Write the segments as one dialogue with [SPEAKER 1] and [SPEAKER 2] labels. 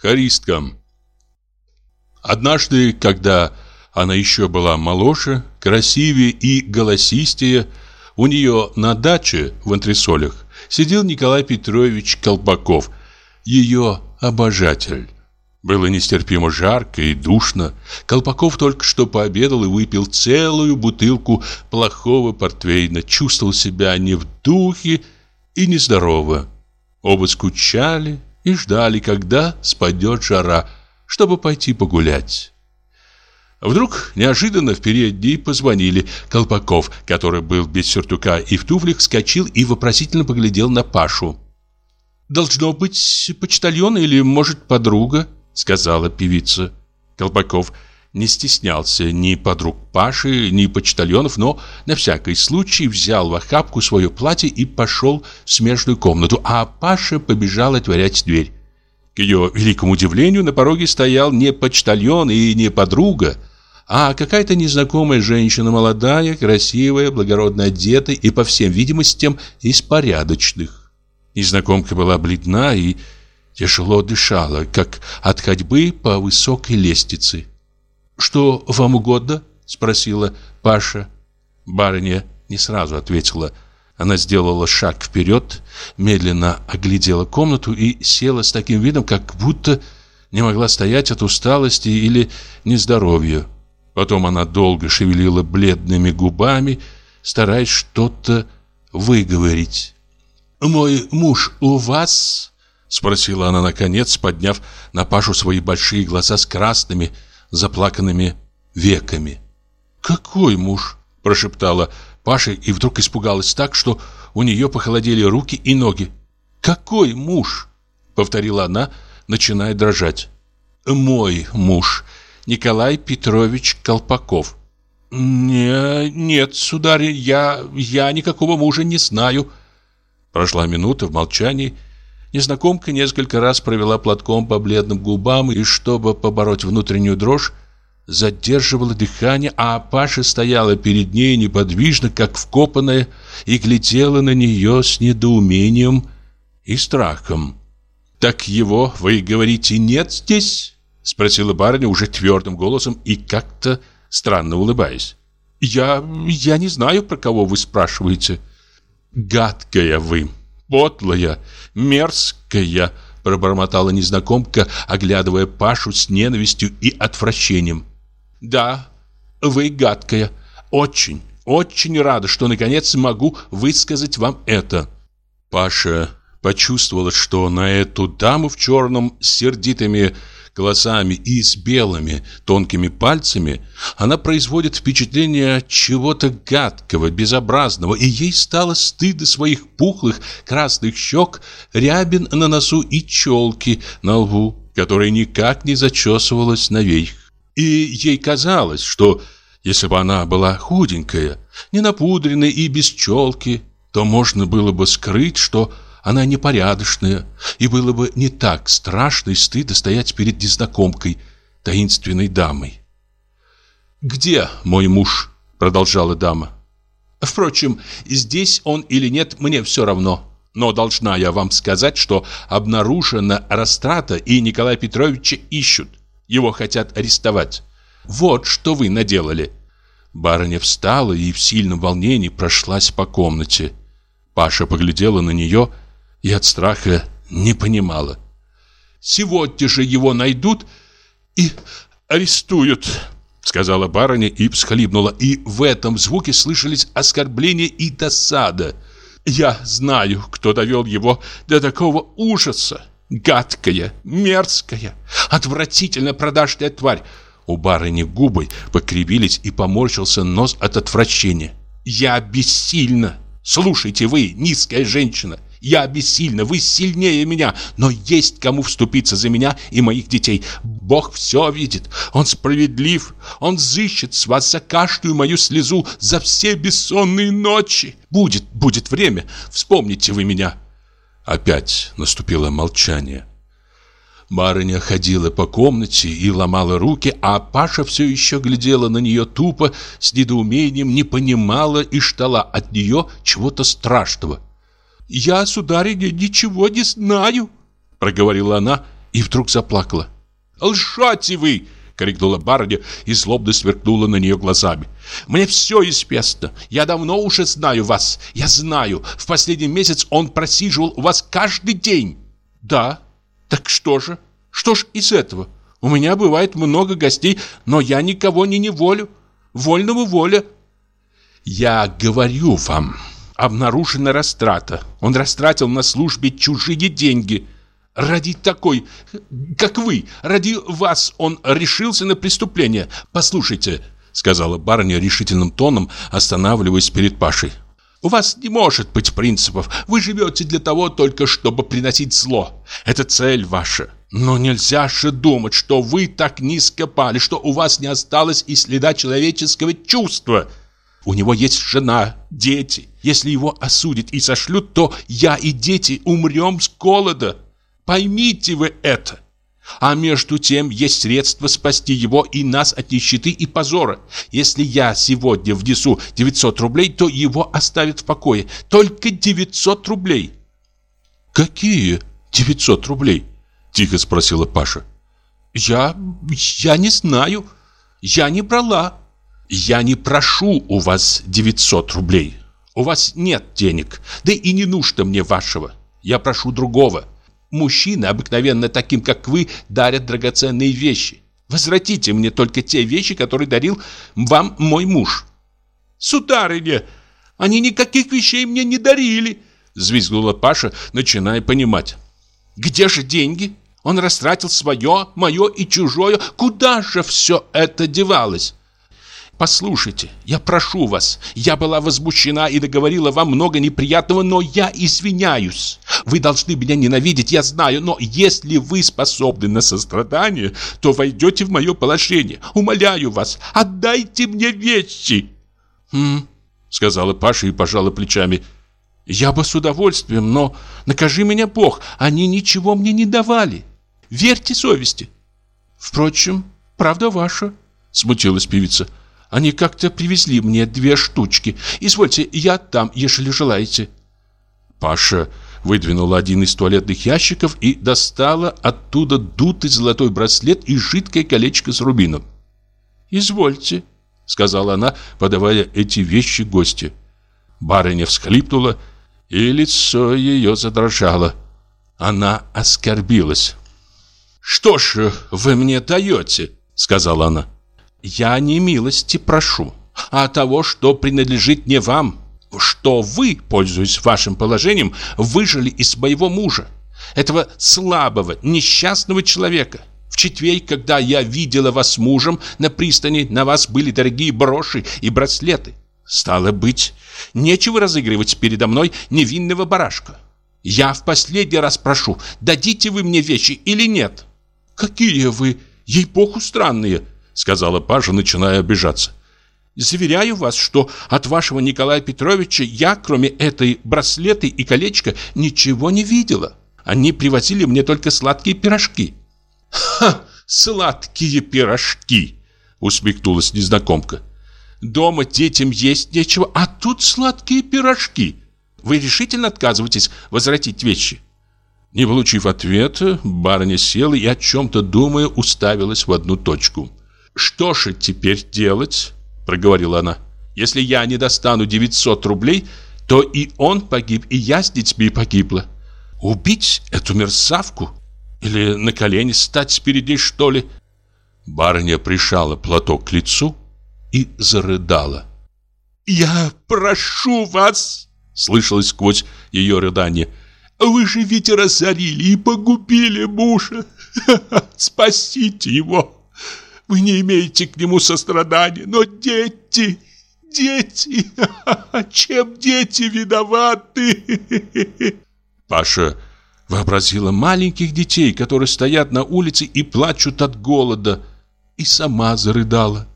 [SPEAKER 1] Харистка. Однажды, когда она еще была моложе, красивее и голосистее, у нее на даче в антресолях сидел Николай Петрович Колпаков, ее обожатель. Было нестерпимо жарко и душно. Колпаков только что пообедал и выпил целую бутылку плохого портвейна. Чувствовал себя не в духе и нездорово. Оба скучали и ждали, когда спадет жара, чтобы пойти погулять. Вдруг неожиданно в передней позвонили. Колпаков, который был без сюртука и в туфлях, вскочил и вопросительно поглядел на Пашу. «Должно быть почтальон или, может, подруга?» сказала певица. Колпаков не стеснялся ни подруг Паши, ни почтальонов, но на всякий случай взял в охапку свое платье и пошел в смежную комнату, а Паша побежал отворять дверь. К ее великому удивлению на пороге стоял не почтальон и не подруга, а какая-то незнакомая женщина, молодая, красивая, благородно одетая и, по всем видимостям, из порядочных. Незнакомка была бледна и тяжело дышала, как от ходьбы по высокой лестнице. «Что вам угодно?» – спросила Паша. Барыня не сразу ответила. Она сделала шаг вперед, медленно оглядела комнату и села с таким видом, как будто не могла стоять от усталости или нездоровья. Потом она долго шевелила бледными губами, стараясь что-то выговорить. «Мой муж у вас?» Спросила она наконец, подняв на Пашу свои большие глаза с красными, заплаканными веками. «Какой муж?» – прошептала Паша и вдруг испугалась так, что у нее похолодели руки и ноги. «Какой муж?» – повторила она, начиная дрожать. «Мой муж, Николай Петрович Колпаков». «Не, нет, сударь, я, я никакого мужа не знаю». Прошла минута в молчании, Незнакомка несколько раз провела платком по бледным губам и, чтобы побороть внутреннюю дрожь, задерживала дыхание, а Паша стояла перед ней неподвижно, как вкопанная, и глядела на нее с недоумением и страхом. «Так его, вы говорите, нет здесь?» — спросила барыня уже твердым голосом и как-то странно улыбаясь. «Я... я не знаю, про кого вы спрашиваете». «Гадкая вы!» Подлая, мерзкая!» Пробормотала незнакомка, оглядывая Пашу с ненавистью и отвращением. «Да, вы гадкая. Очень, очень рада, что наконец могу высказать вам это». Паша почувствовала, что на эту даму в черном сердитыми глазами и с белыми тонкими пальцами, она производит впечатление чего-то гадкого, безобразного, и ей стало стыдно своих пухлых красных щек, рябин на носу и челки на лбу, которая никак не зачесывалась наверх. И ей казалось, что если бы она была худенькая, не напудренная и без челки, то можно было бы скрыть, что она непорядочная, и было бы не так страшно и стыдно стоять перед незнакомкой, таинственной дамой. «Где мой муж?» — продолжала дама. «Впрочем, здесь он или нет, мне все равно. Но должна я вам сказать, что обнаружена растрата, и Николая Петровича ищут. Его хотят арестовать. Вот что вы наделали». Барыня встала и в сильном волнении прошлась по комнате. Паша поглядела на нее и от страха не понимала. «Сегодня же его найдут и арестуют», сказала барыня и всхлипнула, и в этом звуке слышались оскорбления и досада. «Я знаю, кто довел его до такого ужаса. Гадкая, мерзкая, отвратительно продажная тварь». У барыни губы покривились и поморщился нос от отвращения. «Я бессильна! Слушайте вы, низкая женщина! Я бессильна, вы сильнее меня, но есть кому вступиться за меня и моих детей. Бог все видит, Он справедлив, Он взыщет с вас за каждую мою слезу, за все бессонные ночи. Будет, будет время, вспомните вы меня». Опять наступило молчание. Барыня ходила по комнате и ломала руки, а Паша все еще глядела на нее тупо, с недоумением, не понимала и ждала от нее чего-то страшного. «Я, сударыня, ничего не знаю», — проговорила она и вдруг заплакала. «Лжете вы!» — крикнула барыня и злобно сверкнула на нее глазами. «Мне все известно. Я давно уже знаю вас. Я знаю. В последний месяц он просиживал у вас каждый день». «Да. Так что же? Что ж из этого? У меня бывает много гостей, но я никого не неволю. Вольному воля». «Я говорю вам, обнаружена растрата. Он растратил на службе чужие деньги». Ради такой, как вы, ради вас он решился на преступление. Послушайте, сказала барыня решительным тоном, останавливаясь перед Пашей. У вас не может быть принципов. Вы живете для того только, чтобы приносить зло. Это цель ваша. Но нельзя же думать, что вы так низко пали, что у вас не осталось и следа человеческого чувства. У него есть жена, дети. Если его осудят и сошлют, то я и дети умрем с голода. Поймите вы это. А между тем есть средства спасти его и нас от нищеты и позора. Если я сегодня внесу 900 рублей, то его оставят в покое. Только 900 рублей. Какие 900 рублей? Тихо спросила Паша. Я... я не знаю. Я не брала. Я не прошу у вас 900 рублей. У вас нет денег. Да и не нужно мне вашего. Я прошу другого. Мужчины, обыкновенно таким, как вы, дарят драгоценные вещи. Возвратите мне только те вещи, которые дарил вам мой муж. Сударыня, они никаких вещей мне не дарили, взвизгнула Паша, начиная понимать. Где же деньги? Он растратил свое, мое и чужое. Куда же все это девалось? Послушайте, я прошу вас, я была возмущена и договорила вам много неприятного, но я извиняюсь. Вы должны меня ненавидеть, я знаю, но если вы способны на сострадание, то войдете в мое положение. Умоляю вас, отдайте мне вещи. Хм, сказала Паша и пожала плечами. Я бы с удовольствием, но накажи меня Бог, они ничего мне не давали. Верьте совести. Впрочем, правда ваша, смутилась певица. Они как-то привезли мне две штучки. Извольте, я там, если желаете. Паша выдвинула один из туалетных ящиков и достала оттуда дутый золотой браслет и жидкое колечко с рубином. «Извольте», — сказала она, подавая эти вещи гости. Барыня всхлипнула, и лицо ее задрожало. Она оскорбилась. «Что ж вы мне даете?» — сказала она. Я не милости прошу, а того, что принадлежит не вам, что вы, пользуясь вашим положением, выжили из моего мужа, этого слабого, несчастного человека. В четверг, когда я видела вас мужем на пристани, на вас были дорогие броши и браслеты. Стало быть, нечего разыгрывать передо мной невинного барашка. Я в последний раз прошу, дадите вы мне вещи или нет? Какие вы, ей-богу, странные, сказала Паша, начиная обижаться. Заверяю вас, что от вашего Николая Петровича я, кроме этой браслеты и колечка, ничего не видела. Они привозили мне только сладкие пирожки. Ха, сладкие пирожки, усмехнулась незнакомка. Дома детям есть нечего, а тут сладкие пирожки. Вы решительно отказываетесь возвратить вещи? Не получив ответа, барыня села и о чем-то думая уставилась в одну точку. «Что же теперь делать?» – проговорила она. «Если я не достану 900 рублей, то и он погиб, и я с детьми погибла. Убить эту мерзавку? Или на колени стать перед ней, что ли?» Барыня прижала платок к лицу и зарыдала. «Я прошу вас!» — слышалось сквозь ее рыдание. «Вы же ведь разорили и погубили мужа! Спасите его!» Вы не имеете к нему сострадания, но дети, дети, чем дети виноваты? Паша вообразила маленьких детей, которые стоят на улице и плачут от голода, и сама зарыдала.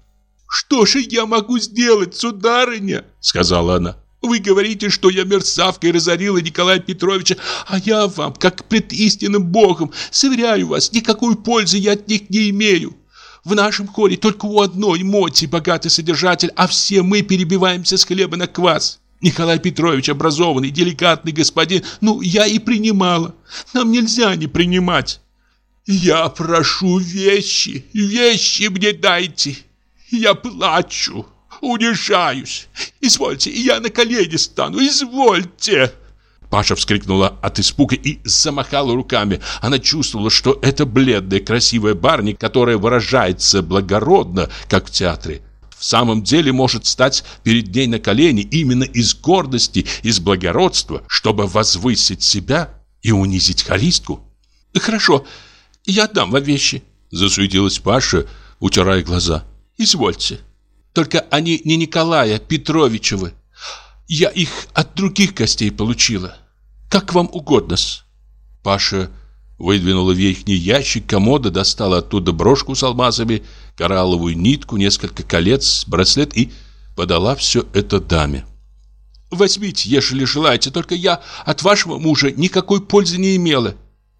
[SPEAKER 1] «Что же я могу сделать, сударыня?» — сказала она. «Вы говорите, что я мерзавка и разорила Николая Петровича, а я вам, как пред истинным Богом, заверяю вас, никакой пользы я от них не имею. В нашем хоре только у одной моти богатый содержатель, а все мы перебиваемся с хлеба на квас. Николай Петрович образованный, деликатный господин, ну, я и принимала. Нам нельзя не принимать.
[SPEAKER 2] Я прошу вещи, вещи мне дайте. Я плачу, унижаюсь. Извольте, я на колени стану, извольте.
[SPEAKER 1] Паша вскрикнула от испуга и замахала руками. Она чувствовала, что это бледная, красивая барни, которая выражается благородно, как в театре, в самом деле может стать перед ней на колени именно из гордости, из благородства, чтобы возвысить себя и унизить харистку.
[SPEAKER 2] «Хорошо, я отдам вам вещи», —
[SPEAKER 1] засуетилась Паша, утирая глаза.
[SPEAKER 2] «Извольте. Только они не Николая Петровичевы. Я их от других гостей получила. Как вам угодно-с.
[SPEAKER 1] Паша выдвинула верхний ящик комода, достала оттуда брошку с алмазами, коралловую нитку, несколько колец, браслет и подала все это даме.
[SPEAKER 2] «Возьмите, ежели желаете, только я от вашего мужа никакой пользы не имела.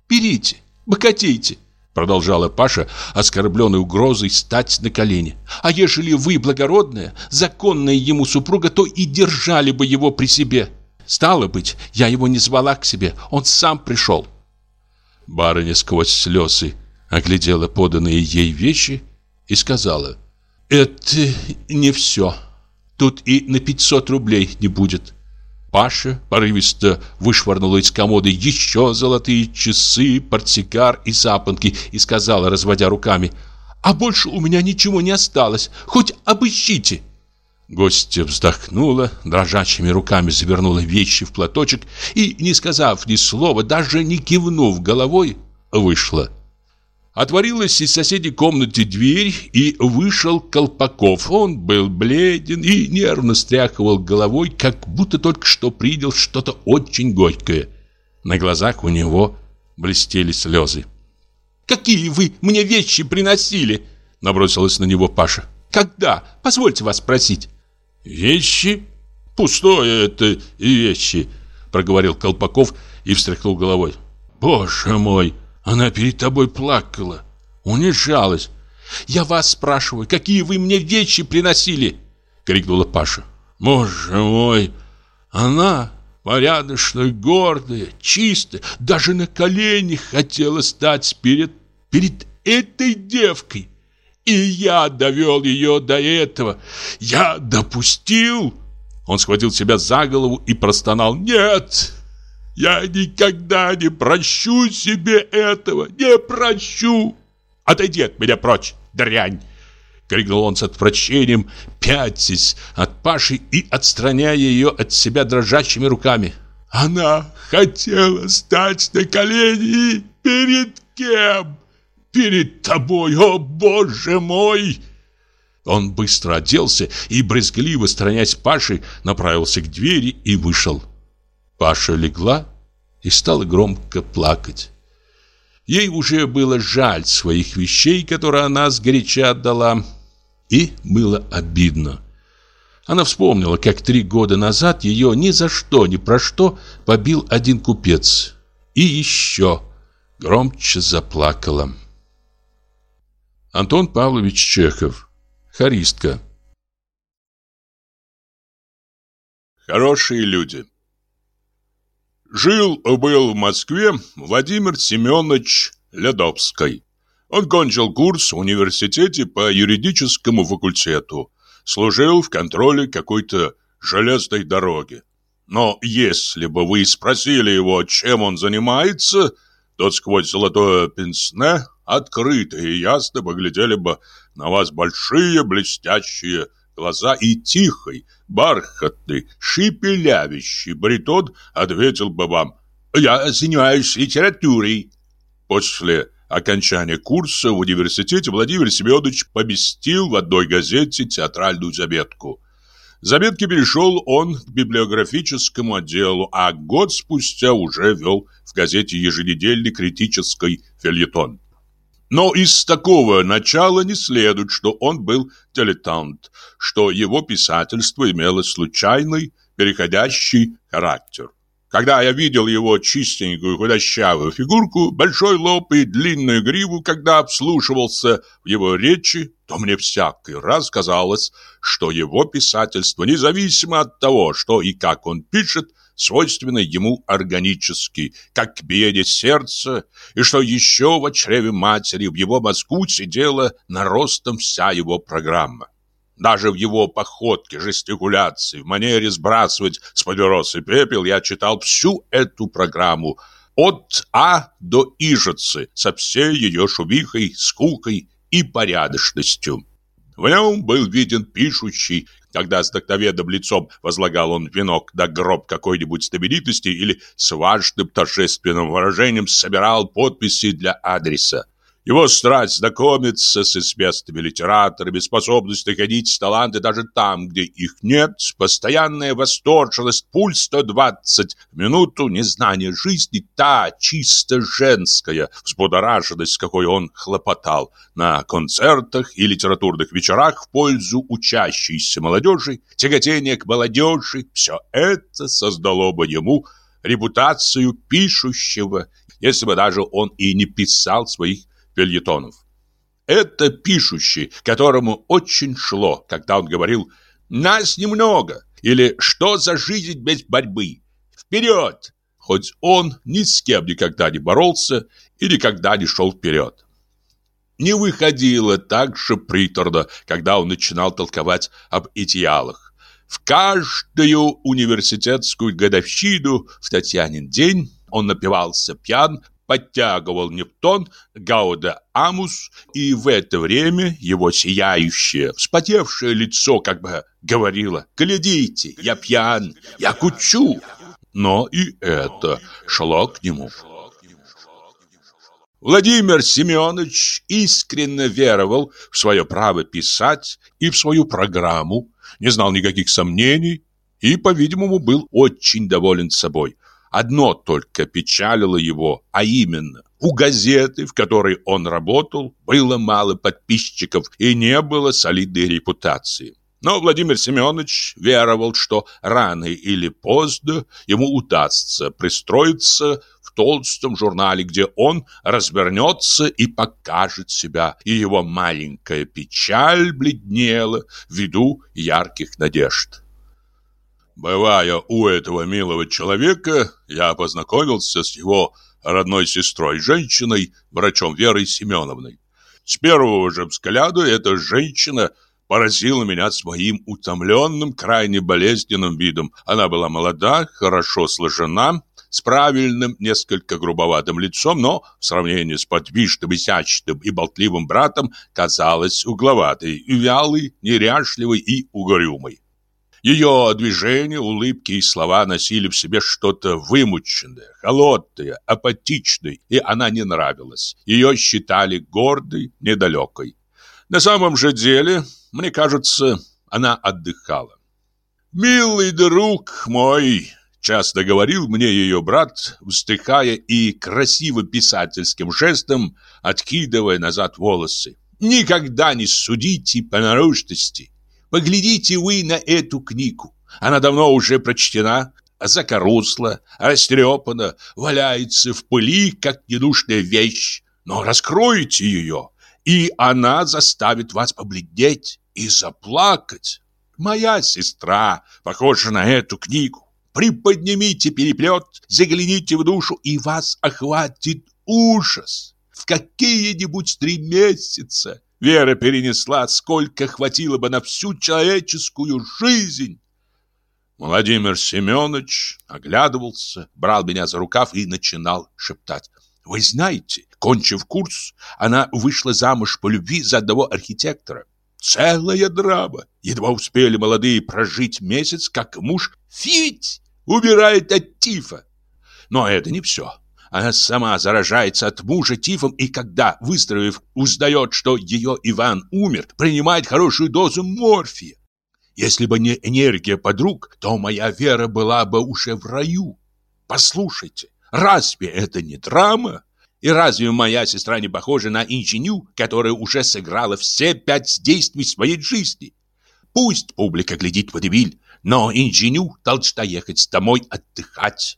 [SPEAKER 2] Берите, богатейте».
[SPEAKER 1] Продолжала Паша, оскорбленной угрозой стать на колени.
[SPEAKER 2] «А ежели вы благородная, законная ему супруга, то и держали бы его при себе. Стало быть, я его не звала к себе, он сам пришел».
[SPEAKER 1] Барыня сквозь слезы оглядела поданные ей вещи и сказала, «Это не все. Тут и на 500 рублей не будет». Паша порывисто вышвырнула из комоды еще золотые часы, портсигар и запонки и сказала, разводя руками, «А больше у меня ничего не осталось, хоть обыщите». Гостья вздохнула, дрожащими руками завернула вещи в платочек и, не сказав ни слова, даже не кивнув головой, вышла. Отворилась из соседней комнаты дверь, и вышел Колпаков. Он был бледен и нервно стряхивал головой, как будто только что принял что-то очень горькое. На глазах у него блестели слезы.
[SPEAKER 2] «Какие вы мне вещи приносили?» Набросилась на него Паша. «Когда? Позвольте вас спросить».
[SPEAKER 1] «Вещи? Пустое это вещи», проговорил Колпаков и встряхнул головой. «Боже мой!» Она перед тобой плакала, унижалась.
[SPEAKER 2] «Я вас спрашиваю, какие вы мне вещи приносили?» — крикнула Паша.
[SPEAKER 1] «Боже мой! Она порядочная, гордая, чистая, даже на коленях хотела стать перед, перед этой девкой. И я довел ее до этого. Я допустил...» Он схватил себя за голову и простонал. «Нет! Я никогда не прощу себе этого, не прощу. Отойди от меня прочь, дрянь. Крикнул он с отвращением, пятясь от Паши и отстраняя ее от себя дрожащими руками. Она хотела стать на колени перед кем? Перед тобой, о боже мой! Он быстро оделся и, брезгливо сторонясь Паши, направился к двери и вышел. Паша легла и стала громко плакать. Ей уже было жаль своих вещей, которые она сгоряча отдала, и было обидно. Она вспомнила, как три года назад ее ни за что, ни про что побил один купец. И еще громче заплакала. Антон Павлович Чехов. Харистка.
[SPEAKER 3] Хорошие люди. Жил-был в Москве Владимир Семенович Ледовский. Он кончил курс в университете по юридическому факультету, служил в контроле какой-то железной дороги. Но если бы вы спросили его, чем он занимается, тот сквозь золотое пенсне открыто и ясно поглядели бы на вас большие блестящие глаза и тихой, бархатный, шепелявящий баритон ответил бы вам «Я занимаюсь литературой». После окончания курса в университете Владимир Семенович поместил в одной газете театральную заметку. Заметки перешел он к библиографическому отделу, а год спустя уже вел в газете еженедельный критический фельетон. Но из такого начала не следует, что он был дилетант, что его писательство имело случайный, переходящий характер. Когда я видел его чистенькую худощавую фигурку, большой лоб и длинную гриву, когда обслушивался в его речи, то мне всякий раз казалось, что его писательство, независимо от того, что и как он пишет, свойственной ему органически, как биение сердца, и что еще в чреве матери в его мозгу сидела наростом вся его программа. Даже в его походке, жестикуляции, в манере сбрасывать с папиросы пепел я читал всю эту программу от А до Ижицы со всей ее шумихой, скукой и порядочностью. В нем был виден пишущий, когда с доктоведом лицом возлагал он венок на гроб какой-нибудь знаменитости или с важным торжественным выражением собирал подписи для адреса. Его страсть знакомиться с известными литераторами, способность находить таланты даже там, где их нет, постоянная восторженность, пульс 120 в минуту, незнание жизни, та чисто женская взбудораженность, какой он хлопотал на концертах и литературных вечерах в пользу учащейся молодежи, тяготение к молодежи, все это создало бы ему репутацию пишущего, если бы даже он и не писал своих фельетонов. Это пишущий, которому очень шло, когда он говорил «Нас немного» или «Что за жизнь без борьбы?» «Вперед!» Хоть он ни с кем никогда не боролся и никогда не шел вперед. Не выходило так же приторно, когда он начинал толковать об идеалах. В каждую университетскую годовщину в Татьянин день он напивался пьян, подтягивал Нептун, Гауда Амус, и в это время его сияющее, вспотевшее лицо как бы говорило «Глядите, я пьян, я кучу!» Но и это шло к нему. Владимир Семенович искренне веровал в свое право писать и в свою программу, не знал никаких сомнений и, по-видимому, был очень доволен собой. Одно только печалило его, а именно, у газеты, в которой он работал, было мало подписчиков и не было солидной репутации. Но Владимир Семенович веровал, что рано или поздно ему удастся пристроиться в толстом журнале, где он развернется и покажет себя, и его маленькая печаль бледнела ввиду ярких надежд. Бывая у этого милого человека, я познакомился с его родной сестрой, женщиной, врачом Верой Семеновной. С первого же взгляда эта женщина поразила меня своим утомленным, крайне болезненным видом. Она была молода, хорошо сложена, с правильным, несколько грубоватым лицом, но в сравнении с подвижным, изящным и болтливым братом казалась угловатой, вялой, неряшливой и угрюмой. Ее движения, улыбки и слова носили в себе что-то вымученное, холодное, апатичное, и она не нравилась. Ее считали гордой, недалекой. На самом же деле, мне кажется, она отдыхала. «Милый друг мой!» Часто говорил мне ее брат, вздыхая и красиво писательским жестом откидывая назад волосы. «Никогда не судите по наружности. Поглядите вы на эту книгу. Она давно уже прочтена, закорусла, растрепана, валяется в пыли, как ненужная вещь. Но раскройте ее, и она заставит вас побледнеть и заплакать. Моя сестра похожа на эту книгу. Приподнимите переплет, загляните в душу, и вас охватит ужас. В какие-нибудь три месяца Вера перенесла, сколько хватило бы на всю человеческую жизнь. Владимир Семенович оглядывался, брал меня за рукав и начинал шептать. Вы знаете, кончив курс, она вышла замуж по любви за одного архитектора. Целая драма. Едва успели молодые прожить месяц, как муж фить убирает от тифа. Но это не все. Она сама заражается от мужа тифом и когда, выздоровев, узнает, что ее Иван умер, принимает хорошую дозу морфия. Если бы не энергия подруг, то моя вера была бы уже в раю. Послушайте, разве это не драма? И разве моя сестра не похожа на инженю, которая уже сыграла все пять действий своей жизни? Пусть публика глядит в водевиль, но инженю должна ехать домой отдыхать.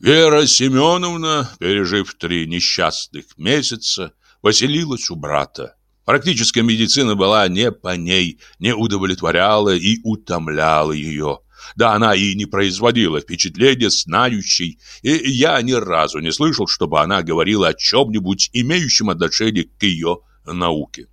[SPEAKER 3] Вера Семеновна, пережив три несчастных месяца, поселилась у брата. Практическая медицина была не по ней, не удовлетворяла и утомляла ее. Да она и не производила впечатления знающей, и я ни разу не слышал, чтобы она говорила о чем-нибудь, имеющем отношение к ее науке.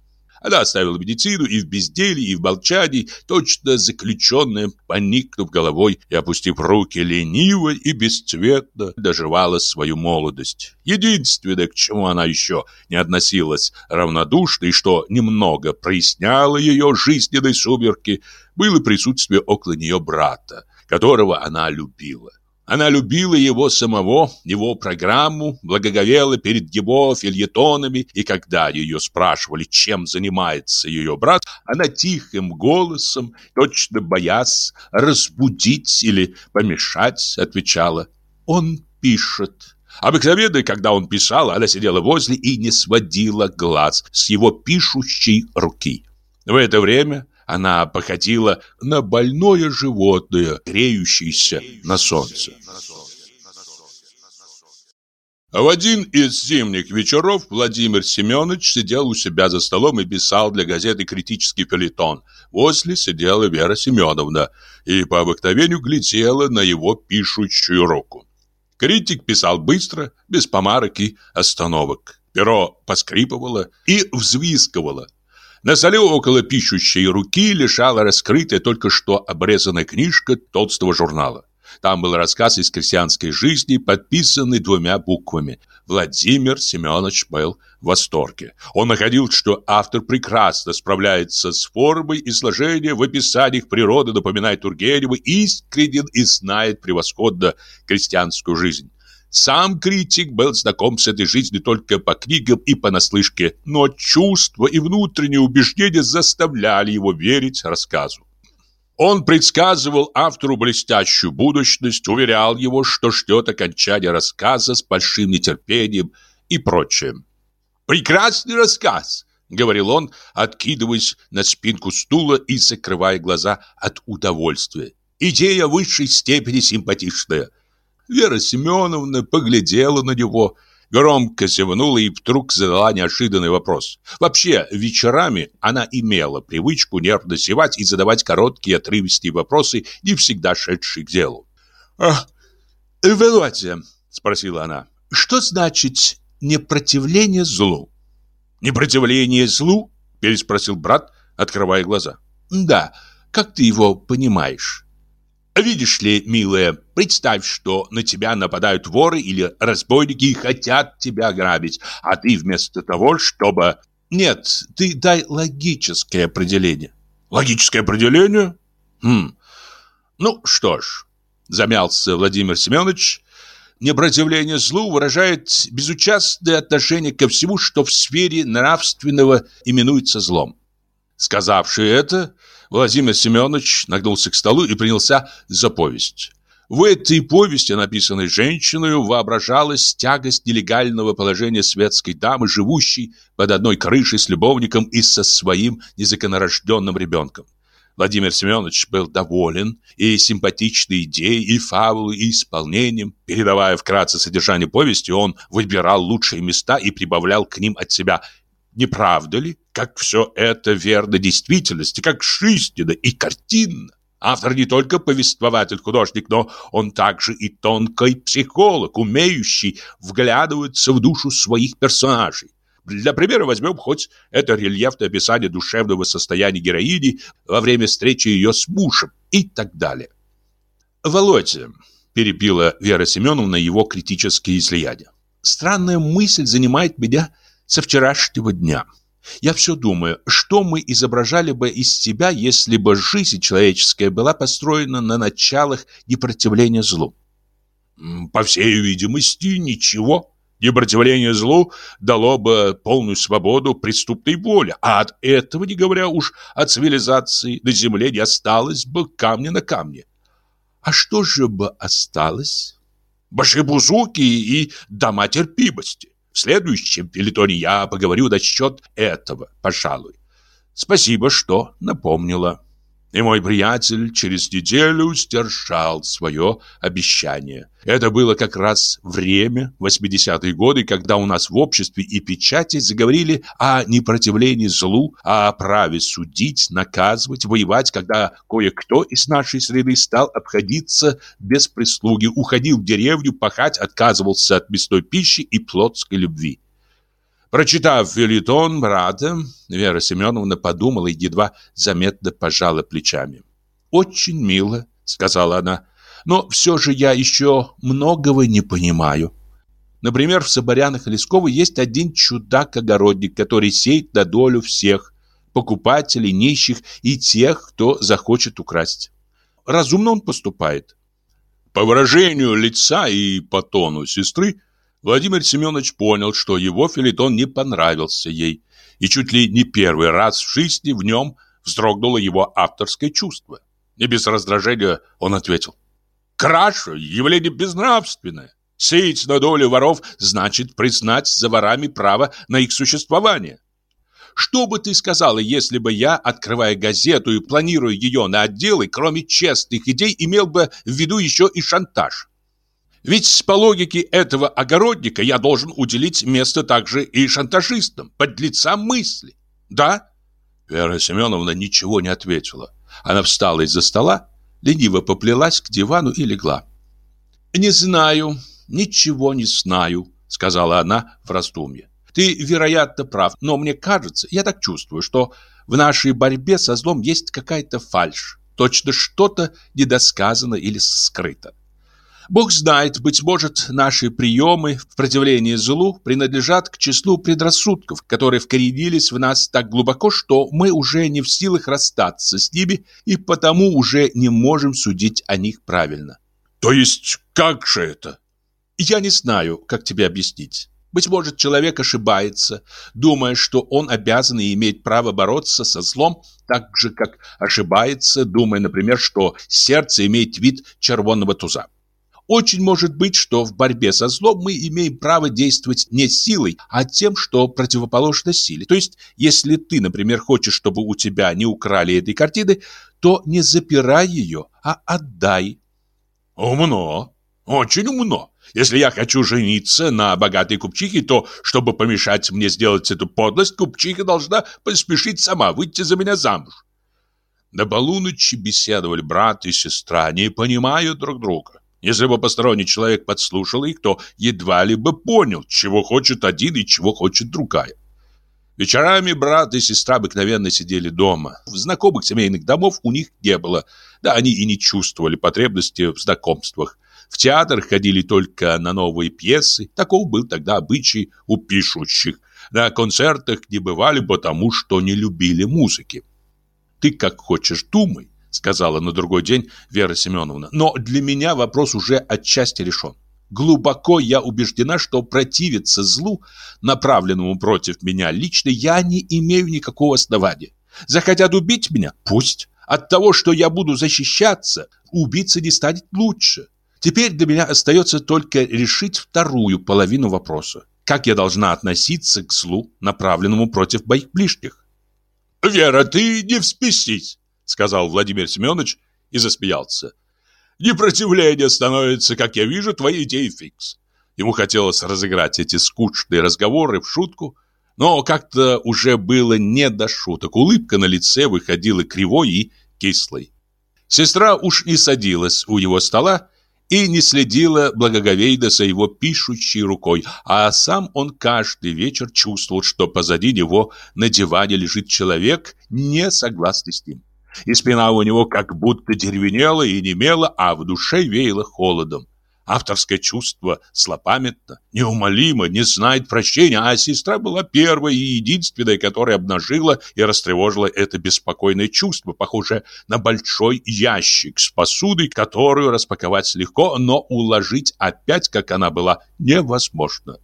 [SPEAKER 3] Она оставила медицину и в безделии, и в молчании, точно заключенная, поникнув головой и опустив руки лениво и бесцветно, доживала свою молодость. Единственное, к чему она еще не относилась равнодушно и что немного проясняло ее жизненные сумерки, было присутствие около нее брата, которого она любила. Она любила его самого, его программу, благоговела перед его фильетонами, и когда ее спрашивали, чем занимается ее брат, она тихим голосом, точно боясь разбудить или помешать, отвечала «Он пишет». Обыкновенно, когда он писал, она сидела возле и не сводила глаз с его пишущей руки. В это время она походила на больное животное, греющееся на солнце. В один из зимних вечеров Владимир Семенович сидел у себя за столом и писал для газеты критический филитон. Возле сидела Вера Семеновна и по обыкновению глядела на его пишущую руку. Критик писал быстро, без помарок и остановок. Перо поскрипывало и взвискивало. На столе около пишущей руки лежала раскрытая только что обрезанная книжка толстого журнала. Там был рассказ из крестьянской жизни, подписанный двумя буквами. Владимир Семенович был в восторге. Он находил, что автор прекрасно справляется с формой и сложением, в описаниях природы напоминает Тургенева, искренен и знает превосходно крестьянскую жизнь. Сам критик был знаком с этой жизнью только по книгам и понаслышке, но чувства и внутренние убеждения заставляли его верить рассказу. Он предсказывал автору блестящую будущность, уверял его, что ждет окончания рассказа с большим нетерпением и прочее. «Прекрасный рассказ!» — говорил он, откидываясь на спинку стула и закрывая глаза от удовольствия. «Идея высшей степени симпатичная. Вера Семеновна поглядела на него, громко зевнула и вдруг задала неожиданный вопрос. Вообще, вечерами она имела привычку нервно зевать и задавать короткие отрывистые вопросы, не всегда шедшие к делу. «Ах, Володя», — спросила она, — «что значит непротивление злу?» «Непротивление злу?» — переспросил брат, открывая глаза. «Да, как ты его понимаешь?» Видишь ли, милая, представь, что на тебя нападают воры или разбойники и хотят тебя ограбить, а ты вместо того, чтобы... Нет, ты дай логическое определение. Логическое определение? Хм. Ну что ж, замялся Владимир Семенович. Непротивление злу выражает безучастное отношение ко всему, что в сфере нравственного именуется злом. Сказавший это, Владимир Семенович нагнулся к столу и принялся за повесть. В этой повести, написанной женщиной, воображалась тягость нелегального положения светской дамы, живущей под одной крышей с любовником и со своим незаконорожденным ребенком. Владимир Семенович был доволен и симпатичной идеей, и фабулой, и исполнением. Передавая вкратце содержание повести, он выбирал лучшие места и прибавлял к ним от себя не правда ли? Как все это верно действительности, как жизненно и картинно. Автор не только повествователь-художник, но он также и тонкий психолог, умеющий вглядываться в душу своих персонажей. Для примера возьмем хоть это рельефное описание душевного состояния героини во время встречи ее с мужем и так далее. «Володя», – перебила Вера Семеновна его критические излияния, – «странная мысль занимает меня со вчерашнего дня. Я все думаю, что мы изображали бы из себя, если бы жизнь человеческая была построена на началах непротивления злу. По всей видимости, ничего. Непротивление злу дало бы полную свободу преступной воле, а от этого, не говоря уж о цивилизации, на земле не осталось бы камня на камне. А что же бы осталось? Башибузуки и дома терпимости. В следующем филитоне я поговорю насчет этого, пожалуй. Спасибо, что напомнила. И мой приятель через неделю сдержал свое обещание. Это было как раз время, 80-е годы, когда у нас в обществе и печати заговорили о непротивлении злу, о праве судить, наказывать, воевать, когда кое-кто из нашей среды стал обходиться без прислуги, уходил в деревню пахать, отказывался от мясной пищи и плотской любви. Прочитав филитон брата, Вера Семеновна подумала и едва заметно пожала плечами. «Очень мило», — сказала она, — «но все же я еще многого не понимаю». Например, в Соборянах и Лесково есть один чудак-огородник, который сеет на долю всех, покупателей, нищих и тех, кто захочет украсть. Разумно он поступает. По выражению лица и по тону сестры, Владимир Семенович понял, что его филитон не понравился ей, и чуть ли не первый раз в жизни в нем вздрогнуло его авторское чувство. Не без раздражения он ответил. «Краша — явление безнравственное. Сеять на долю воров значит признать за ворами право на их существование. Что бы ты сказала, если бы я, открывая газету и планируя ее на отделы, кроме честных идей, имел бы в виду еще и шантаж? Ведь по логике этого огородника я должен уделить место также и шантажистам, подлецам мысли. Да? Вера Семеновна ничего не ответила. Она встала из-за стола, лениво поплелась к дивану и легла. «Не знаю, ничего не знаю», — сказала она в раздумье. «Ты, вероятно, прав, но мне кажется, я так чувствую, что в нашей борьбе со злом есть какая-то фальшь. Точно что-то недосказано или скрыто. Бог знает, быть может, наши приемы в противлении злу принадлежат к числу предрассудков, которые вкоренились в нас так глубоко, что мы уже не в силах расстаться с ними и потому уже не можем судить о них правильно. То есть как же это?
[SPEAKER 2] Я не знаю, как тебе объяснить. Быть может, человек ошибается, думая, что он обязан и имеет право бороться со злом, так же, как ошибается, думая, например, что сердце имеет вид червонного туза. Очень может быть, что в борьбе со злом мы имеем право действовать не силой, а тем, что противоположно силе. То есть, если ты, например, хочешь, чтобы у тебя не украли этой картины, то не запирай ее, а отдай.
[SPEAKER 3] Умно, очень умно. Если я хочу жениться на богатой купчихе, то, чтобы помешать мне сделать эту подлость, купчиха должна поспешить сама выйти за меня замуж. До полуночи беседовали брат и сестра, не понимая друг друга. Если бы посторонний человек подслушал их, то едва ли бы понял, чего хочет один и чего хочет другая. Вечерами брат и сестра обыкновенно сидели дома. В знакомых семейных домов у них не было. Да они и не чувствовали потребности в знакомствах. В театр ходили только на новые пьесы. Таков был тогда обычай у пишущих. На концертах не бывали, потому что не любили музыки. Ты как хочешь думай сказала на другой день Вера Семеновна. Но для меня вопрос уже отчасти решен. Глубоко я убеждена, что противиться злу, направленному против меня лично, я не имею никакого основания. Захотят убить меня? Пусть. От того, что я буду защищаться, убийца не станет лучше. Теперь для меня остается только решить вторую половину вопроса. Как я должна относиться к злу, направленному против моих ближних? «Вера, ты не вспесись!» Сказал Владимир Семенович и засмеялся. Непротивление становится, как я вижу, твоей идеей фикс. Ему хотелось разыграть эти скучные разговоры в шутку, но как-то уже было не до шуток. Улыбка на лице выходила кривой и кислой. Сестра уж не садилась у его стола и не следила благоговейно за его пишущей рукой, а сам он каждый вечер чувствовал, что позади него на диване лежит человек, не согласный с ним и спина у него как будто деревенела и немела, а в душе веяло холодом. Авторское чувство слопамятно, неумолимо, не знает прощения, а сестра была первой и единственной, которая обнажила и растревожила это беспокойное чувство, похожее на большой ящик с посудой, которую распаковать легко, но уложить опять, как она была, невозможно.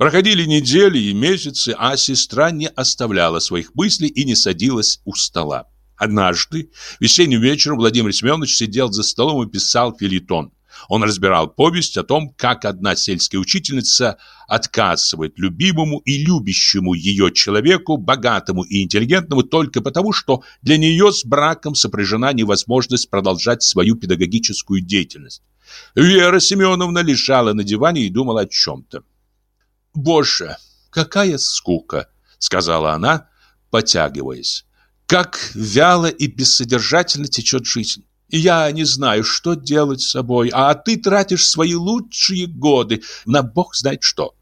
[SPEAKER 3] Проходили недели и месяцы, а сестра не оставляла своих мыслей и не садилась у стола. Однажды, весенним вечером, Владимир Семенович сидел за столом и писал филитон.
[SPEAKER 2] Он разбирал повесть о том, как одна сельская учительница отказывает любимому и любящему ее человеку, богатому и интеллигентному, только потому, что для нее с браком сопряжена невозможность продолжать свою педагогическую деятельность. Вера Семеновна лежала на диване и думала о чем-то. «Боже, какая скука!» — сказала она, потягиваясь. «Как вяло и бессодержательно течет жизнь!» Я не знаю, что делать с собой, а ты тратишь свои лучшие годы на бог знает что.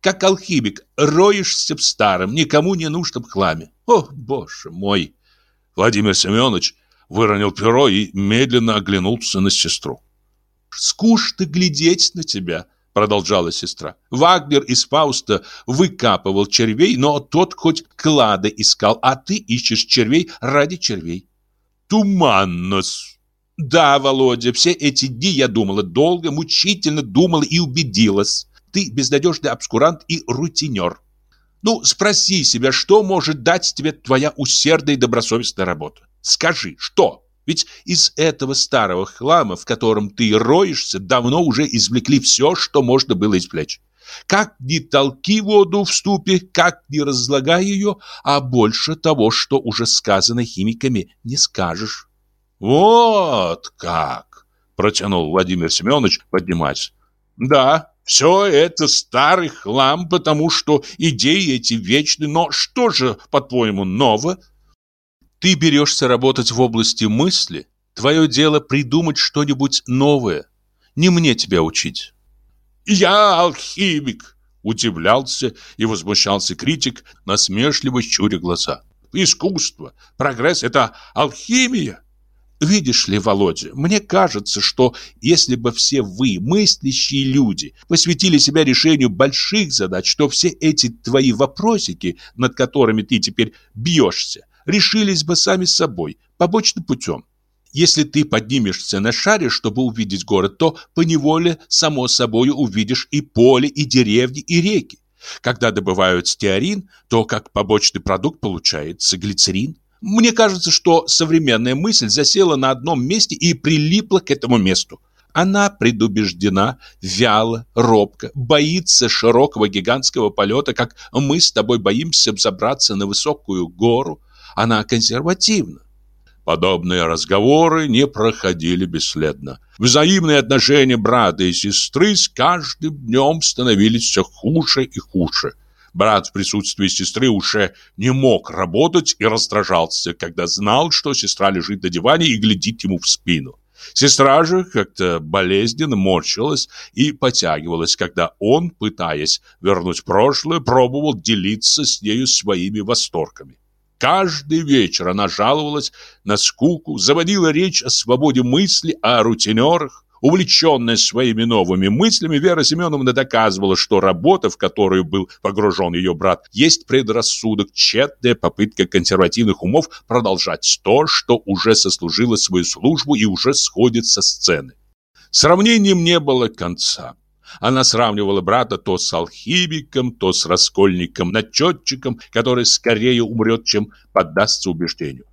[SPEAKER 2] Как алхимик, роешься в старом, никому не нужном хламе. О, боже мой!»
[SPEAKER 3] Владимир Семенович выронил перо и медленно оглянулся на сестру.
[SPEAKER 2] «Скучно глядеть на тебя», — продолжала сестра. «Вагнер из Фауста выкапывал червей, но тот хоть клады искал, а ты ищешь червей ради червей».
[SPEAKER 3] «Туманно-с»,
[SPEAKER 2] да, Володя, все эти дни я думала долго, мучительно думала и убедилась. Ты безнадежный обскурант и рутинер. Ну, спроси себя, что может дать тебе твоя усердная и добросовестная работа? Скажи, что? Ведь из этого старого хлама, в котором ты роешься, давно уже извлекли все, что можно было извлечь. Как ни толки воду в ступе, как ни разлагай ее, а больше того, что уже сказано химиками, не скажешь.
[SPEAKER 3] Вот как, протянул Владимир Семенович, поднимаясь. Да, все это старый хлам, потому что идеи эти вечны, но что же, по-твоему, ново?
[SPEAKER 2] Ты берешься работать в области мысли, твое дело придумать что-нибудь новое. Не мне тебя учить.
[SPEAKER 3] Я алхимик, удивлялся и возмущался критик, насмешливо щуря глаза. Искусство, прогресс — это алхимия.
[SPEAKER 2] Видишь ли, Володя, мне кажется, что если бы все вы, мыслящие люди, посвятили себя решению больших задач, то все эти твои вопросики, над которыми ты теперь бьешься, решились бы сами собой, побочным путем. Если ты поднимешься на шаре, чтобы увидеть город, то поневоле, само собой, увидишь и поле, и деревни, и реки. Когда добывают стеарин, то как побочный продукт получается глицерин. Мне кажется, что современная мысль засела на одном месте и прилипла к этому месту. Она предубеждена, вяло, робко, боится широкого гигантского полета, как мы с тобой боимся забраться на высокую гору. Она консервативна.
[SPEAKER 3] Подобные разговоры не проходили бесследно. Взаимные отношения брата и сестры с каждым днем становились все хуже и хуже. Брат в присутствии сестры уже не мог работать и раздражался, когда знал, что сестра лежит на диване и глядит ему в спину. Сестра же как-то болезненно морщилась и потягивалась, когда он, пытаясь вернуть прошлое, пробовал делиться с нею своими восторгами. Каждый вечер она жаловалась на скуку, заводила речь о свободе мысли, о рутинерах, Увлеченная своими новыми мыслями, Вера Семеновна доказывала, что работа, в которую был погружен ее брат, есть предрассудок, тщетная попытка консервативных умов продолжать то, что уже сослужило свою службу и уже сходит со сцены. Сравнением не было конца. Она сравнивала брата то с алхимиком, то с раскольником-начетчиком, который скорее умрет, чем поддастся убеждению.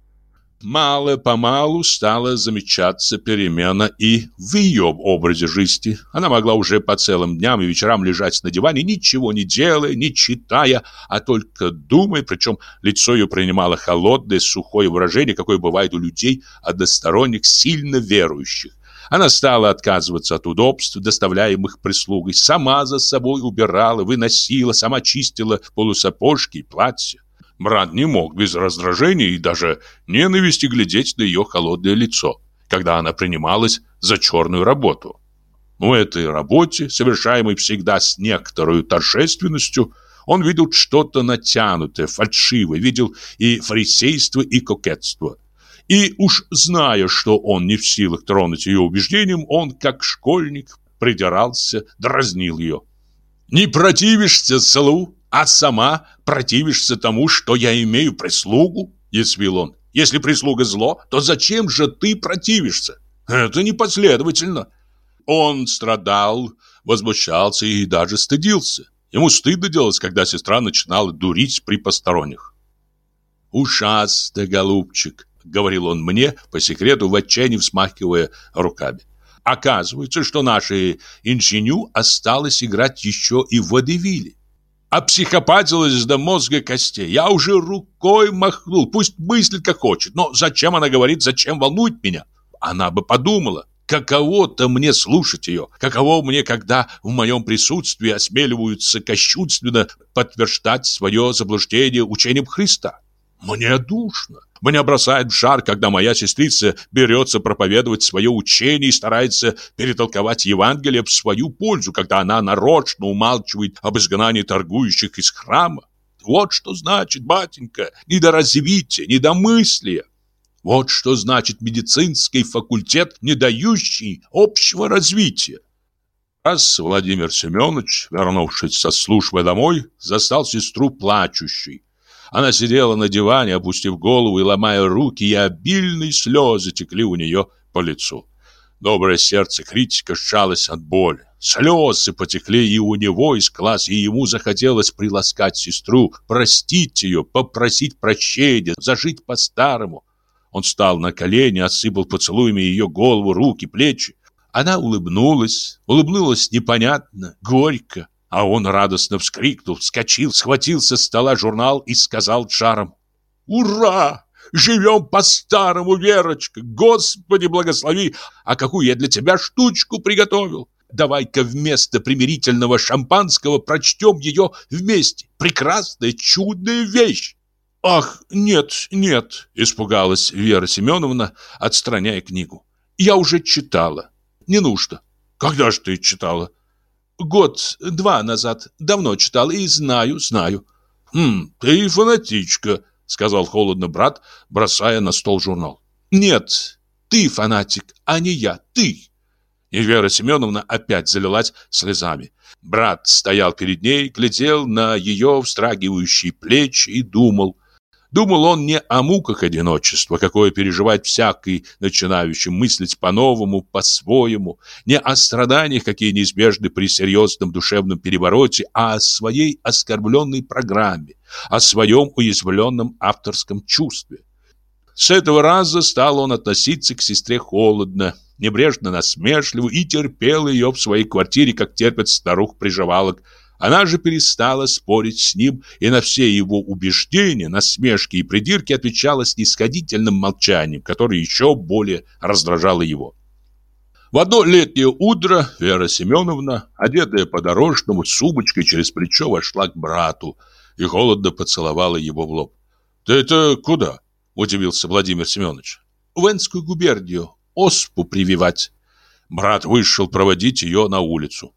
[SPEAKER 3] Мало-помалу стала замечаться перемена и в ее образе жизни. Она могла уже по целым дням и вечерам лежать на диване, ничего не делая, не читая, а только думая, причем лицо ее принимало холодное, сухое выражение, какое бывает у людей односторонних, сильно верующих. Она стала отказываться от удобств, доставляемых прислугой, сама за собой убирала, выносила, сама чистила полусапожки и платья. Брат не мог без раздражения и даже ненависти глядеть на ее холодное лицо, когда она принималась за черную работу. В этой работе, совершаемой всегда с некоторой торжественностью, он видел что-то натянутое, фальшивое, видел и фарисейство, и кокетство. И уж зная, что он не в силах тронуть ее убеждением, он, как школьник, придирался, дразнил ее. «Не противишься злу, а сама противишься тому, что я имею прислугу?» – язвил он. «Если прислуга зло, то зачем же ты противишься? Это непоследовательно». Он страдал, возмущался и даже стыдился. Ему стыдно делать, когда сестра начинала дурить при посторонних. «Ужасно, голубчик», — говорил он мне, по секрету в отчаянии взмахивая руками.
[SPEAKER 2] Оказывается, что нашей инженю осталось играть еще и в водевиле. Обпсихопатилась до мозга костей. Я уже рукой махнул. Пусть мыслит как хочет. Но зачем она говорит, зачем волнует меня? Она бы подумала. Каково-то мне слушать ее? Каково мне, когда в моем присутствии осмеливаются кощунственно подтверждать свое заблуждение учением Христа? Мне душно. Меня бросает в жар, когда моя сестрица берется проповедовать свое учение и старается перетолковать Евангелие в свою пользу, когда она нарочно умалчивает об изгнании торгующих из храма. Вот что значит, батенька, недоразвитие, недомыслие. Вот что значит медицинский факультет, не дающий общего развития. Раз Владимир Семенович, вернувшись со службы домой, застал сестру плачущей. Она сидела на диване, опустив голову и ломая руки, и обильные слезы текли у нее по лицу. Доброе сердце критика сжалось от боли. Слезы потекли и у него из глаз, и ему захотелось приласкать сестру, простить ее, попросить прощения, зажить по-старому. Он встал на колени, осыпал поцелуями ее голову, руки, плечи. Она улыбнулась, улыбнулась непонятно, горько, а он радостно вскрикнул, вскочил, схватил со стола журнал и сказал шаром: «Ура! Живем по-старому, Верочка! Господи, благослови! А какую я для тебя штучку приготовил! Давай-ка вместо примирительного шампанского прочтем ее вместе! Прекрасная, чудная вещь!» «Ах, нет, нет!» – испугалась Вера Семеновна, отстраняя книгу. «Я уже читала. Не нужно». «Когда же ты читала?» «Год, два назад. Давно читала и знаю, знаю». «Хм, ты фанатичка», – сказал холодно брат, бросая на стол журнал. «Нет, ты фанатик, а не я, ты». И Вера Семеновна опять залилась слезами. Брат стоял перед ней, глядел на ее встрагивающие плечи и думал – Думал он не о муках одиночества, какое переживает всякий начинающий мыслить по-новому, по-своему, не о страданиях, какие неизбежны при серьезном душевном перевороте, а о своей оскорбленной программе, о своем уязвленном авторском чувстве. С этого раза стал он относиться к сестре холодно, небрежно насмешливо и терпел ее в своей квартире, как терпят старух-приживалок, она же перестала спорить с ним и на все его убеждения, насмешки и придирки отвечала снисходительным молчанием, которое еще более раздражало его. В одно летнее утро Вера Семеновна, одетая по-дорожному, с сумочкой через плечо, вошла к брату и холодно поцеловала его в лоб. «Ты это куда?» – удивился Владимир Семенович. «В Энскую губернию. Оспу прививать». Брат вышел проводить ее на улицу.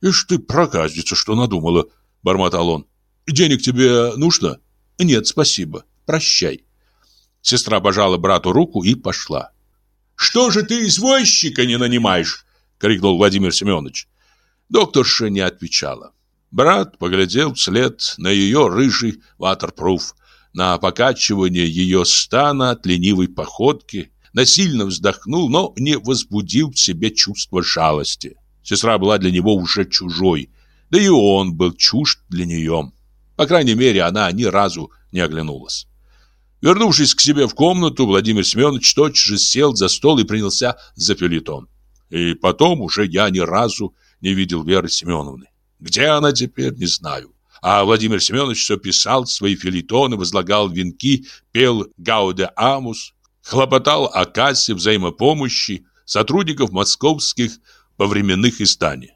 [SPEAKER 2] «Ишь ты, проказница, что надумала!» – бормотал он. «Денег тебе нужно?» «Нет, спасибо. Прощай». Сестра пожала брату руку и пошла. «Что же ты извозчика не нанимаешь?» – крикнул Владимир Семенович. Докторша не отвечала. Брат поглядел вслед на ее рыжий ватерпруф, на покачивание ее стана от ленивой походки, насильно вздохнул, но не возбудил в себе чувство жалости. Сестра была для него уже чужой, да и он был чужд для нее. По крайней мере, она ни разу не оглянулась. Вернувшись к себе в комнату, Владимир Семенович тотчас сел за стол и принялся за филитон. И потом уже я ни разу не видел Веры Семеновны. Где она теперь, не знаю. А Владимир Семенович все писал свои филитоны, возлагал венки, пел «Гауде Амус», хлопотал о кассе взаимопомощи сотрудников московских во временных изданиях.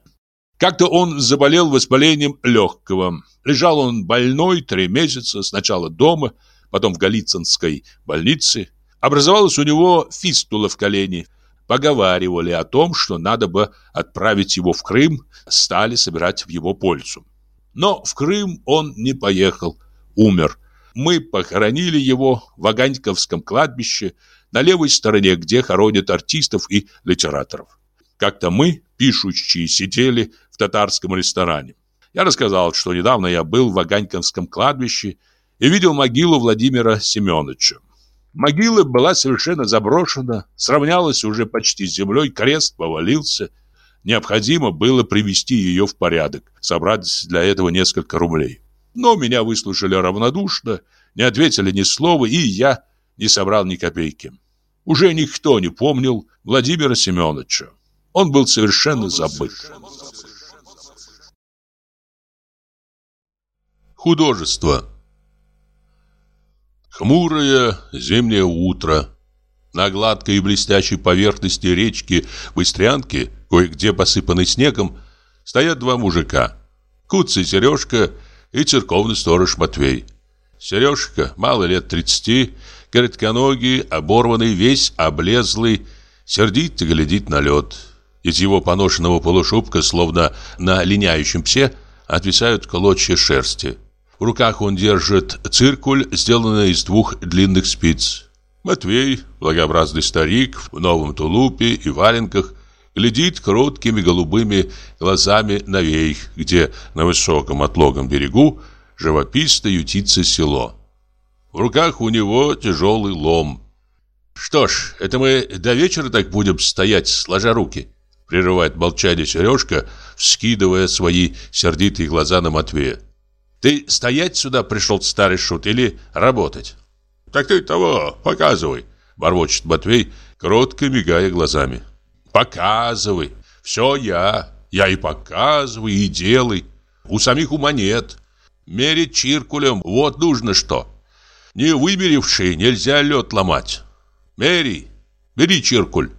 [SPEAKER 2] Как-то он заболел воспалением легкого. Лежал он больной три месяца, сначала дома, потом в Голицынской больнице. Образовалась у него фистула в колене. Поговаривали о том, что надо бы отправить его в Крым, стали собирать в его пользу. Но в Крым он не поехал, умер. Мы похоронили его в Аганьковском кладбище на левой стороне, где хоронят артистов и литераторов. Как-то мы, пишущие, сидели в татарском ресторане. Я рассказал, что недавно я был в Ваганьковском кладбище и видел могилу Владимира Семеновича. Могила была совершенно заброшена, сравнялась уже почти с землей, крест повалился. Необходимо было привести ее в порядок, собрать для этого несколько рублей. Но меня выслушали равнодушно, не ответили ни слова, и я не собрал ни копейки. Уже никто не помнил Владимира Семеновича. Он был совершенно забыт.
[SPEAKER 1] Художество Хмурое зимнее утро. На гладкой и блестящей поверхности речки Быстрянки, кое-где посыпанной снегом, стоят два мужика. Куцый Сережка и церковный сторож Матвей. Сережка, мало лет тридцати, коротконогий, оборванный, весь облезлый, сердито глядит на лед. Из его поношенного полушубка, словно на линяющем псе, отвисают клочья шерсти. В руках он держит циркуль, сделанный из двух длинных спиц. Матвей, благообразный старик, в новом тулупе и валенках, глядит кроткими голубыми глазами наверх, где на высоком отлогом берегу живописно ютится село. В руках у него тяжелый лом. «Что ж, это мы до вечера так будем стоять, сложа руки?» Прерывает молчание Сережка, вскидывая свои сердитые глаза на Матвея. Ты стоять сюда пришел, старый шут, или работать?
[SPEAKER 3] Так ты того, показывай, бормочет Матвей, кротко мигая глазами.
[SPEAKER 2] Показывай. Все я. Я и показывай, и делай. У самих ума нет. Мерить чиркулем, вот нужно что. Не вымеривший нельзя лед ломать. Мери, бери чиркуль.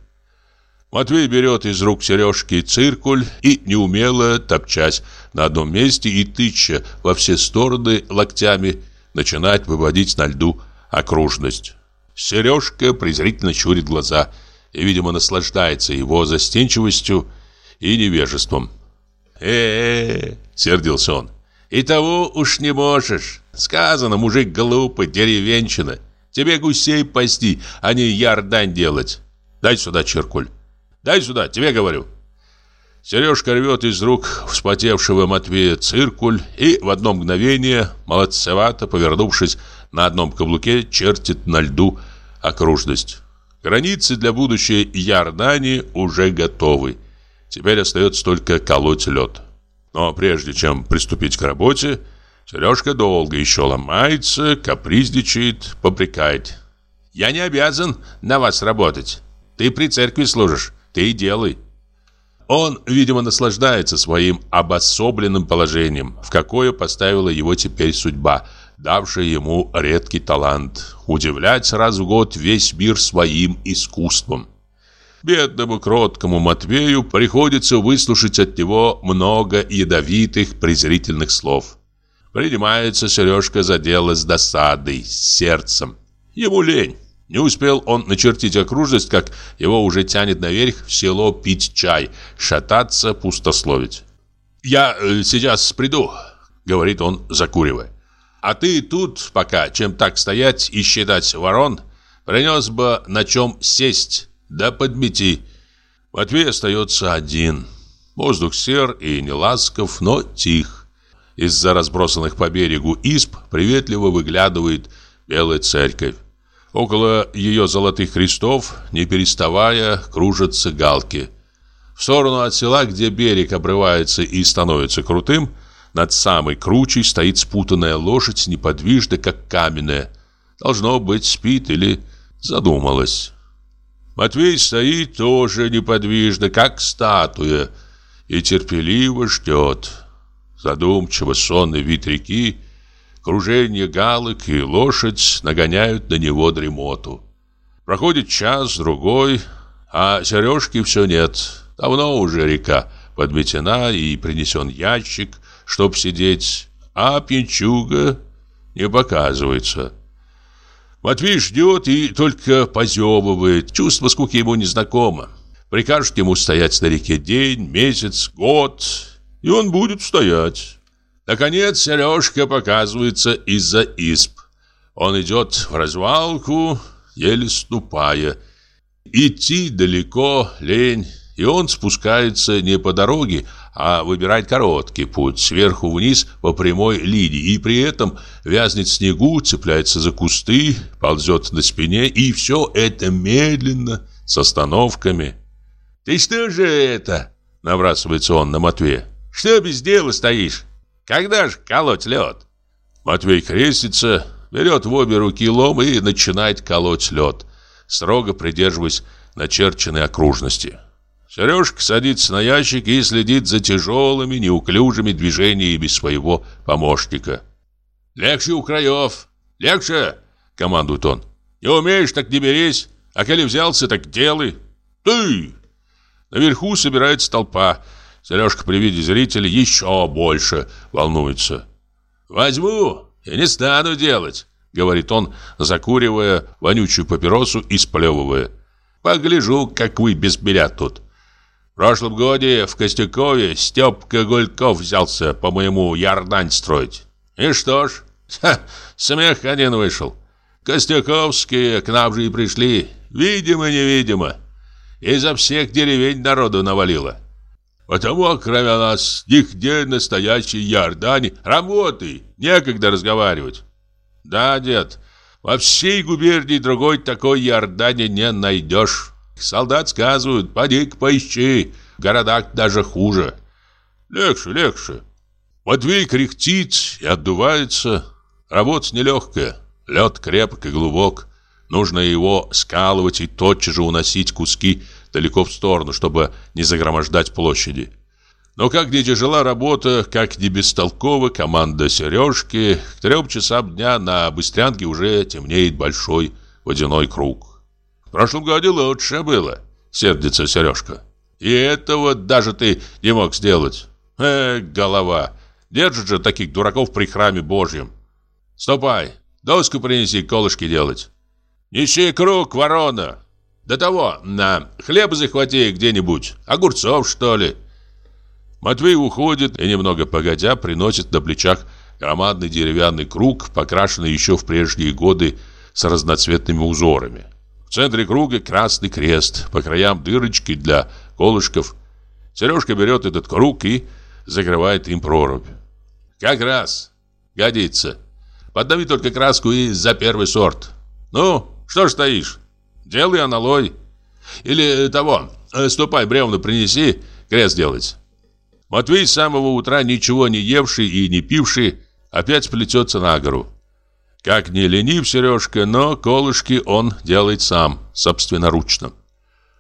[SPEAKER 2] Матвей берет из рук Сережки циркуль и, неумело топчась на одном месте и тыча во все стороны локтями, начинает выводить на льду окружность. Сережка презрительно щурит глаза и, видимо, наслаждается его застенчивостью и невежеством. «Э-э-э!» — сердился он. «И того уж не можешь. Сказано, мужик глупый, деревенщина. Тебе гусей пасти, а не ярдань делать. Дай сюда черкуль». Дай сюда, тебе говорю. Сережка рвет из рук вспотевшего Матвея циркуль и в одно мгновение, молодцевато повернувшись на одном каблуке, чертит на льду окружность. Границы для будущей Ярдани уже готовы. Теперь остается только колоть лед. Но прежде чем приступить к работе, Сережка долго еще ломается, капризничает, попрекает. «Я не обязан на вас работать. Ты при церкви служишь. Ты делай. Он, видимо, наслаждается своим обособленным положением, в какое поставила его теперь судьба, давшая ему редкий талант удивлять раз в год весь мир своим искусством. Бедному кроткому Матвею приходится выслушать от него много ядовитых презрительных слов. Принимается Сережка за дело с досадой, с сердцем. Ему лень. Не успел он начертить окружность, как его уже тянет наверх в село пить чай, шататься, пустословить. «Я э, сейчас приду», — говорит он, закуривая. «А ты тут пока, чем так стоять и считать ворон, принес бы на чем сесть, да подмети». Матвей остается один. Воздух сер и неласков, но тих. Из-за разбросанных по берегу исп приветливо выглядывает белая церковь. Около ее золотых крестов, не переставая, кружатся галки. В сторону от села, где берег обрывается и становится крутым, над самой кручей стоит спутанная лошадь, неподвижно, как каменная. Должно быть, спит или задумалась. Матвей стоит тоже неподвижно, как статуя, и терпеливо ждет. Задумчиво сонный вид реки кружение галок и лошадь нагоняют на него дремоту. Проходит час, другой, а сережки все нет. Давно уже река подметена и принесен ящик, чтоб сидеть, а пьянчуга не показывается. Матвей ждет и только позевывает, чувство скуки ему незнакомо. Прикажут ему стоять на реке день, месяц, год, и он будет стоять. Наконец Сережка показывается из-за исп. Он идет в развалку, еле ступая. Идти далеко лень, и он спускается не по дороге, а выбирает короткий путь, сверху вниз по прямой линии, и при этом вязнет в снегу, цепляется за кусты, ползет на спине, и все это медленно, с остановками. «Ты что же это?» — набрасывается он на Матвея. «Что без дела стоишь? Когда же колоть лед?» Матвей крестится, берет в обе руки лом и начинает колоть лед, строго придерживаясь начерченной окружности.
[SPEAKER 1] Сережка садится на ящик и следит за тяжелыми, неуклюжими движениями своего помощника. «Легче у краев! Легче!» — командует он. «Не умеешь, так не берись, а коли взялся, так делай!» «Ты!» Наверху собирается толпа. Сережка при виде зрителей еще больше волнуется. «Возьму и не стану делать», — говорит он, закуривая вонючую папиросу и сплевывая. «Погляжу, как вы без меня тут. В прошлом году в Костюкове Степка Гульков взялся, по-моему, ярдань строить. И что ж, ха, смех один вышел. Костюковские к нам же и пришли, видимо-невидимо. Изо всех деревень народу навалило. Потому, кроме нас, нигде настоящей ярдани. Работай, некогда разговаривать. Да, дед, во всей губернии другой такой ярдани не найдешь. Солдат сказывают, поди-ка поищи, в городах даже хуже. Легче, легче. Матвей кряхтит и отдувается. Работа нелегкая, лед крепок и глубок. Нужно его скалывать и тотчас же уносить куски далеко в сторону, чтобы не загромождать площади. Но как не тяжела работа, как не бестолкова команда Сережки, к трем часам дня на Быстрянке уже темнеет большой водяной круг прошлом году лучше было», — сердится Сережка. «И этого даже ты не мог сделать. Эх, голова, держит же таких дураков при храме Божьем. Ступай, доску принеси колышки делать. Неси круг, ворона. До того, на, хлеба захвати где-нибудь, огурцов, что ли». Матвей уходит и, немного погодя, приносит на плечах громадный деревянный круг, покрашенный еще в прежние годы с разноцветными узорами. В центре круга красный крест, по краям дырочки для колышков. Сережка берет этот круг и закрывает им прорубь. Как раз. Годится. Поддави только краску и за первый сорт. Ну, что ж стоишь? Делай аналой. Или того, э, ступай бревна принеси, крест делать. Матвей с самого утра ничего не евший и не пивший опять плетется на гору. Как не ленив Сережка, но колышки он делает сам, собственноручно.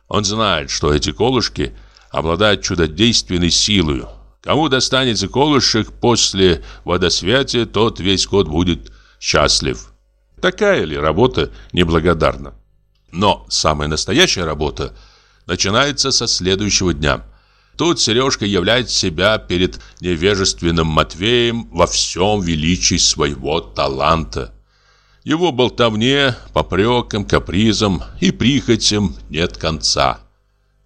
[SPEAKER 1] Он знает, что эти колышки обладают чудодейственной силой. Кому достанется колышек после водосвятия, тот весь год будет счастлив. Такая ли работа неблагодарна? Но самая настоящая работа начинается со следующего дня. Тут Сережка являет себя перед невежественным Матвеем во всем величии своего таланта. Его болтовне, попрекам, капризам и прихотям нет конца.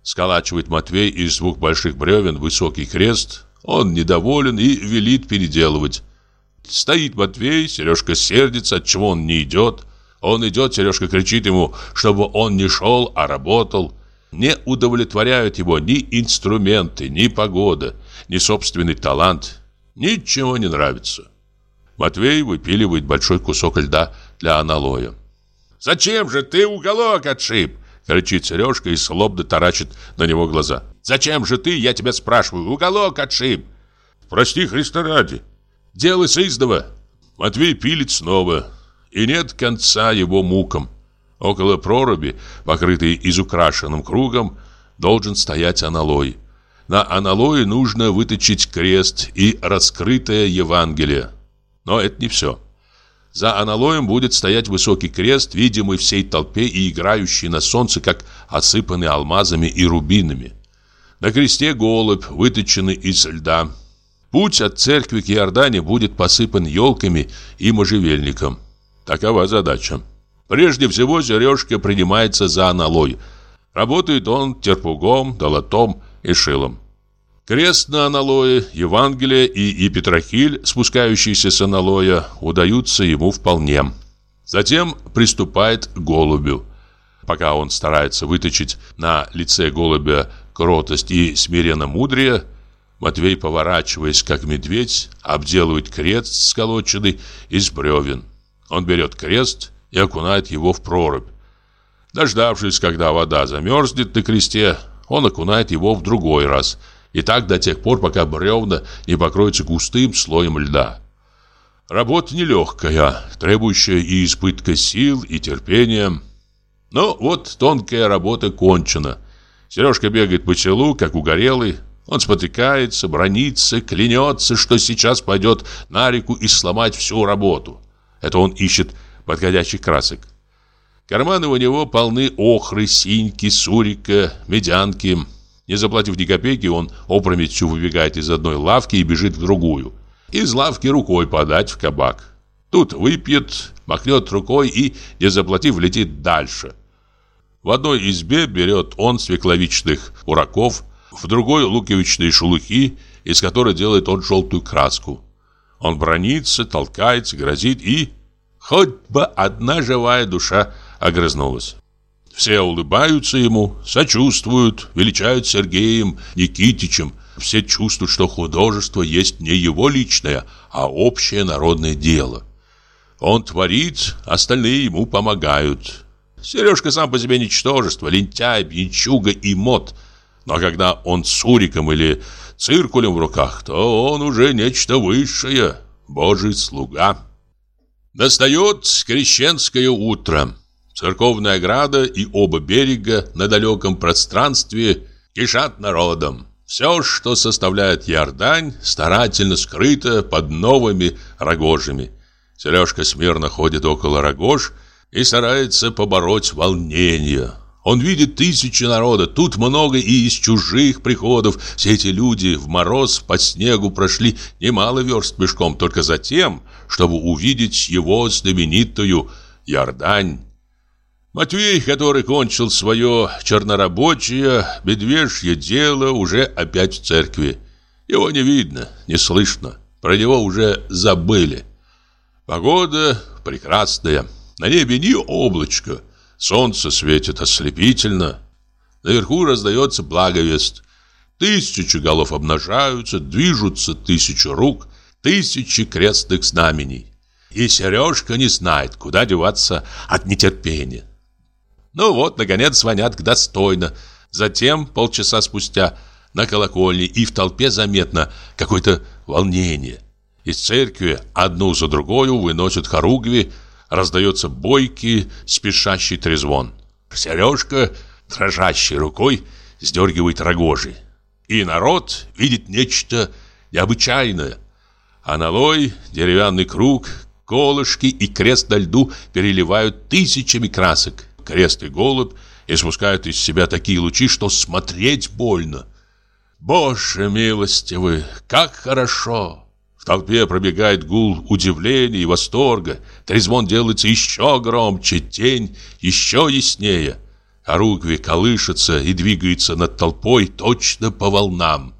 [SPEAKER 1] Сколачивает Матвей из двух больших бревен высокий крест. Он недоволен и велит переделывать. Стоит Матвей, Сережка сердится, отчего он не идет. Он идет, Сережка кричит ему, чтобы он не шел, а работал. Не удовлетворяют его ни инструменты, ни погода, ни собственный талант. Ничего не нравится. Матвей выпиливает большой кусок льда для аналоя. «Зачем же ты уголок отшиб?» Кричит Сережка и слобно таращит на него глаза. «Зачем же ты, я тебя спрашиваю, уголок отшиб?» «Прости, Христа ради». «Делай сыздава». Матвей пилит снова, и нет конца его мукам. Около проруби, покрытой изукрашенным кругом, должен стоять аналой. На аналое нужно выточить крест и раскрытое Евангелие. Но это не все. За аналоем будет стоять высокий крест, видимый всей толпе и играющий на солнце, как осыпанный алмазами и рубинами. На кресте голубь, выточенный из льда. Путь от церкви к Иордане будет посыпан елками и можжевельником. Такова задача. Прежде всего Сережка принимается за аналой. Работает он терпугом, долотом и шилом. Крест на аналое, Евангелие и Епитрахиль, спускающиеся с аналоя, удаются ему вполне. Затем приступает к голубю. Пока он старается выточить на лице голубя кротость и смиренно-мудрее, Матвей, поворачиваясь как медведь, обделывает крест сколоченный из бревен. Он берет крест и окунает его в прорубь. Дождавшись, когда вода замерзнет на кресте, он окунает его в другой раз – и так до тех пор, пока бревна не покроются густым слоем льда. Работа нелегкая, требующая и испытка сил, и терпения. Но вот тонкая работа кончена, Сережка бегает по селу, как угорелый. Он спотыкается, бронится, клянется, что сейчас пойдет на реку и сломать всю работу. Это он ищет подходящих красок. Карманы у него полны охры, синьки, сурика, медянки. Не заплатив ни копейки, он опрометью выбегает из одной лавки и бежит в другую. Из лавки рукой подать в кабак. Тут выпьет, махнет рукой и, не заплатив, летит дальше. В одной избе берет он свекловичных ураков, в другой луковичные шелухи, из которой делает он желтую краску. Он бронится, толкается, грозит и... Хоть бы одна живая душа огрызнулась. Все улыбаются ему, сочувствуют, величают Сергеем Никитичем. Все чувствуют, что художество есть не его личное, а общее народное дело. Он творит, остальные ему помогают. Сережка сам по себе ничтожество, лентяй, пьянчуга и мод. Но когда он с Уриком или циркулем в руках, то он уже нечто высшее, божий слуга. Достает крещенское утро. Церковная ограда и оба берега на далеком пространстве кишат народом. Все, что составляет Иордань, старательно скрыто под новыми рогожами. Сережка смирно ходит около рогож и старается побороть волнение. Он видит тысячи народа, тут много и из чужих приходов. Все эти люди в мороз по снегу прошли немало верст пешком, только за тем, чтобы увидеть его знаменитую Иордань. Матвей, который кончил свое чернорабочее, медвежье дело, уже опять в церкви. Его не видно, не слышно, про него уже забыли. Погода прекрасная, на небе ни облачко, солнце светит ослепительно. Наверху раздается благовест. Тысячи голов обнажаются, движутся тысячи рук, тысячи крестных знамений. И Сережка не знает, куда деваться от нетерпения. Ну вот, наконец, звонят достойно. Затем, полчаса спустя, на колокольне и в толпе заметно какое-то волнение. Из церкви одну за другой выносят хоругви, раздается бойкий, спешащий трезвон. Сережка, дрожащей рукой, сдергивает рогожи. И народ видит нечто необычайное. Аналой, деревянный круг, колышки и крест на льду переливают тысячами красок. Крест и голубь испускают из себя такие лучи, что смотреть больно. Боже милостивый, как хорошо! Толпе пробегает гул удивления и восторга. Трезвон делается еще громче, тень еще яснее. А рукви колышется и двигается над толпой точно по волнам.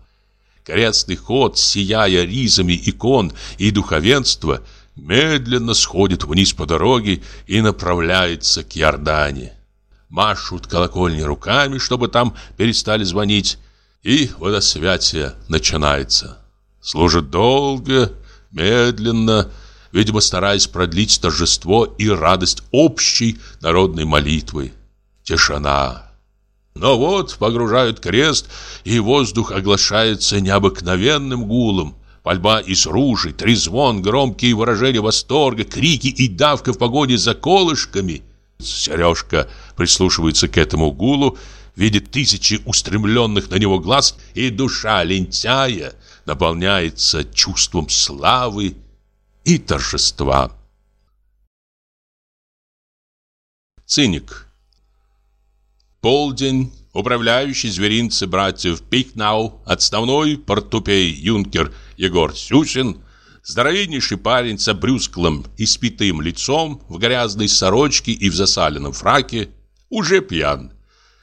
[SPEAKER 1] Крестный ход, сияя ризами икон и духовенства, медленно сходит вниз по дороге и направляется к Иордане. Машут колокольни руками, чтобы там перестали звонить, и водосвятие начинается. Служит долго, медленно, видимо, стараясь продлить торжество и радость общей народной молитвы. Тишина. Но вот погружают крест, и воздух оглашается необыкновенным гулом. Пальба из ружей, трезвон, громкие выражения восторга, крики и давка в погоне за колышками. Сережка прислушивается к этому гулу, видит тысячи устремленных на него глаз, и душа лентяя наполняется чувством славы и торжества. Циник Полдень, управляющий зверинцы братьев Пикнау, отставной портупей юнкер Егор Сюсин, здоровеннейший парень с обрюзглым, испитым лицом, в грязной сорочке и в засаленном фраке, уже пьян.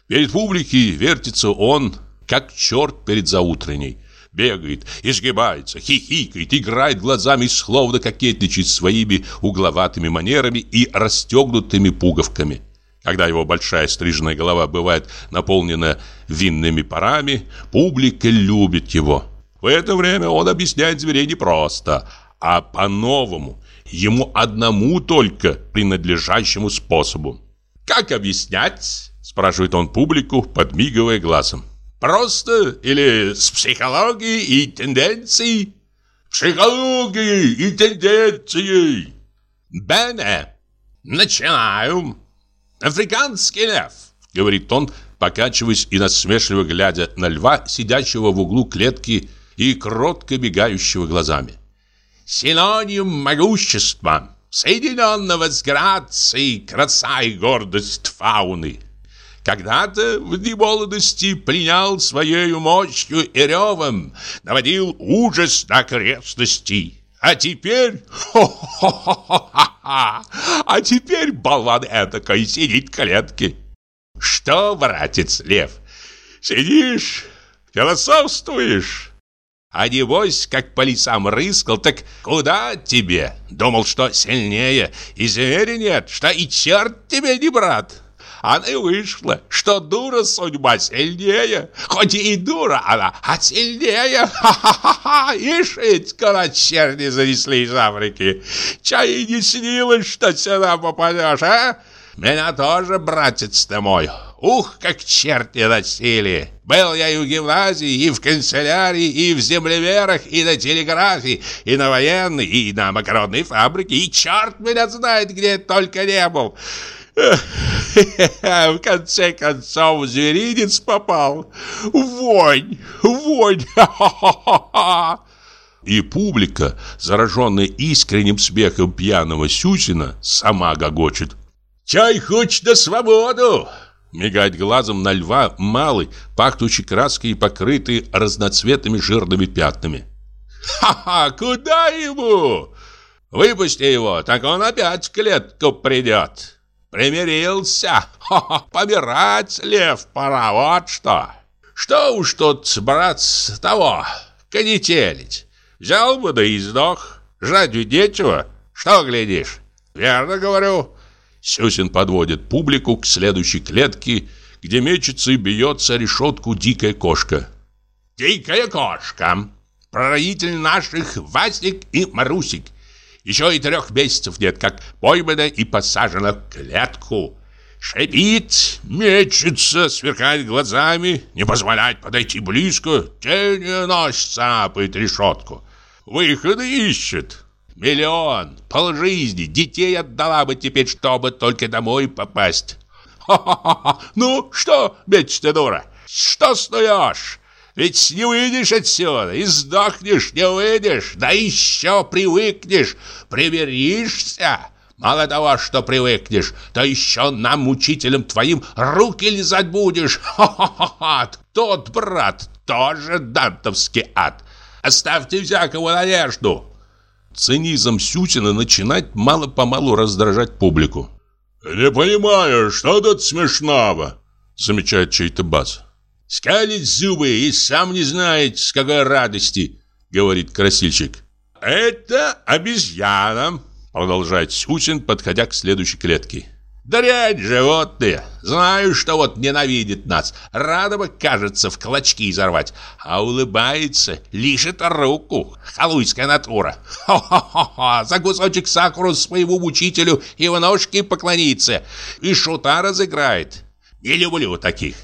[SPEAKER 1] Перед публикой вертится он, как черт перед заутренней бегает, изгибается, хихикает, играет глазами, словно кокетничает своими угловатыми манерами и расстегнутыми пуговками. Когда его большая стриженная голова бывает наполнена винными парами, публика любит его. В это время он объясняет зверей не просто, а по-новому, ему одному только принадлежащему способу. «Как объяснять?» – спрашивает он публику, подмигивая глазом. Просто или с психологией и тенденцией? Психологией и тенденцией. Бене. Начинаю. Африканский лев, говорит он, покачиваясь и насмешливо глядя на льва, сидящего в углу клетки и кротко бегающего глазами.
[SPEAKER 2] «Синоним могущества, соединенного с грацией, краса и гордость фауны. Когда-то в дни молодости пленял своей мощью и ревом, наводил ужас на окрестности. А теперь... А теперь болван этакой сидит в клетке. Что, братец Лев, сидишь, философствуешь? А небось, как по лесам рыскал, так куда тебе? Думал, что сильнее, и зверя нет, что и черт тебе не брат. А и вышло, что дура судьба сильнее. Хоть и дура она, а сильнее. Ха-ха-ха! Ишь, ведь черни занесли из Африки. Чай и не снилось, что сюда попадешь, а? Меня тоже, братец ты мой. Ух, как черти носили! Был я и в гимназии, и в канцелярии, и в землеверах, и на телеграфе, и на военной, и на макаронной фабрике, и черт меня знает, где только не был. В конце концов, зверинец попал. Вонь, вонь.
[SPEAKER 1] И публика, зараженная искренним смехом пьяного Сюсина, сама гогочет.
[SPEAKER 2] «Чай хочет на свободу!»
[SPEAKER 1] Мигает глазом на льва малый, пахнущий краской и покрытый разноцветными жирными пятнами.
[SPEAKER 2] «Ха-ха! Куда ему? Выпусти его, так он опять в клетку придет!» Примирился. -ха, помирать, лев, пора, вот что. Что уж тут, брат, того, конетелить. Взял бы да и сдох. Жрать ведь нечего. Что глядишь? Верно говорю.
[SPEAKER 1] Сюсин подводит публику к следующей клетке, где мечется и бьется решетку дикая кошка.
[SPEAKER 2] Дикая кошка. Прародитель наших Васик и Марусик. Еще и трех месяцев нет, как поймана и посажена в клетку. Шипит, мечется, сверкает глазами, не позволяет подойти близко, тенью нос цапает решетку. Выходы ищет. Миллион, полжизни, детей отдала бы теперь, чтобы только домой попасть. Ха-ха-ха, ну что, мечта дура, что стоишь? Ведь не выйдешь отсюда, и сдохнешь, не выйдешь, да еще привыкнешь, примиришься. Мало того, что привыкнешь, то еще нам, учителям твоим, руки лизать будешь. Ха-ха-ха! Тот брат тоже дантовский ад. Оставьте всякого надежду.
[SPEAKER 1] Цинизм Сютина начинает мало-помалу раздражать публику.
[SPEAKER 3] «Не понимаю, что тут смешного?» Замечает чей-то бас.
[SPEAKER 2] Скалит зубы и сам не знает, с какой радости, говорит красильщик. Это обезьяна, продолжает Сюсин, подходя к следующей клетке. Дрянь животные. Знаю, что вот ненавидит нас. Рада бы, кажется, в клочки изорвать. А улыбается, лишит руку. Халуйская натура. Ха-ха-ха. За кусочек сакуру своему мучителю и в ножки поклониться. И шута разыграет. Не люблю таких.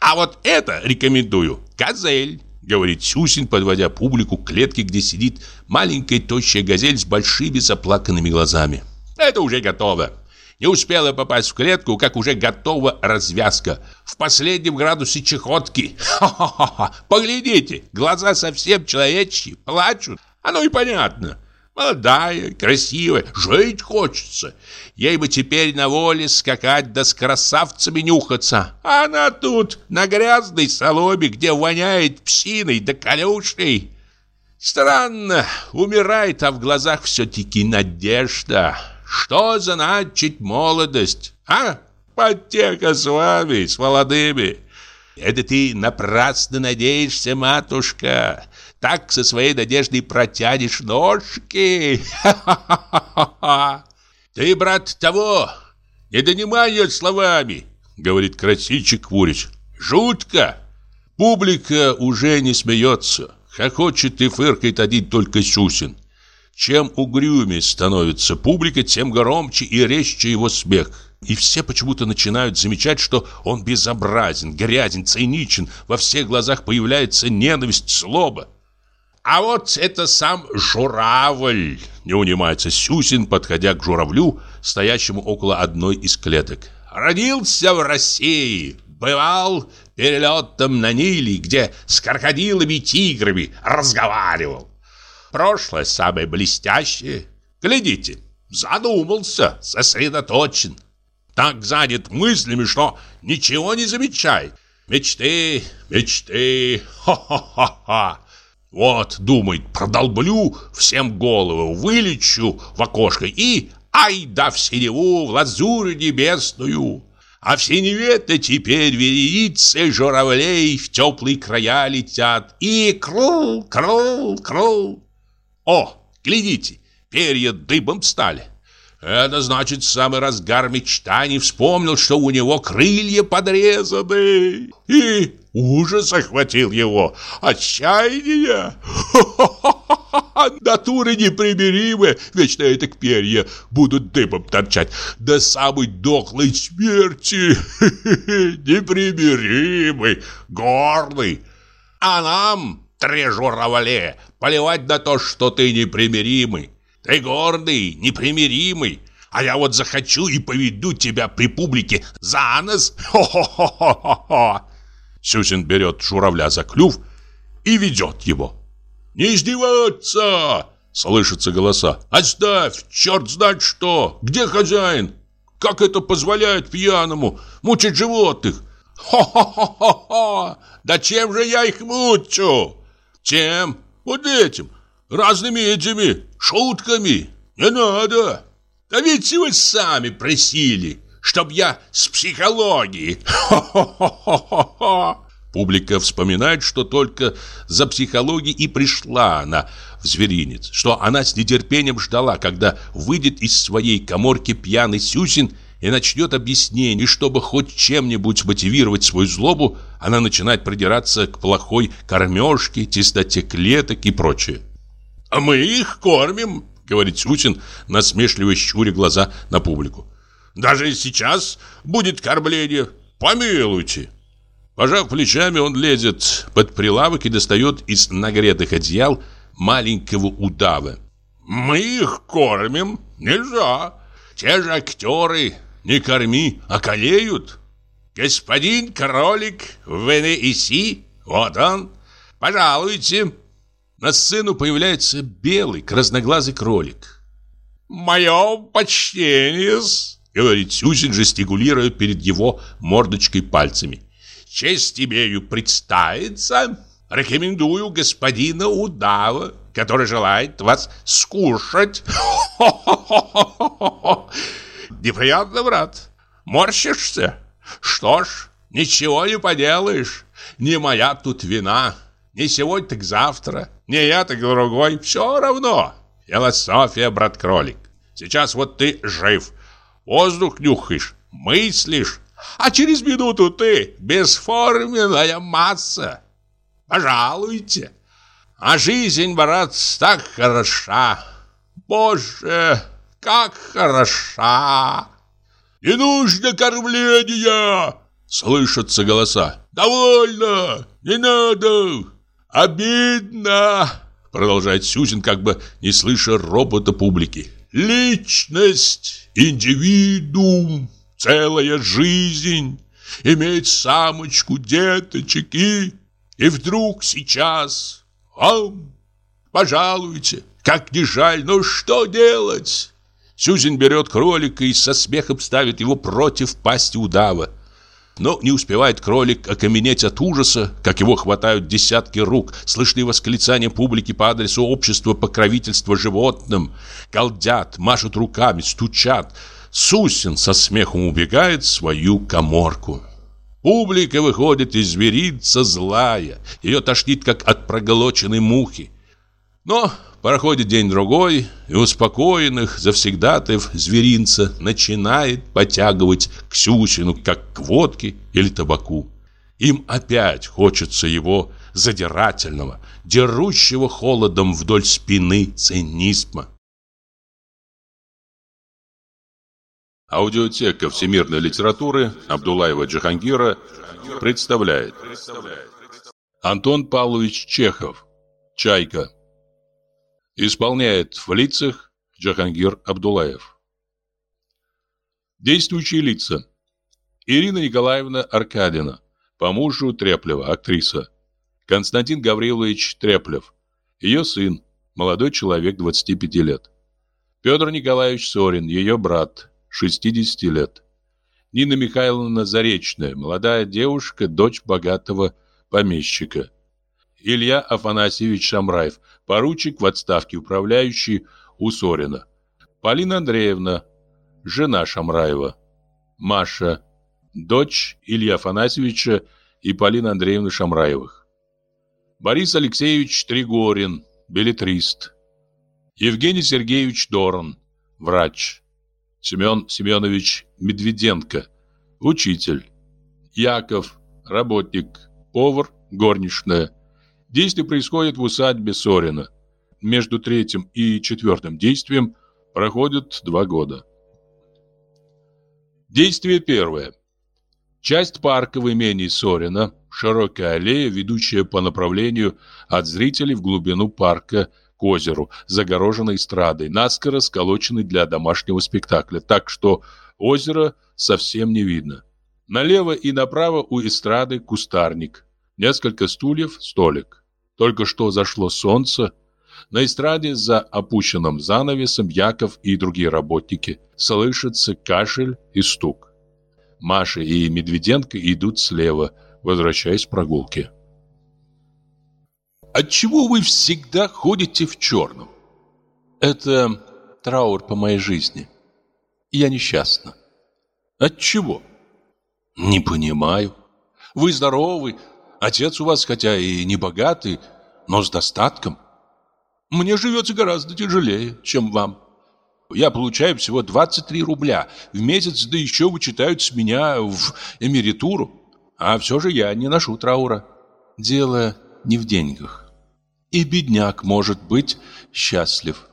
[SPEAKER 2] А вот это рекомендую. Газель, говорит Сюсин, подводя публику к клетке, где сидит маленькая тощая газель с большими заплаканными глазами. Это уже готово. Не успела попасть в клетку, как уже готова развязка. В последнем градусе чехотки. Ха-ха-ха. Поглядите, глаза совсем человечьи, плачут. Оно и понятно. Молодая, красивая, жить хочется. Ей бы теперь на воле скакать да с красавцами нюхаться. А она тут, на грязной соломе, где воняет псиной да колючей. Странно, умирает, а в глазах все-таки надежда. Что значит молодость, а? Потека с вами, с молодыми. Это ты напрасно надеешься, матушка. Так со своей надеждой протянешь ножки. Ты, брат, того, не донимай ее словами, говорит красильщик Курич. Жутко. Публика уже не смеется. Хохочет и фыркает один только Сюсин. Чем угрюмее становится публика, тем громче и резче его смех. И все почему-то начинают замечать, что он безобразен, грязен, циничен. Во всех глазах появляется ненависть, злоба. А вот это сам журавль, не унимается Сюсин, подходя к журавлю, стоящему около одной из клеток. Родился в России, бывал перелетом на Ниле, где с крокодилами и тиграми разговаривал. Прошлое самое блестящее. Глядите, задумался, сосредоточен. Так занят мыслями, что ничего не замечает. Мечты, мечты, ха-ха-ха-ха. Вот, думает, продолблю всем голову, вылечу в окошко и ай да в синеву, в лазурь небесную. А в синеве-то теперь вереницы журавлей в теплые края летят. И крул, крул, крул. О, глядите, перья дыбом стали. Это значит, в самый разгар мечтаний вспомнил, что у него крылья подрезаны. И ужас охватил его. Отчаяние. Натуры непримиримы, вечно это к перья будут дыбом торчать. До самой дохлой смерти. Непримиримый, горный. А нам, журавле, поливать на то, что ты непримиримый. Ты гордый, непримиримый. А я вот захочу и поведу тебя при публике за нос. Хо-хо-хо-хо-хо. Сюзин берет журавля за клюв и ведет его. «Не издеваться!» — слышатся голоса. «Оставь! Черт знает что! Где хозяин? Как это позволяет пьяному мучить животных? Хо-хо-хо-хо! Да чем же я их мучу? Чем? Вот этим! Разными этими шутками! Не надо! Да ведь вы сами просили, чтоб я с психологией! Хо-хо-хо-хо-хо!» Публика вспоминает, что только за психологией и пришла она в зверинец, что она с нетерпением ждала, когда выйдет из своей коморки пьяный Сюсин и начнет объяснение, чтобы хоть чем-нибудь мотивировать свою злобу, она начинает придираться к плохой кормежке, чистоте клеток и прочее. «А мы их кормим», — говорит Сюсин, насмешливо щуря глаза на публику. «Даже сейчас будет кормление, помилуйте». Пожав плечами, он лезет под прилавок и достает из нагретых одеял маленького удава. «Мы их кормим? Нельзя! Те же актеры, не корми, околеют! Господин кролик в Венеиси, вот он, пожалуйте!» На сцену появляется белый, красноглазый кролик. «Мое почтение говорит Сюзин, жестикулируя перед его мордочкой пальцами честь имею представиться. Рекомендую господина Удава, который желает вас скушать. Неприятно, брат. Морщишься? Что ж, ничего не поделаешь. Не моя тут вина. Не сегодня, так завтра. Не я, так другой. Все равно. Философия, брат-кролик. Сейчас вот ты жив. Воздух нюхаешь, мыслишь, а через минуту ты бесформенная масса. Пожалуйте. А жизнь, брат, так хороша. Боже, как хороша. Не нужно кормления, слышатся голоса. Довольно, не надо. Обидно, продолжает Сюзин, как бы не слыша робота публики. Личность, индивидуум, целая жизнь, иметь самочку, деточек и... И вдруг сейчас... Ам, пожалуйте, как не жаль, но что делать? Сюзин берет кролика и со смехом ставит его против пасти удава. Но не успевает кролик окаменеть от ужаса, как его хватают десятки рук, слышны восклицания публики по адресу общества покровительства животным. Галдят, машут руками, стучат. Сусин со смехом убегает в свою коморку. Публика выходит из зверинца злая. Ее тошнит, как от проголоченной мухи. Но проходит день-другой, и успокоенных завсегдатаев зверинца начинает потягивать к Сюсину, как к водке или табаку. Им опять хочется его задирательного, дерущего холодом вдоль спины цинизма.
[SPEAKER 1] Аудиотека всемирной литературы Абдулаева Джахангира представляет Антон Павлович Чехов «Чайка» Исполняет в лицах Джахангир Абдулаев Действующие лица Ирина Николаевна Аркадина, по мужу Треплева, актриса. Константин Гаврилович Треплев, ее сын, молодой человек 25 лет. Петр Николаевич Сорин, ее брат, 60 лет. Нина Михайловна Заречная, молодая девушка, дочь богатого помещика. Илья Афанасьевич Шамраев, поручик в отставке, управляющий у Сорина. Полина Андреевна, жена Шамраева. Маша, дочь Илья Афанасьевича и Полины Андреевны Шамраевых. Борис Алексеевич Тригорин, билетрист. Евгений Сергеевич Дорон, врач. Семен Семенович Медведенко, учитель. Яков, работник, повар, горничная. Действие происходит в усадьбе Сорина. Между третьим и четвертым действием проходит два года. Действие первое. Часть парка в имении Сорина, широкая аллея, ведущая по направлению от зрителей в глубину парка к озеру, загороженной эстрадой, наскоро сколоченной для домашнего спектакля, так что озеро совсем не видно. Налево и направо у эстрады кустарник, несколько стульев, столик. Только что зашло солнце, на эстраде за опущенным занавесом Яков и другие работники слышится кашель и стук. Маша и Медведенко идут слева, возвращаясь с прогулки.
[SPEAKER 2] Отчего вы всегда ходите в черном?
[SPEAKER 1] Это траур по моей жизни. Я несчастна.
[SPEAKER 2] Отчего?
[SPEAKER 1] Не понимаю. Вы здоровы, отец у вас хотя и не богатый, но с достатком. Мне живется гораздо тяжелее, чем вам. Я получаю всего 23 рубля в месяц, да еще вычитают с меня в эмеритуру. А все же я не ношу траура. Дело не в деньгах. И бедняк может быть счастлив.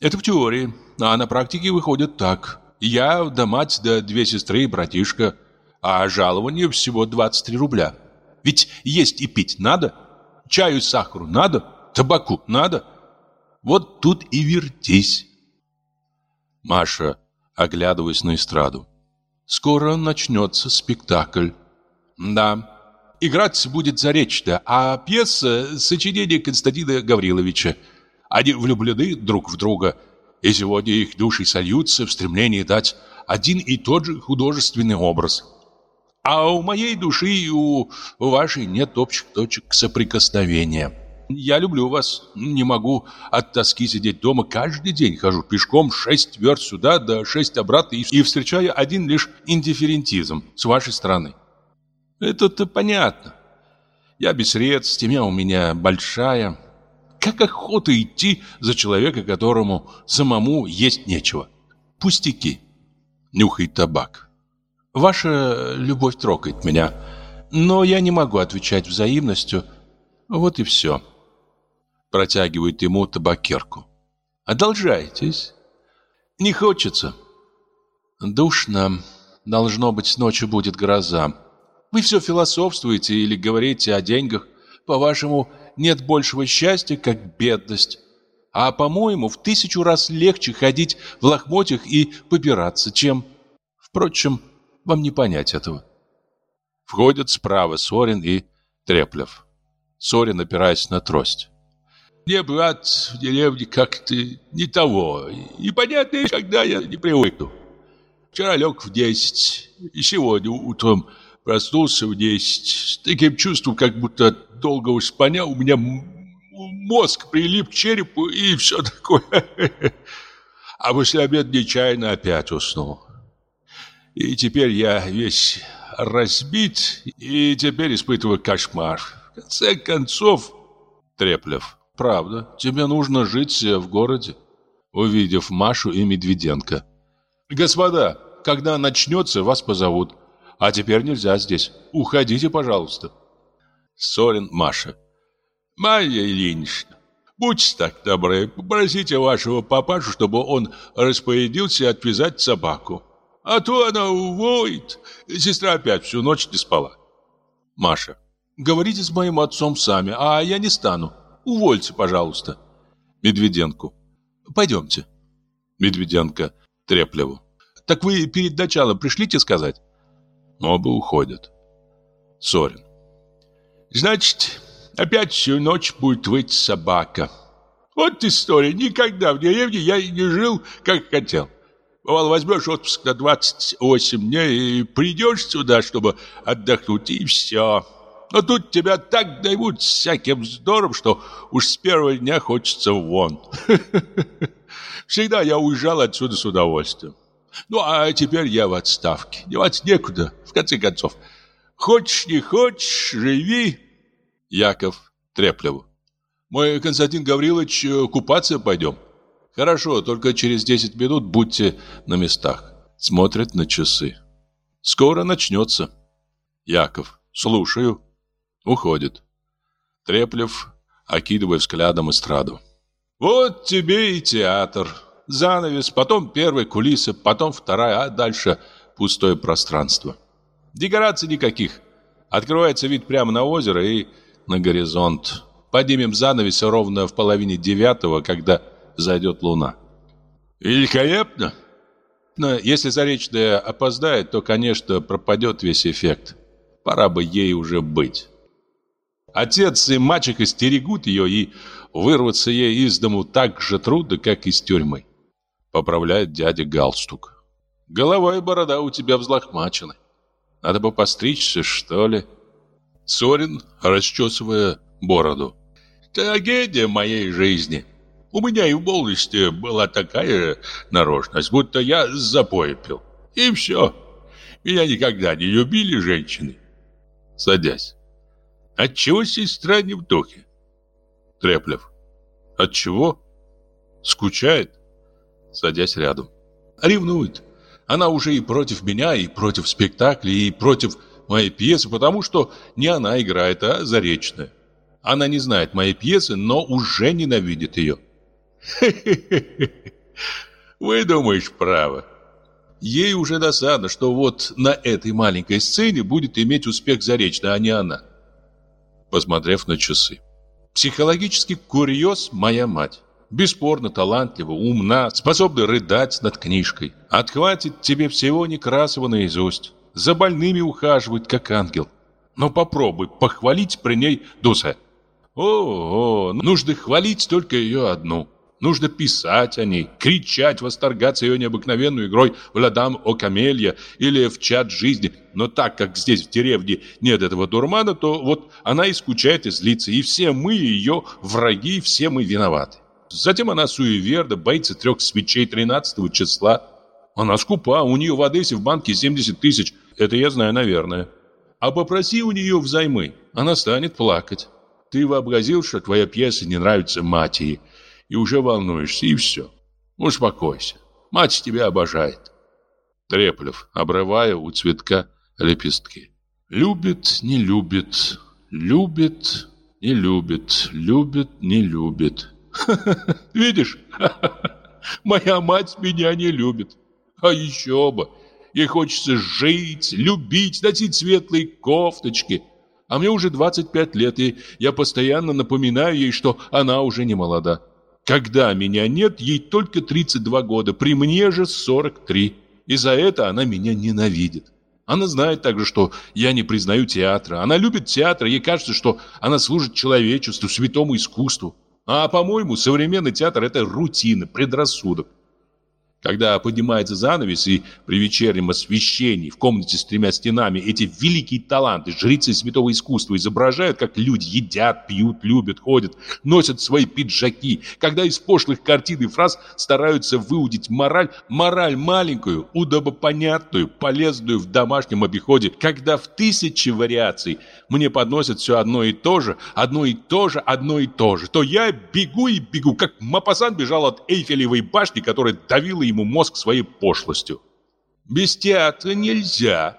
[SPEAKER 1] Это в теории, а на практике выходит так. Я, да мать, да две сестры и братишка, а жалование всего 23 рубля. Ведь есть и пить надо, чаю сахару надо, табаку надо – вот тут и вертись. Маша, оглядываясь на эстраду. Скоро начнется спектакль. Да, играть будет Заречная, а пьеса — сочинение Константина Гавриловича. Они влюблены друг в друга, и сегодня их души сольются в стремлении дать один и тот же художественный образ. А у моей души и у вашей нет общих точек соприкосновения. Я люблю вас. Не могу от тоски сидеть дома. Каждый день хожу пешком шесть верст сюда, да шесть обратно и, и встречаю один лишь индифферентизм с вашей стороны. Это-то понятно. Я без средств, семья у меня большая. Как охота идти за человека, которому самому есть нечего. Пустяки. Нюхает табак. Ваша любовь трогает меня, но я не могу отвечать взаимностью. Вот и все протягивает ему табакерку. «Одолжайтесь». «Не хочется». «Душно. Должно быть, ночью будет гроза. Вы все философствуете или говорите о деньгах. По-вашему, нет большего счастья, как бедность. А, по-моему, в тысячу раз легче ходить в лохмотьях и побираться, чем... Впрочем, вам не понять этого». Входят справа Сорин и Треплев. Сорин опираясь на трость.
[SPEAKER 2] Мне, брат, в деревне как-то не того. И понятно, когда я не привыкну. Вчера лег в десять, и сегодня утром проснулся в десять. С таким чувством, как будто от долгого спаня у меня мозг прилип к черепу и все такое. А после обеда нечаянно опять уснул. И теперь я весь разбит, и теперь испытываю кошмар. В конце концов,
[SPEAKER 1] Треплев. Правда, тебе нужно жить в городе. Увидев Машу и Медведенко. Господа, когда начнется, вас позовут. А теперь нельзя здесь. Уходите, пожалуйста. Сорин Маша.
[SPEAKER 2] Майя Ильинична, будьте так добры, попросите вашего папашу, чтобы он распорядился отвязать собаку. А то она воет. Сестра опять всю ночь не спала.
[SPEAKER 1] Маша. Говорите с моим отцом сами, а я не стану. Увольте, пожалуйста. Медведенку. Пойдемте. Медведенко Треплеву. Так вы перед началом пришлите сказать?
[SPEAKER 2] Оба уходят. Сорин.
[SPEAKER 3] Значит, опять всю ночь будет выть собака. Вот история. Никогда в деревне я не жил, как хотел. Бывало, возьмешь отпуск на 28 дней и придешь сюда, чтобы отдохнуть, и все. Но тут тебя так дают всяким вздором, что уж с первого дня хочется вон. Всегда я уезжал отсюда с удовольствием. Ну, а теперь я в отставке. Деваться некуда, в конце концов. Хочешь, не хочешь, живи.
[SPEAKER 2] Яков Треплеву. Мы, Константин Гаврилович, купаться пойдем. Хорошо, только через 10 минут будьте на местах. Смотрят на часы. Скоро начнется. Яков. Слушаю. Уходит. Треплев, окидывая взглядом эстраду. Вот тебе и театр. Занавес, потом первая кулиса, потом вторая, а дальше пустое пространство. Декораций никаких. Открывается вид прямо на озеро и на горизонт. Поднимем занавес ровно в половине девятого, когда зайдет луна.
[SPEAKER 3] Великолепно!
[SPEAKER 2] Но если Заречная опоздает, то, конечно, пропадет весь эффект. Пора бы ей уже быть. Отец и мальчик истерегут ее, и вырваться ей из дому так же трудно, как из тюрьмы. Поправляет дядя галстук. Голова и борода у тебя взлохмачены. Надо бы постричься, что ли? Сорин, расчесывая бороду.
[SPEAKER 3] Трагедия моей жизни. У меня и в молодости была такая нарожность, будто я с запоя пил. И все. Меня никогда не любили женщины.
[SPEAKER 2] Садясь.
[SPEAKER 3] Отчего сестра не в духе?
[SPEAKER 2] Треплев. Отчего? Скучает? Садясь рядом. Ревнует. Она уже и против меня, и против спектакля, и против моей пьесы, потому что не она играет, а Заречная. Она не знает моей пьесы, но уже ненавидит ее.
[SPEAKER 3] Вы думаешь, право.
[SPEAKER 2] Ей уже досадно, что вот на этой маленькой сцене будет иметь успех Заречная, а не она посмотрев на часы. Психологический курьез моя мать. Бесспорно талантлива, умна, способна рыдать над книжкой. Отхватит тебе всего Некрасова наизусть. За больными ухаживает, как ангел. Но попробуй похвалить при ней Дуса. О, -о, нужно хвалить только ее одну. Нужно писать о ней, кричать, восторгаться ее необыкновенной игрой в «Ладам о камелья» или в «Чат жизни». Но так как здесь в деревне нет этого дурмана, то вот она и скучает и злится, и все мы ее враги, все мы виноваты. Затем она суеверда, боится трех свечей 13 числа. Она скупа, у нее в Одессе в банке 70 тысяч, это я знаю, наверное. А попроси у нее взаймы, она станет плакать. Ты вообразил, что твоя пьеса не нравится матери, и уже волнуешься, и все. Успокойся. Мать тебя обожает. Треплев, обрывая у цветка лепестки. Любит, не любит, любит, не любит, любит, не любит. Видишь? Моя мать меня не любит. А еще бы. Ей хочется жить, любить, носить светлые кофточки. А мне уже 25 лет, и я постоянно напоминаю ей, что она уже не молода. Когда меня нет, ей только 32 года, при мне же 43. И за это она меня ненавидит. Она знает также, что я не признаю театра. Она любит театр, ей кажется, что она служит человечеству, святому искусству. А, по-моему, современный театр – это рутина, предрассудок. Когда поднимается занавес и при вечернем освещении в комнате с тремя стенами эти великие таланты, жрицы святого искусства изображают, как люди едят, пьют, любят, ходят, носят свои пиджаки, когда из пошлых картин и фраз стараются выудить мораль, мораль маленькую, удобопонятную, полезную в домашнем обиходе, когда в тысячи вариаций мне подносят все одно и то же, одно и то же, одно и то же, то я бегу и бегу, как Мапасан бежал от Эйфелевой башни, которая давила ему мозг своей пошлостью. Без театра нельзя.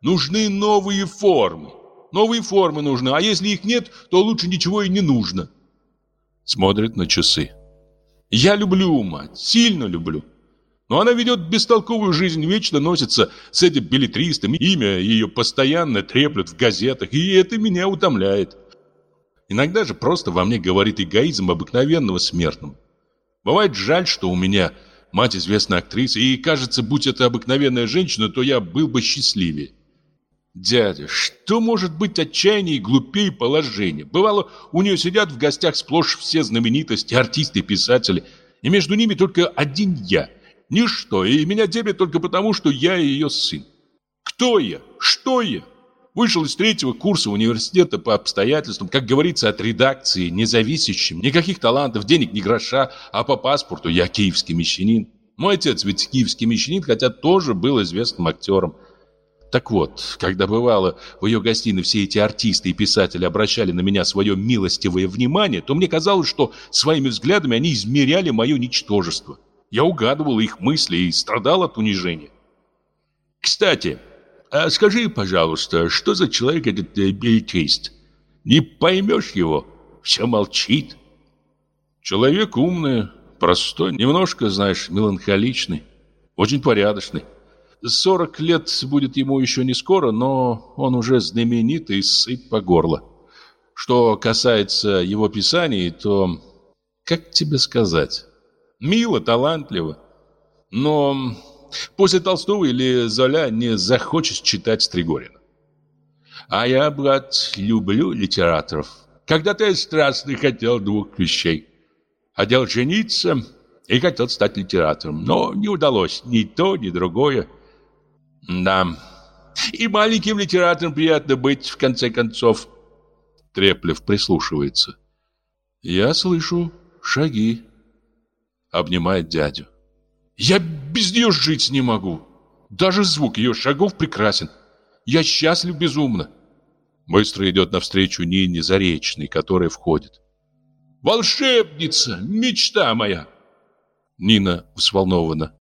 [SPEAKER 2] Нужны новые формы. Новые формы нужны, а если их нет, то лучше ничего и не нужно. Смотрит на часы. Я люблю мать, сильно люблю. Но она ведет бестолковую жизнь, вечно носится с этим билетристом, имя ее постоянно треплют в газетах, и это меня утомляет. Иногда же просто во мне говорит эгоизм обыкновенного смертного. Бывает жаль, что у меня Мать известная актриса, и кажется, будь это обыкновенная женщина, то я был бы счастливее. Дядя, что может быть отчаяннее и глупее положения? Бывало, у нее сидят в гостях сплошь все знаменитости, артисты, писатели, и между ними только один я. Ничто, и меня дебят только потому, что я ее сын. Кто я? Что я? Вышел из третьего курса университета по обстоятельствам, как говорится, от редакции, независящим, никаких талантов, денег ни гроша, а по паспорту я киевский мещанин. Мой отец ведь киевский мещанин, хотя тоже был известным актером. Так вот, когда бывало в ее гостиной все эти артисты и писатели обращали на меня свое милостивое внимание, то мне казалось, что своими взглядами они измеряли мое ничтожество. Я угадывал их мысли и страдал от унижения. Кстати, а скажи, пожалуйста, что за человек этот э, билетрист? Не поймешь его, все молчит.
[SPEAKER 1] Человек умный, простой, немножко, знаешь, меланхоличный, очень порядочный. Сорок лет будет ему еще не скоро, но он уже знаменит и сыт по горло. Что касается его писаний, то, как тебе сказать, мило, талантливо. Но После Толстого или Золя не захочешь читать Стригорина. А я, брат, люблю литераторов. Когда-то я страстно хотел двух вещей. Хотел жениться и хотел стать литератором. Но не удалось ни то, ни другое. Да, и маленьким литератором приятно быть, в конце концов. Треплев прислушивается. Я слышу шаги. Обнимает дядю. Я без нее жить не могу. Даже звук ее шагов прекрасен. Я счастлив безумно. Быстро идет навстречу Нине Заречной, которая входит. «Волшебница! Мечта моя!» Нина взволнована.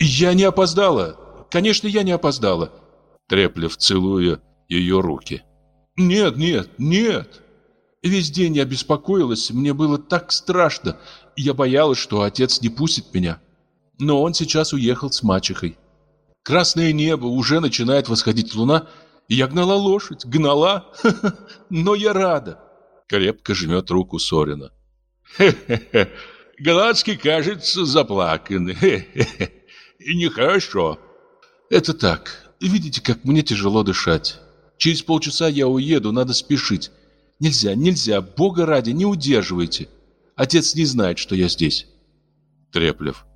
[SPEAKER 1] «Я не опоздала! Конечно, я не опоздала!» Треплев, целуя ее руки. «Нет, нет, нет!» Весь день я беспокоилась, мне было так страшно. Я боялась, что отец не пустит меня но он сейчас уехал с мачехой. Красное небо, уже начинает восходить луна, я гнала лошадь, гнала, но я рада. Крепко жмет руку Сорина. Хе-хе-хе, Гладский, кажется, заплакан. Хе-хе-хе, нехорошо. Это так, видите, как мне тяжело дышать. Через полчаса я уеду, надо спешить. Нельзя, нельзя, бога ради, не удерживайте. Отец не знает, что я здесь. Треплев.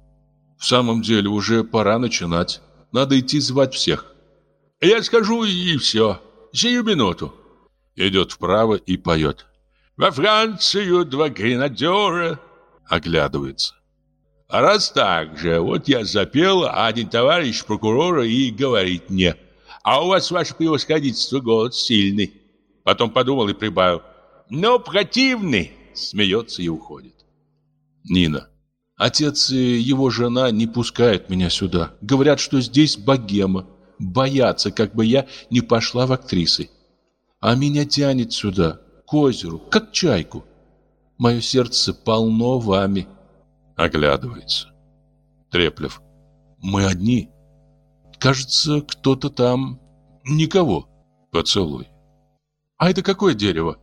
[SPEAKER 1] В самом деле уже пора начинать. Надо идти звать всех. Я скажу и все. Сию минуту. Идет вправо и поет. Во Францию два гренадера. Оглядывается. А раз так же, вот я запел, а один товарищ прокурора и говорит мне, а у вас, ваше превосходительство, голос сильный. Потом подумал и прибавил, но противный, смеется и уходит. Нина. Отец и его жена не пускают меня сюда. Говорят, что здесь богема. Боятся, как бы я не пошла в актрисы. А меня тянет сюда, к озеру, как чайку. Мое сердце полно вами. Оглядывается. Треплев. Мы одни. Кажется, кто-то там... Никого. Поцелуй. А это какое дерево?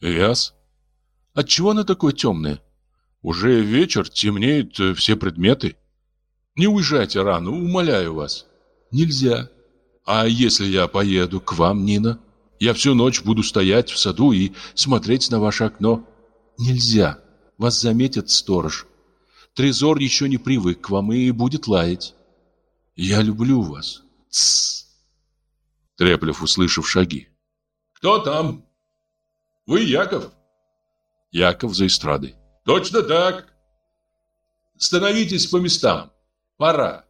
[SPEAKER 1] Вяз. Отчего оно такое темное? Уже вечер, темнеют э, все предметы. Не уезжайте рано, умоляю вас. Нельзя. А если я поеду к вам, Нина? Я всю ночь буду стоять в саду и смотреть на ваше окно. Нельзя. Вас заметит сторож. Трезор еще не привык к вам и будет лаять. Я люблю вас. Тссс. Треплев, услышав шаги. Кто там? Вы Яков? Яков за эстрадой. Точно так. Становитесь по местам. Пора.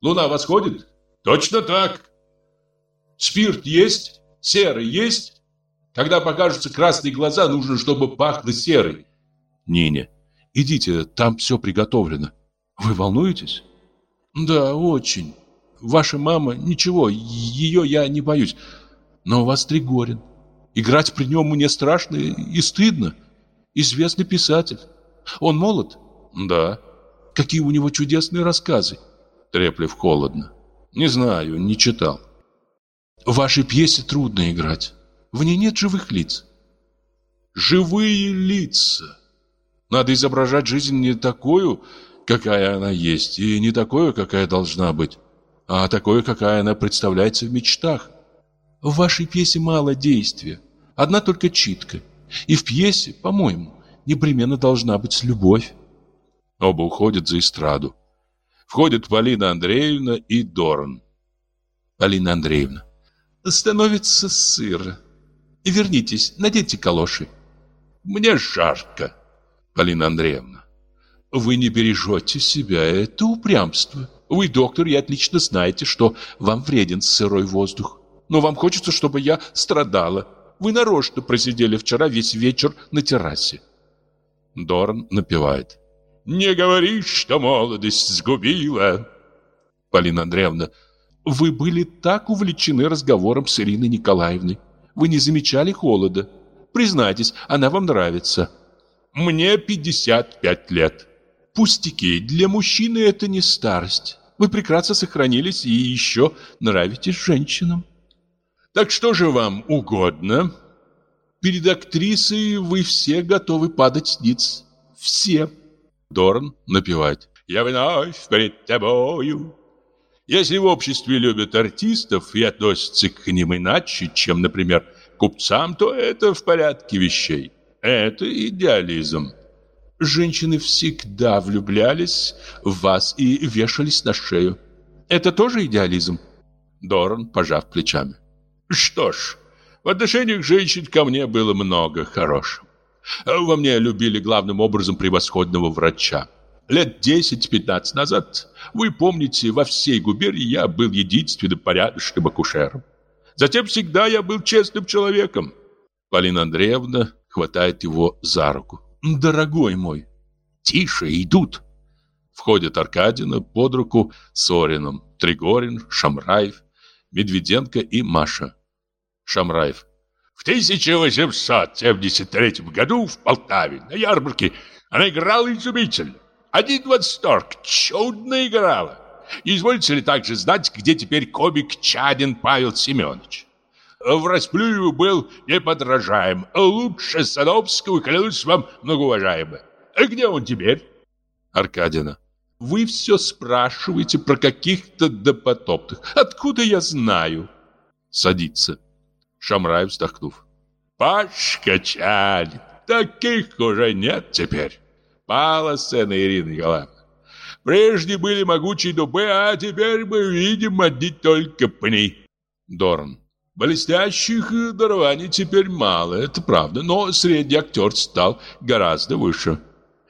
[SPEAKER 1] Луна восходит? Точно так. Спирт есть? Серый есть? Когда покажутся красные глаза, нужно, чтобы пахло серой. Нине, идите, там все приготовлено. Вы волнуетесь? Да, очень. Ваша мама, ничего, ее я не боюсь. Но у вас Тригорин. Играть при нем мне страшно и стыдно. Известный писатель. Он молод? Да. Какие у него чудесные рассказы? Треплев холодно. Не знаю, не читал. В вашей пьесе трудно играть. В ней нет живых лиц. Живые лица. Надо изображать жизнь не такую, какая она есть, и не такую, какая должна быть, а такой, какая она представляется в мечтах. В вашей пьесе мало действия. Одна только читка. И в пьесе, по-моему, непременно должна быть любовь.
[SPEAKER 2] Оба уходят за эстраду. Входят Полина Андреевна и Дорн.
[SPEAKER 1] Полина Андреевна. Становится сыро. Вернитесь, наденьте калоши.
[SPEAKER 2] Мне жарко.
[SPEAKER 1] Полина Андреевна. Вы не бережете себя, это упрямство. Вы, доктор, и отлично знаете, что вам вреден сырой воздух. Но вам хочется, чтобы я страдала. Вы нарочно просидели вчера весь вечер на террасе.
[SPEAKER 2] Дорн напевает. «Не говори, что молодость сгубила!»
[SPEAKER 1] Полина Андреевна, вы были так увлечены разговором с Ириной Николаевной. Вы не замечали холода. Признайтесь, она вам нравится.
[SPEAKER 2] Мне 55 лет.
[SPEAKER 1] Пустяки, для мужчины это не старость. Вы прекрасно сохранились и еще нравитесь женщинам.
[SPEAKER 2] Так что же вам угодно?
[SPEAKER 1] Перед актрисой вы все готовы падать ниц. Все.
[SPEAKER 2] Дорн напевает. Я вновь перед тобою. Если в обществе любят артистов и относятся к ним иначе, чем, например, купцам, то это в порядке вещей. Это идеализм.
[SPEAKER 1] Женщины всегда влюблялись в вас и вешались на шею. Это тоже идеализм?
[SPEAKER 2] Дорн, пожав плечами. Что ж, в отношениях женщин ко мне было много хорошего. Во мне любили главным образом превосходного врача. Лет 10-15 назад, вы помните, во всей губернии я был единственным порядочным акушером. Затем всегда я был честным человеком.
[SPEAKER 1] Полина Андреевна хватает его за руку. «Дорогой мой!»
[SPEAKER 2] «Тише, идут!»
[SPEAKER 1] Входят Аркадина под руку с Орином, Тригорин, Шамраев, Медведенко и Маша.
[SPEAKER 2] Шамраев. В 1873 году в Полтаве на ярмарке она играла изумительно. Один восторг, чудно играла. Извольте ли также знать, где теперь комик Чадин Павел Семенович? В Расплюеву был неподражаем. Лучше Садовского, клянусь вам, многоуважаемый. А где он теперь?
[SPEAKER 1] Аркадина. Вы все спрашиваете про каких-то допотопных. Откуда я знаю? Садится. Шамрай, вздохнув.
[SPEAKER 2] Пашка Чадин, таких уже нет теперь. Пала сцена Ирина Николаевна. Прежде были могучие дубы, а теперь мы видим одни только пни.
[SPEAKER 1] Дорн. Блестящих дарований теперь мало, это правда, но средний актер стал гораздо выше.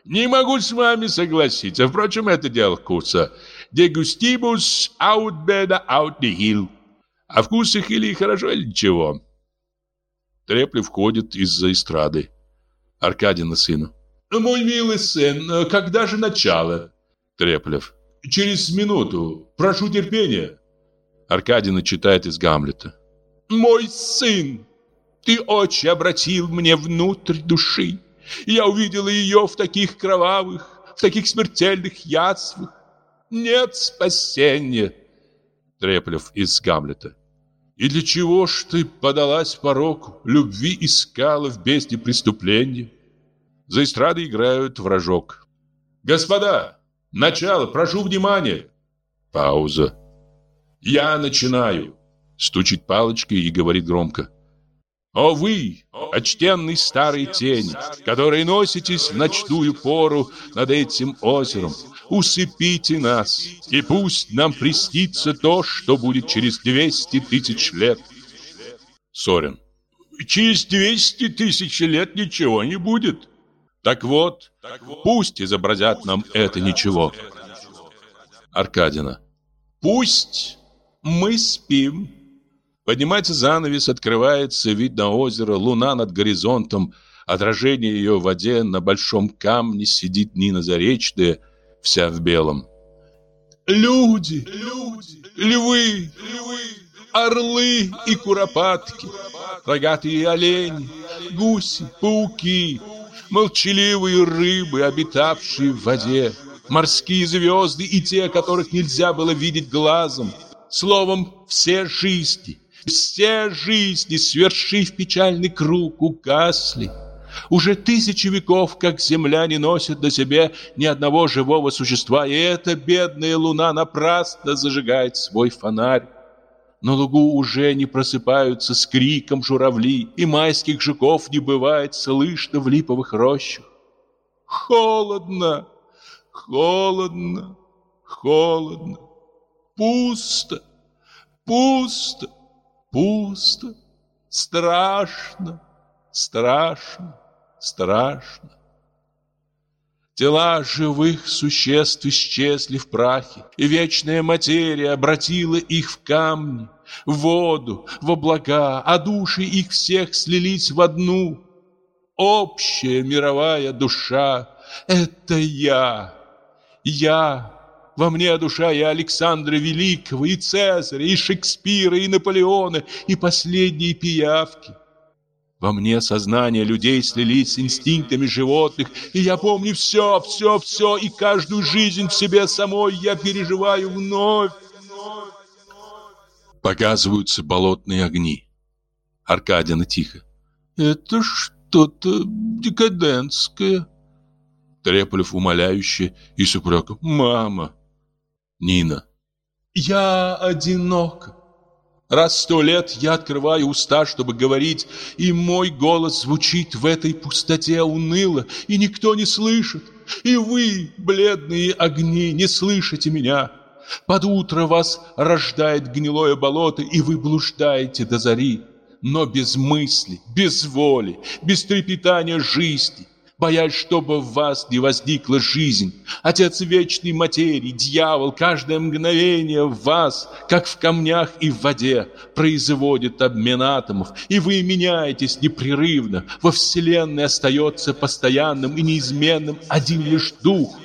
[SPEAKER 2] Не могу с вами согласиться, впрочем, это дело вкуса. Дегустибус аут беда. А вкус их или хорошо, или ничего.
[SPEAKER 1] Треплев входит из-за эстрады. Аркадий на сына.
[SPEAKER 3] «Мой милый сын, когда же начало?»
[SPEAKER 1] Треплев.
[SPEAKER 3] «Через минуту. Прошу терпения».
[SPEAKER 1] Аркадий читает из Гамлета.
[SPEAKER 3] «Мой сын, ты очень обратил мне внутрь души. Я увидела ее в таких кровавых, в таких смертельных язвах. Нет спасения».
[SPEAKER 1] Треплев из Гамлета. И для чего ж ты подалась пороку, любви искала в бездне преступления? За эстрадой играют вражок.
[SPEAKER 3] Господа, начало, прошу внимания.
[SPEAKER 1] Пауза.
[SPEAKER 3] Я начинаю.
[SPEAKER 1] Стучит палочкой и говорит громко. О вы, почтенные старые тени, которые носитесь в ночную пору над этим озером, усыпите нас, и пусть нам приснится то, что будет через 200 тысяч лет. Сорин.
[SPEAKER 3] Через 200 тысяч лет ничего не будет.
[SPEAKER 1] Так вот, пусть изобразят нам это ничего. Аркадина. Пусть мы спим. Поднимается занавес, открывается вид на озеро, луна над горизонтом, отражение ее в воде, на большом камне сидит Нина Заречная, вся в белом.
[SPEAKER 3] Люди, люди, львы, львы, орлы и куропатки, рогатые олени, гуси, пауки, молчаливые рыбы, обитавшие в воде, морские звезды и те, которых нельзя было видеть глазом. Словом, все жизни, все жизни, свершив печальный круг, угасли. Уже тысячи веков, как земля не носит на себе ни одного живого существа, и эта бедная луна напрасно зажигает свой фонарь.
[SPEAKER 1] На лугу уже не просыпаются с криком журавли, И майских жуков не бывает слышно в липовых рощах. Холодно, холодно, холодно, пусто, пусто, пусто, страшно, страшно, страшно. Тела живых существ исчезли в прахе, и вечная материя обратила их в камни, в воду, в облака, а души их всех слились в одну. Общая мировая душа — это я, я. Во мне душа и Александра Великого, и Цезаря, и Шекспира, и Наполеона, и последние пиявки. Во мне сознание людей слились с инстинктами животных, и я помню все, все, все, и каждую жизнь в себе самой я переживаю вновь. Показываются болотные огни. Аркадина тихо. Это что-то декадентское. Треполев умоляюще и с упреком. Мама. Нина. Я одинока. Раз сто лет я открываю уста, чтобы говорить, и мой голос звучит в этой пустоте уныло, и никто не слышит. И вы, бледные огни, не слышите меня. Под утро вас рождает гнилое болото, и вы блуждаете до зари. Но без мысли, без воли, без трепетания жизни боясь, чтобы в вас не возникла жизнь. Отец вечной материи, дьявол, каждое мгновение в вас, как в камнях и в воде, производит обмен атомов, и вы меняетесь непрерывно. Во Вселенной остается постоянным и неизменным один лишь дух.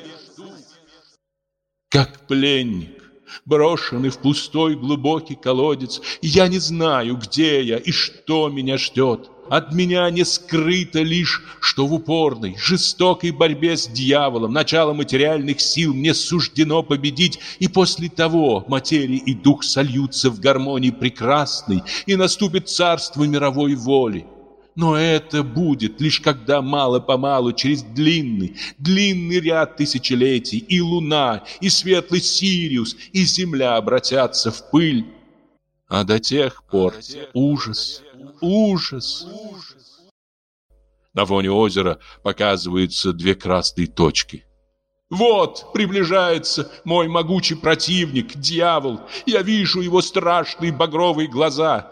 [SPEAKER 1] Как пленник, брошенный в пустой глубокий колодец, я не знаю, где я и что меня ждет. От меня не скрыто лишь, что в упорной, жестокой борьбе с дьяволом, начало материальных сил мне суждено победить, и после того материя и дух сольются в гармонии прекрасной, и наступит царство мировой воли. Но это будет лишь когда мало-помалу через длинный, длинный ряд тысячелетий и луна, и светлый Сириус, и земля обратятся в пыль. А до тех пор ужас, ужас. На фоне озера показываются две красные точки. Вот приближается мой могучий противник, дьявол. Я вижу его страшные багровые глаза.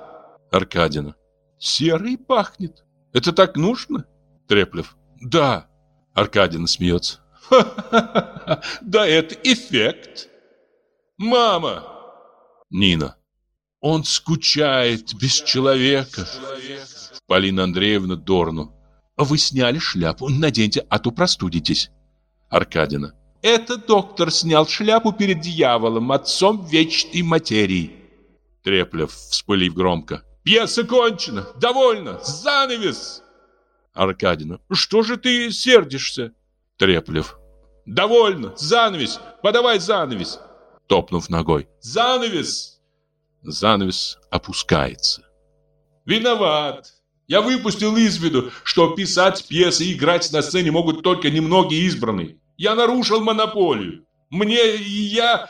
[SPEAKER 1] Аркадина. Серый пахнет. Это так нужно? Треплев. Да. Аркадина смеется. Ха-ха-ха. Да это эффект. Мама. Нина. Он скучает без человека. Полина Андреевна Дорну. Вы сняли шляпу, наденьте, а то простудитесь. Аркадина. Это доктор снял шляпу перед дьяволом, отцом вечной материи. Треплев, вспылив громко. Пьеса кончена, довольно, занавес. Аркадина. Что же ты сердишься? Треплев. Довольно, занавес, подавай занавес. Топнув ногой. Занавес! Занавес опускается. Виноват. Я выпустил из виду, что писать пьесы и играть на сцене могут только немногие избранные. Я нарушил монополию. Мне я...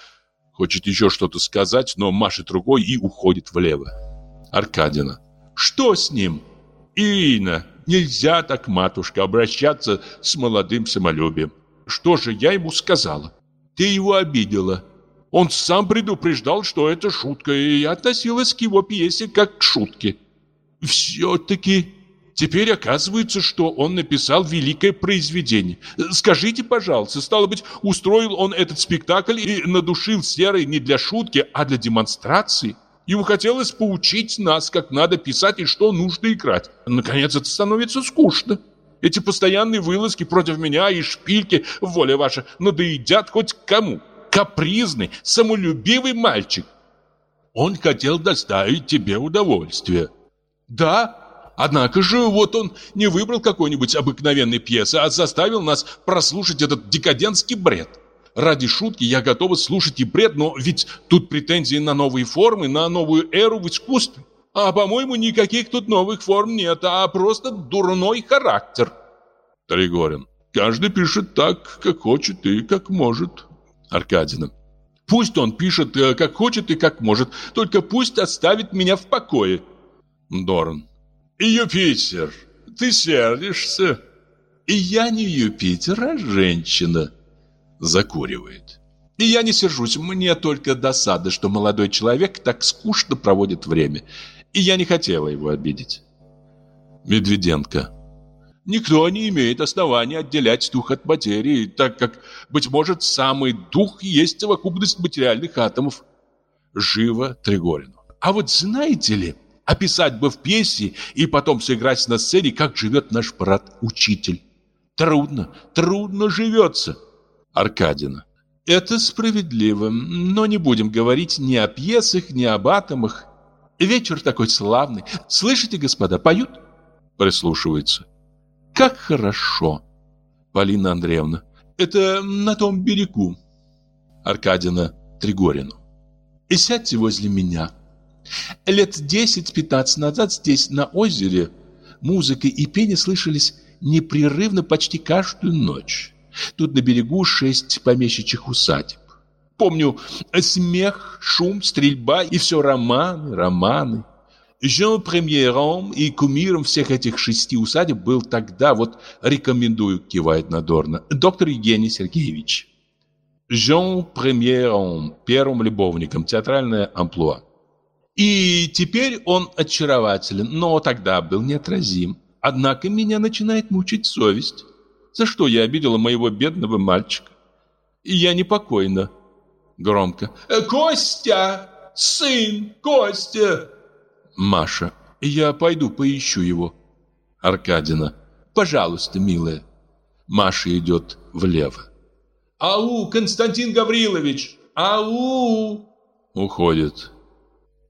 [SPEAKER 1] Хочет еще что-то сказать, но машет рукой и уходит влево. Аркадина. Что с ним? Ирина, нельзя так, матушка, обращаться с молодым самолюбием. Что же я ему сказала? Ты его обидела. Он сам предупреждал, что это шутка, и относилась к его пьесе как к шутке. Все-таки теперь оказывается, что он написал великое произведение. Скажите, пожалуйста, стало быть, устроил он этот спектакль и надушил серый не для шутки, а для демонстрации? Ему хотелось поучить нас, как надо писать и что нужно играть. Наконец, это становится скучно. Эти постоянные вылазки против меня и шпильки, воля ваша, надоедят хоть кому капризный, самолюбивый мальчик. Он хотел доставить тебе удовольствие. Да, однако же вот он не выбрал какой-нибудь обыкновенной пьесы, а заставил нас прослушать этот декадентский бред. Ради шутки я готова слушать и бред, но ведь тут претензии на новые формы, на новую эру в искусстве. А, по-моему, никаких тут новых форм нет, а просто дурной характер. Тригорин. Каждый пишет так, как хочет и как может. Аркадина.
[SPEAKER 2] Пусть он пишет, э, как хочет и как может, только пусть оставит меня в покое.
[SPEAKER 3] Дорн. Юпитер, ты сердишься?
[SPEAKER 2] И я не Юпитер, а женщина.
[SPEAKER 3] Закуривает.
[SPEAKER 2] И я не сержусь, мне только досада, что молодой человек так скучно проводит время. И я не хотела его обидеть.
[SPEAKER 3] Медведенко.
[SPEAKER 2] Никто не имеет основания отделять дух от материи, так как, быть может, самый дух есть совокупность материальных атомов. Живо Тригорину. А вот знаете ли, описать бы в пьесе и потом сыграть на сцене, как живет наш брат-учитель. Трудно, трудно живется.
[SPEAKER 3] Аркадина.
[SPEAKER 2] Это справедливо, но не будем говорить ни о пьесах, ни об атомах. Вечер такой славный. Слышите, господа, поют?
[SPEAKER 3] Прислушивается.
[SPEAKER 2] Как хорошо.
[SPEAKER 3] Полина Андреевна.
[SPEAKER 2] Это на том берегу.
[SPEAKER 3] Аркадина Тригорину.
[SPEAKER 2] И сядьте возле меня. Лет 10-15 назад здесь, на озере, музыка и пение слышались непрерывно почти каждую ночь. Тут на берегу шесть помещичьих усадеб. Помню смех, шум, стрельба и все романы, романы. Жен премьером и кумиром всех этих шести усадеб был тогда, вот рекомендую, кивает Надорно, доктор Евгений Сергеевич. Жен премьером, первым любовником, театральное амплуа. И теперь он очарователен, но тогда был неотразим. Однако меня начинает мучить совесть. За что я обидела моего бедного мальчика? И я непокойна. Громко. «Э, «Костя! Сын! Костя!»
[SPEAKER 3] Маша.
[SPEAKER 2] «Я пойду поищу его».
[SPEAKER 3] Аркадина.
[SPEAKER 2] «Пожалуйста, милая».
[SPEAKER 3] Маша идет влево.
[SPEAKER 2] «Ау, Константин Гаврилович! Ау!»
[SPEAKER 3] Уходит.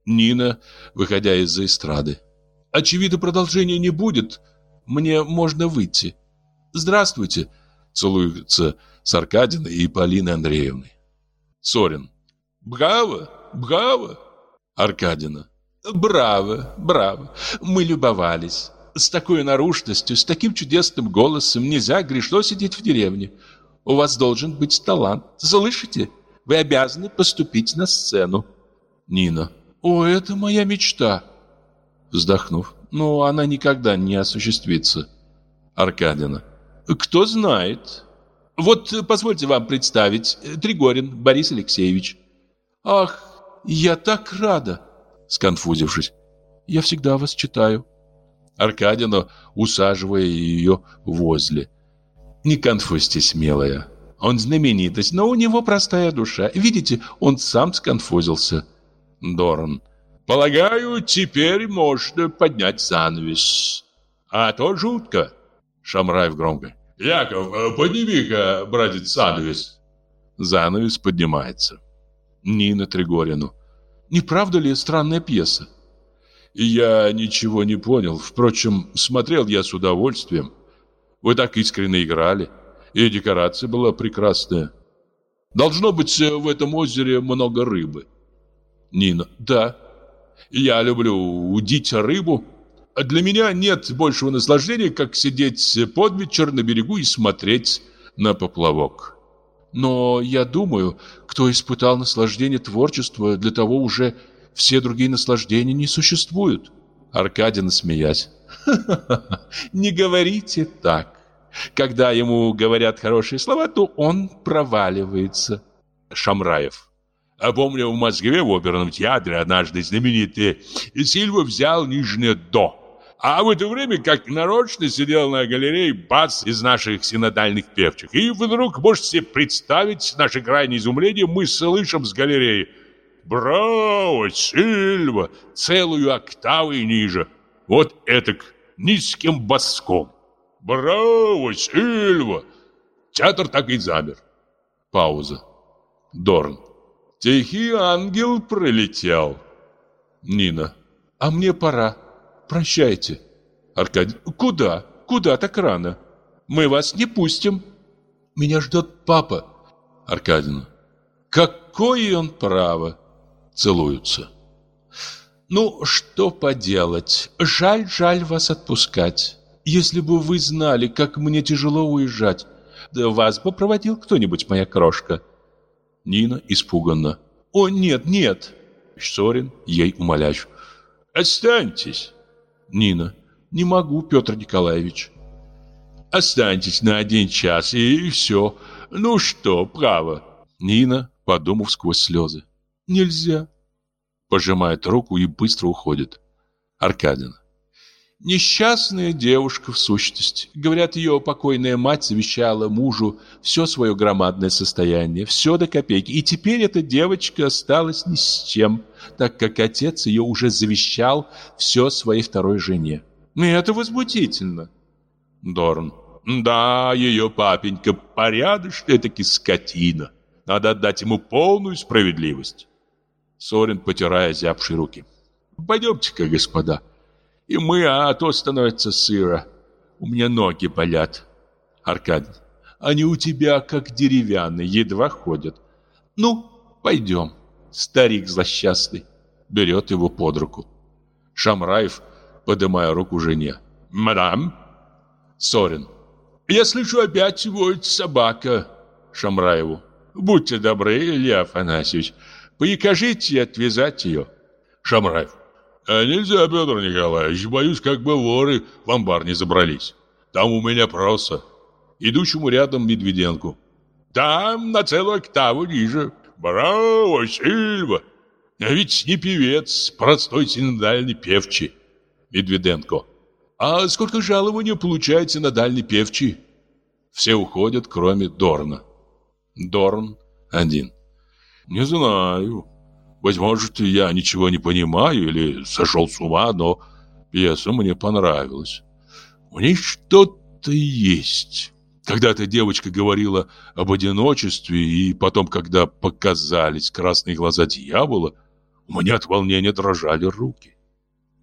[SPEAKER 2] Нина, выходя из-за эстрады. «Очевидно, продолжения не будет. Мне можно выйти. Здравствуйте!»
[SPEAKER 3] Целуются с Аркадиной и Полиной Андреевной. Сорин.
[SPEAKER 2] «Браво! Браво!»
[SPEAKER 3] Аркадина.
[SPEAKER 2] «Браво! Браво! Мы любовались. С такой наружностью, с таким чудесным голосом нельзя грешно сидеть в деревне. У вас должен быть талант. Слышите? Вы обязаны поступить на сцену».
[SPEAKER 3] Нина.
[SPEAKER 2] «О, это моя мечта!»
[SPEAKER 3] Вздохнув.
[SPEAKER 2] «Но она никогда не осуществится».
[SPEAKER 3] Аркадина.
[SPEAKER 2] «Кто знает. Вот позвольте вам представить. Тригорин Борис Алексеевич». «Ах, я так рада!»
[SPEAKER 3] Сконфузившись.
[SPEAKER 2] «Я всегда вас читаю».
[SPEAKER 3] Аркадина, усаживая ее возле.
[SPEAKER 2] «Не конфузьтесь, милая. Он знаменитость, но у него простая душа. Видите, он сам сконфузился».
[SPEAKER 3] Дорн.
[SPEAKER 2] Полагаю, теперь можно поднять занавес. А то жутко.
[SPEAKER 3] Шамраев громко.
[SPEAKER 2] Яков, подними-ка, братец, занавес.
[SPEAKER 3] Занавес поднимается. Нина Тригорину.
[SPEAKER 2] Не правда ли странная пьеса?
[SPEAKER 3] Я ничего не понял. Впрочем, смотрел я с удовольствием. Вы так искренне играли. И декорация была прекрасная. Должно быть, в этом озере много рыбы.
[SPEAKER 2] Нина. Да.
[SPEAKER 3] Я люблю удить рыбу. А для меня нет большего наслаждения, как сидеть под вечер на берегу и смотреть на поплавок.
[SPEAKER 2] Но я думаю, кто испытал наслаждение творчества, для того уже все другие наслаждения не существуют.
[SPEAKER 3] Аркадий, смеясь.
[SPEAKER 2] Не говорите так. Когда ему говорят хорошие слова, то он проваливается.
[SPEAKER 3] Шамраев. А помню, в Москве в оперном театре однажды знаменитый Сильва взял нижнее «до». А в это время, как нарочно, сидел на галерее бас из наших синодальных певчих. И вдруг, можете себе представить наше крайнее изумление, мы слышим с галереи «Браво, Сильва!» целую октаву и ниже. Вот этак, низким баском. «Браво, Сильва!» Театр так и замер. Пауза. Дорн. Тихий ангел пролетел.
[SPEAKER 2] Нина. А мне пора. Прощайте.
[SPEAKER 3] Аркадий.
[SPEAKER 2] Куда? Куда так рано? Мы вас не пустим. Меня ждет папа.
[SPEAKER 3] Аркадина.
[SPEAKER 2] Какое он право.
[SPEAKER 3] Целуются.
[SPEAKER 2] Ну, что поделать. Жаль, жаль вас отпускать. Если бы вы знали, как мне тяжело уезжать. Да вас бы проводил кто-нибудь, моя крошка.
[SPEAKER 1] Нина испуганно. «О, нет, нет!» Сорин ей умоляешь. «Останьтесь!» Нина. «Не могу, Петр Николаевич». «Останьтесь на один час, и все. Ну что, право?» Нина, подумав сквозь слезы. «Нельзя». Пожимает руку и быстро уходит. Аркадина. Несчастная девушка в сущности. Говорят, ее покойная мать завещала мужу все свое громадное состояние, все до копейки. И теперь эта девочка осталась ни с чем, так как отец ее уже завещал все своей второй жене. И это возмутительно. Дорн. Да, ее папенька порядочная таки скотина. Надо отдать ему полную справедливость. Сорин, потирая зябшие руки. Пойдемте-ка, господа и мы, а то становится сыро. У меня ноги болят. Аркадий. Они у тебя как деревянные, едва ходят. Ну, пойдем. Старик злосчастный. Берет его под руку. Шамраев, поднимая руку жене. Мадам. Сорин. Я слышу, опять воет собака. Шамраеву. Будьте добры, Илья Афанасьевич. Прикажите отвязать ее. Шамраев. А нельзя, Петр Николаевич, боюсь, как бы воры в амбар не забрались. Там у меня просто. Идущему рядом Медведенку. Там на целую октаву ниже. Браво, Сильва! А ведь не певец, простой синодальный певчий. Медведенко. А сколько жалования получается на дальний певчий? Все уходят, кроме Дорна. Дорн один. Не знаю. Может, я ничего не понимаю или сошел с ума, но пьеса мне понравилась. У ней что-то есть. Когда-то девочка говорила об одиночестве, и потом, когда показались красные глаза дьявола, у меня от волнения дрожали руки.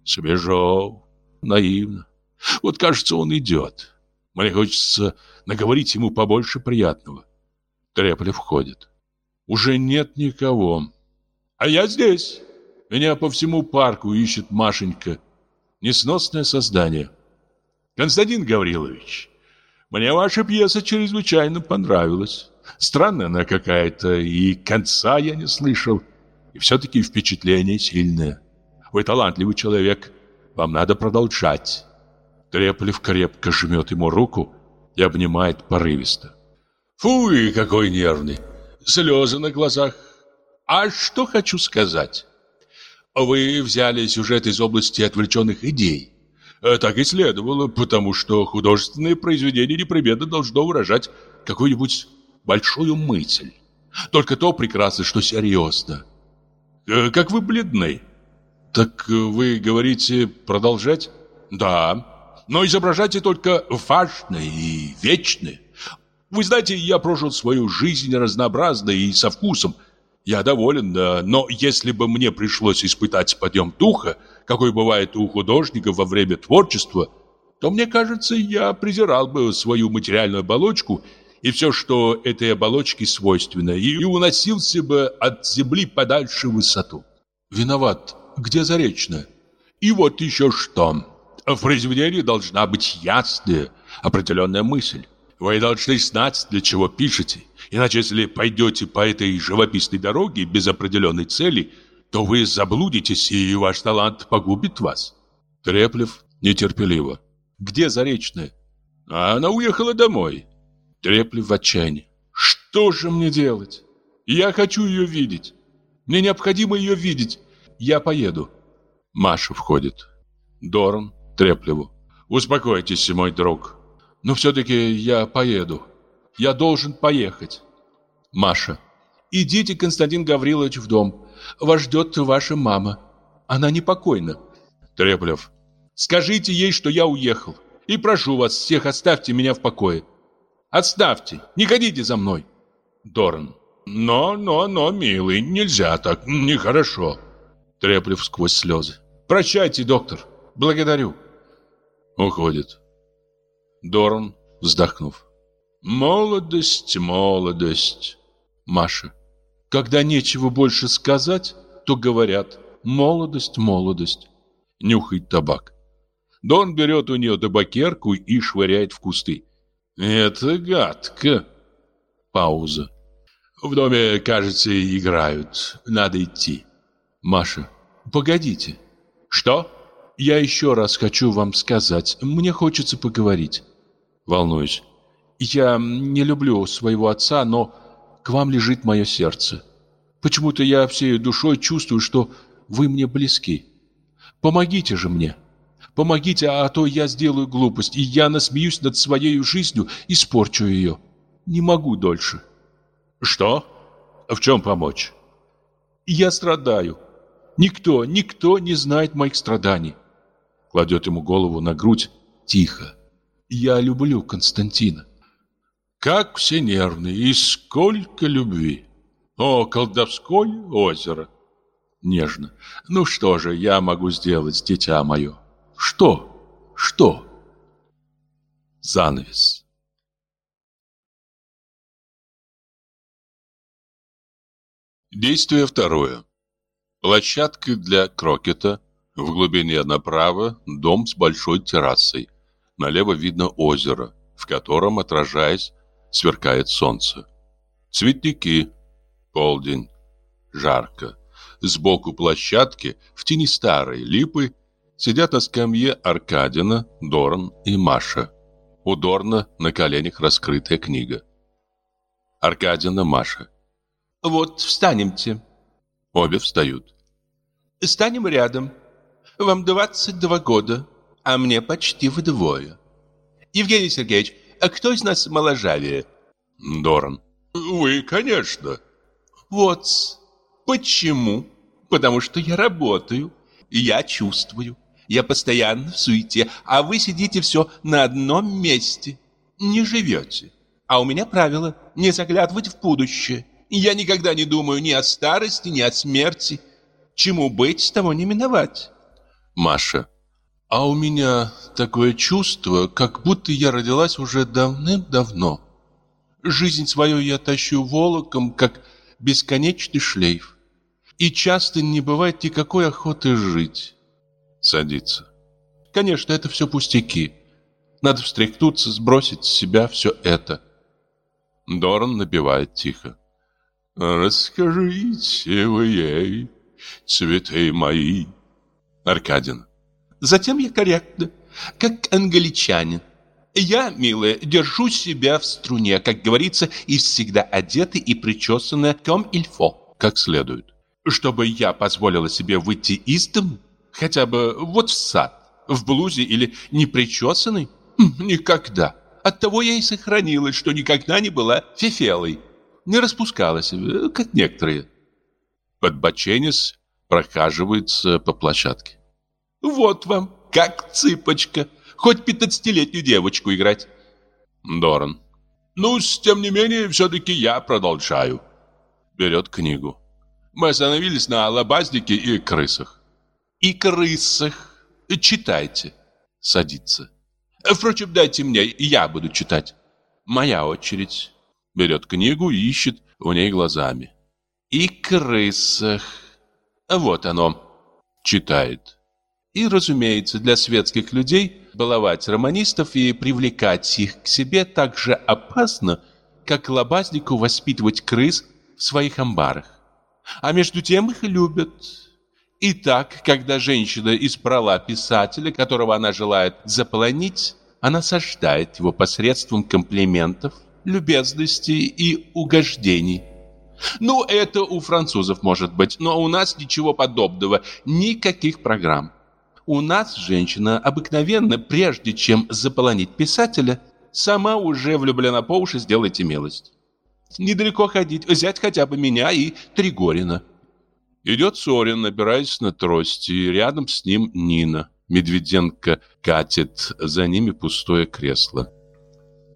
[SPEAKER 1] Свежо, наивно. Вот, кажется, он идет. Мне хочется наговорить ему побольше приятного. Треплев входит. Уже нет никого. А я здесь. Меня по всему парку ищет Машенька. Несносное создание. Константин Гаврилович, мне ваша пьеса чрезвычайно понравилась. Странная она какая-то, и конца я не слышал. И все-таки впечатление сильное. Вы талантливый человек, вам надо продолжать. Треплев крепко жмет ему руку и обнимает порывисто. Фуй, какой нервный. Слезы на глазах. А что хочу сказать? Вы взяли сюжет из области отвлеченных идей. Э, так и следовало, потому что художественное произведение непременно должно выражать какую-нибудь большую мысль. Только то прекрасно, что серьезно. Э, как вы бледны. Так вы говорите продолжать? Да, но изображайте только важное и вечное. Вы знаете, я прожил свою жизнь разнообразно и со вкусом, я доволен, но если бы мне пришлось испытать подъем духа, какой бывает у художников во время творчества, то, мне кажется, я презирал бы свою материальную оболочку и все, что этой оболочке свойственно, и уносился бы от земли подальше в высоту. Виноват. Где Заречная? И вот еще что. В произведении должна быть ясная, определенная мысль. Вы должны знать, для чего пишете. Иначе, если пойдете по этой живописной дороге без определенной цели, то вы заблудитесь, и ваш талант погубит вас. Треплев нетерпеливо. Где Заречная? А она уехала домой. Треплев в отчаянии. Что же мне делать? Я хочу ее видеть. Мне необходимо ее видеть. Я поеду. Маша входит. Доран Треплеву. Успокойтесь, мой друг. Но все-таки я поеду. Я должен поехать. Маша. Идите, Константин Гаврилович, в дом. Вас ждет ваша мама. Она непокойна. Треплев. Скажите ей, что я уехал. И прошу вас всех, оставьте меня в покое. Отставьте, не ходите за мной. Дорн. Но, но, но, милый, нельзя так, нехорошо. Треплев сквозь слезы. Прощайте, доктор. Благодарю. Уходит. Дорн, вздохнув. Молодость, молодость. Маша. Когда нечего больше сказать, то говорят молодость, молодость. Нюхает табак. Дон берет у нее табакерку и швыряет в кусты. Это гадко. Пауза. В доме, кажется, играют. Надо идти. Маша, погодите. Что? Я еще раз хочу вам сказать. Мне хочется поговорить. Волнуюсь. Я не люблю своего отца, но к вам лежит мое сердце. Почему-то я всей душой чувствую, что вы мне близки. Помогите же мне. Помогите, а то я сделаю глупость, и я насмеюсь над своей жизнью и испорчу ее. Не могу дольше. Что? В чем помочь? Я страдаю. Никто, никто не знает моих страданий. Кладет ему голову на грудь. Тихо. Я люблю Константина. Как все нервные, и сколько любви. О, колдовское озеро. Нежно. Ну что же я могу сделать, дитя мое? Что? Что? Занавес. Действие второе. Площадка для крокета. В глубине направо дом с большой террасой. Налево видно озеро, в котором, отражаясь, сверкает солнце. Цветники. Полдень. Жарко. Сбоку площадки, в тени старой липы, сидят на скамье Аркадина, Дорн и Маша. У Дорна на коленях раскрытая книга. Аркадина, Маша.
[SPEAKER 2] Вот, встанемте.
[SPEAKER 1] Обе встают.
[SPEAKER 2] Станем рядом. Вам 22 года, а мне почти вдвое. Евгений Сергеевич, а кто из нас моложавее?
[SPEAKER 1] Доран.
[SPEAKER 3] Вы, конечно.
[SPEAKER 2] Вот. Почему? Потому что я работаю. Я чувствую. Я постоянно в суете, а вы сидите все на одном месте. Не живете. А у меня правило не заглядывать в будущее. Я никогда не думаю ни о старости, ни о смерти. Чему быть, того не миновать.
[SPEAKER 1] Маша. А у меня такое чувство, как будто я родилась уже давным-давно. Жизнь свою я тащу волоком, как бесконечный шлейф. И часто не бывает никакой охоты жить. Садится. Конечно, это все пустяки. Надо встряхнуться, сбросить с себя все это. Доран набивает тихо. Расскажите вы ей, цветы мои. Аркадин.
[SPEAKER 2] Затем я корректно, как англичанин. Я, милая, держу себя в струне, как говорится, и всегда одета и причесана ком ильфо, как следует. Чтобы я позволила себе выйти из дому, хотя бы вот в сад, в блузе или непричесанной, хм, никогда. Оттого я и сохранилась, что никогда не была фефелой не распускалась, э, как некоторые.
[SPEAKER 1] Подбоченец прохаживается по площадке.
[SPEAKER 2] Вот вам, как цыпочка, хоть пятнадцатилетнюю девочку играть.
[SPEAKER 1] Доран.
[SPEAKER 3] Ну, тем не менее, все-таки я продолжаю.
[SPEAKER 1] Берет книгу. Мы остановились на лобазнике и крысах.
[SPEAKER 2] И крысах. Читайте.
[SPEAKER 1] Садится.
[SPEAKER 2] Впрочем, дайте мне, я буду читать.
[SPEAKER 1] Моя очередь. Берет книгу и ищет в ней глазами.
[SPEAKER 2] И крысах. Вот оно.
[SPEAKER 1] Читает.
[SPEAKER 2] И, разумеется, для светских людей баловать романистов и привлекать их к себе так же опасно, как лобазнику воспитывать крыс в своих амбарах. А между тем их любят. Итак, когда женщина избрала писателя, которого она желает заполонить, она сождает его посредством комплиментов, любезностей и угождений. Ну, это у французов может быть, но у нас ничего подобного, никаких программ. У нас женщина обыкновенно, прежде чем заполонить писателя, сама уже влюблена по уши, сделайте милость. Недалеко ходить, взять хотя бы меня и Тригорина.
[SPEAKER 1] Идет Сорин, набираясь на трости, и рядом с ним Нина. Медведенко катит, за ними пустое кресло.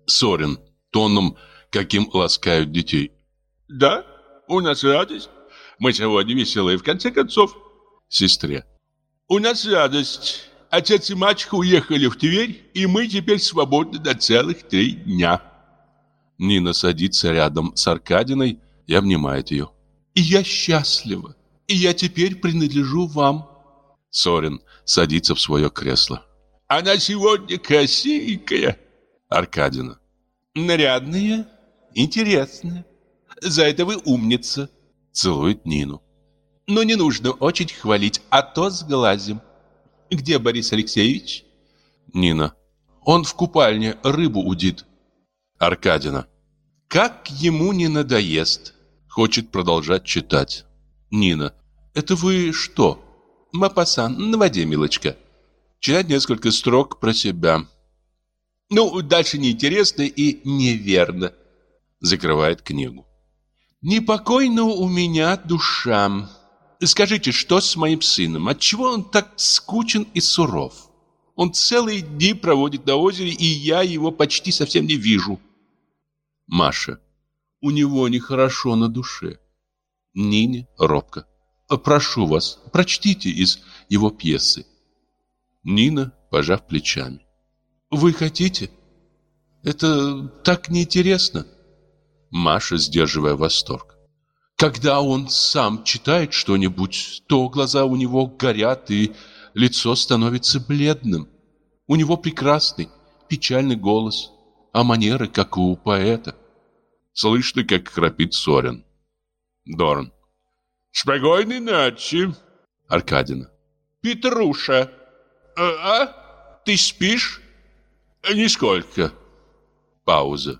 [SPEAKER 1] Сорин тоном, каким ласкают детей.
[SPEAKER 3] «Да, у нас радость. Мы сегодня веселые, в конце концов».
[SPEAKER 1] Сестре.
[SPEAKER 3] «У нас радость. Отец и мачеха уехали в Тверь, и мы теперь свободны до целых три дня».
[SPEAKER 1] Нина садится рядом с Аркадиной и обнимает ее.
[SPEAKER 2] «И я счастлива, и я теперь принадлежу вам».
[SPEAKER 1] Сорин садится в свое кресло.
[SPEAKER 3] «Она сегодня красивенькая».
[SPEAKER 1] Аркадина.
[SPEAKER 2] Нарядная, интересная. За это вы умница.
[SPEAKER 1] Целует Нину.
[SPEAKER 2] Но не нужно очень хвалить, а то сглазим. Где Борис Алексеевич?
[SPEAKER 1] Нина. Он в купальне рыбу удит. Аркадина.
[SPEAKER 2] Как ему не надоест.
[SPEAKER 1] Хочет продолжать читать. Нина. Это вы что?
[SPEAKER 2] Мапасан, на воде, милочка.
[SPEAKER 1] Читать несколько строк про себя.
[SPEAKER 2] Ну, дальше неинтересно и неверно.
[SPEAKER 1] Закрывает книгу.
[SPEAKER 2] Непокойна у меня душа. Скажите, что с моим сыном? Отчего он так скучен и суров? Он целые дни проводит на озере, и я его почти совсем не вижу.
[SPEAKER 1] Маша. У него нехорошо на душе. Нине робко. Прошу вас, прочтите из его пьесы. Нина, пожав плечами. Вы хотите? Это так неинтересно. Маша, сдерживая восторг. Когда он сам читает что-нибудь, то глаза у него горят и лицо становится бледным. У него прекрасный, печальный голос, а манеры, как у поэта. Слышно, как храпит Сорин. Дорн.
[SPEAKER 3] Спокойной ночи.
[SPEAKER 1] Аркадина.
[SPEAKER 3] Петруша. А, а? Ты спишь? Нисколько.
[SPEAKER 1] Пауза.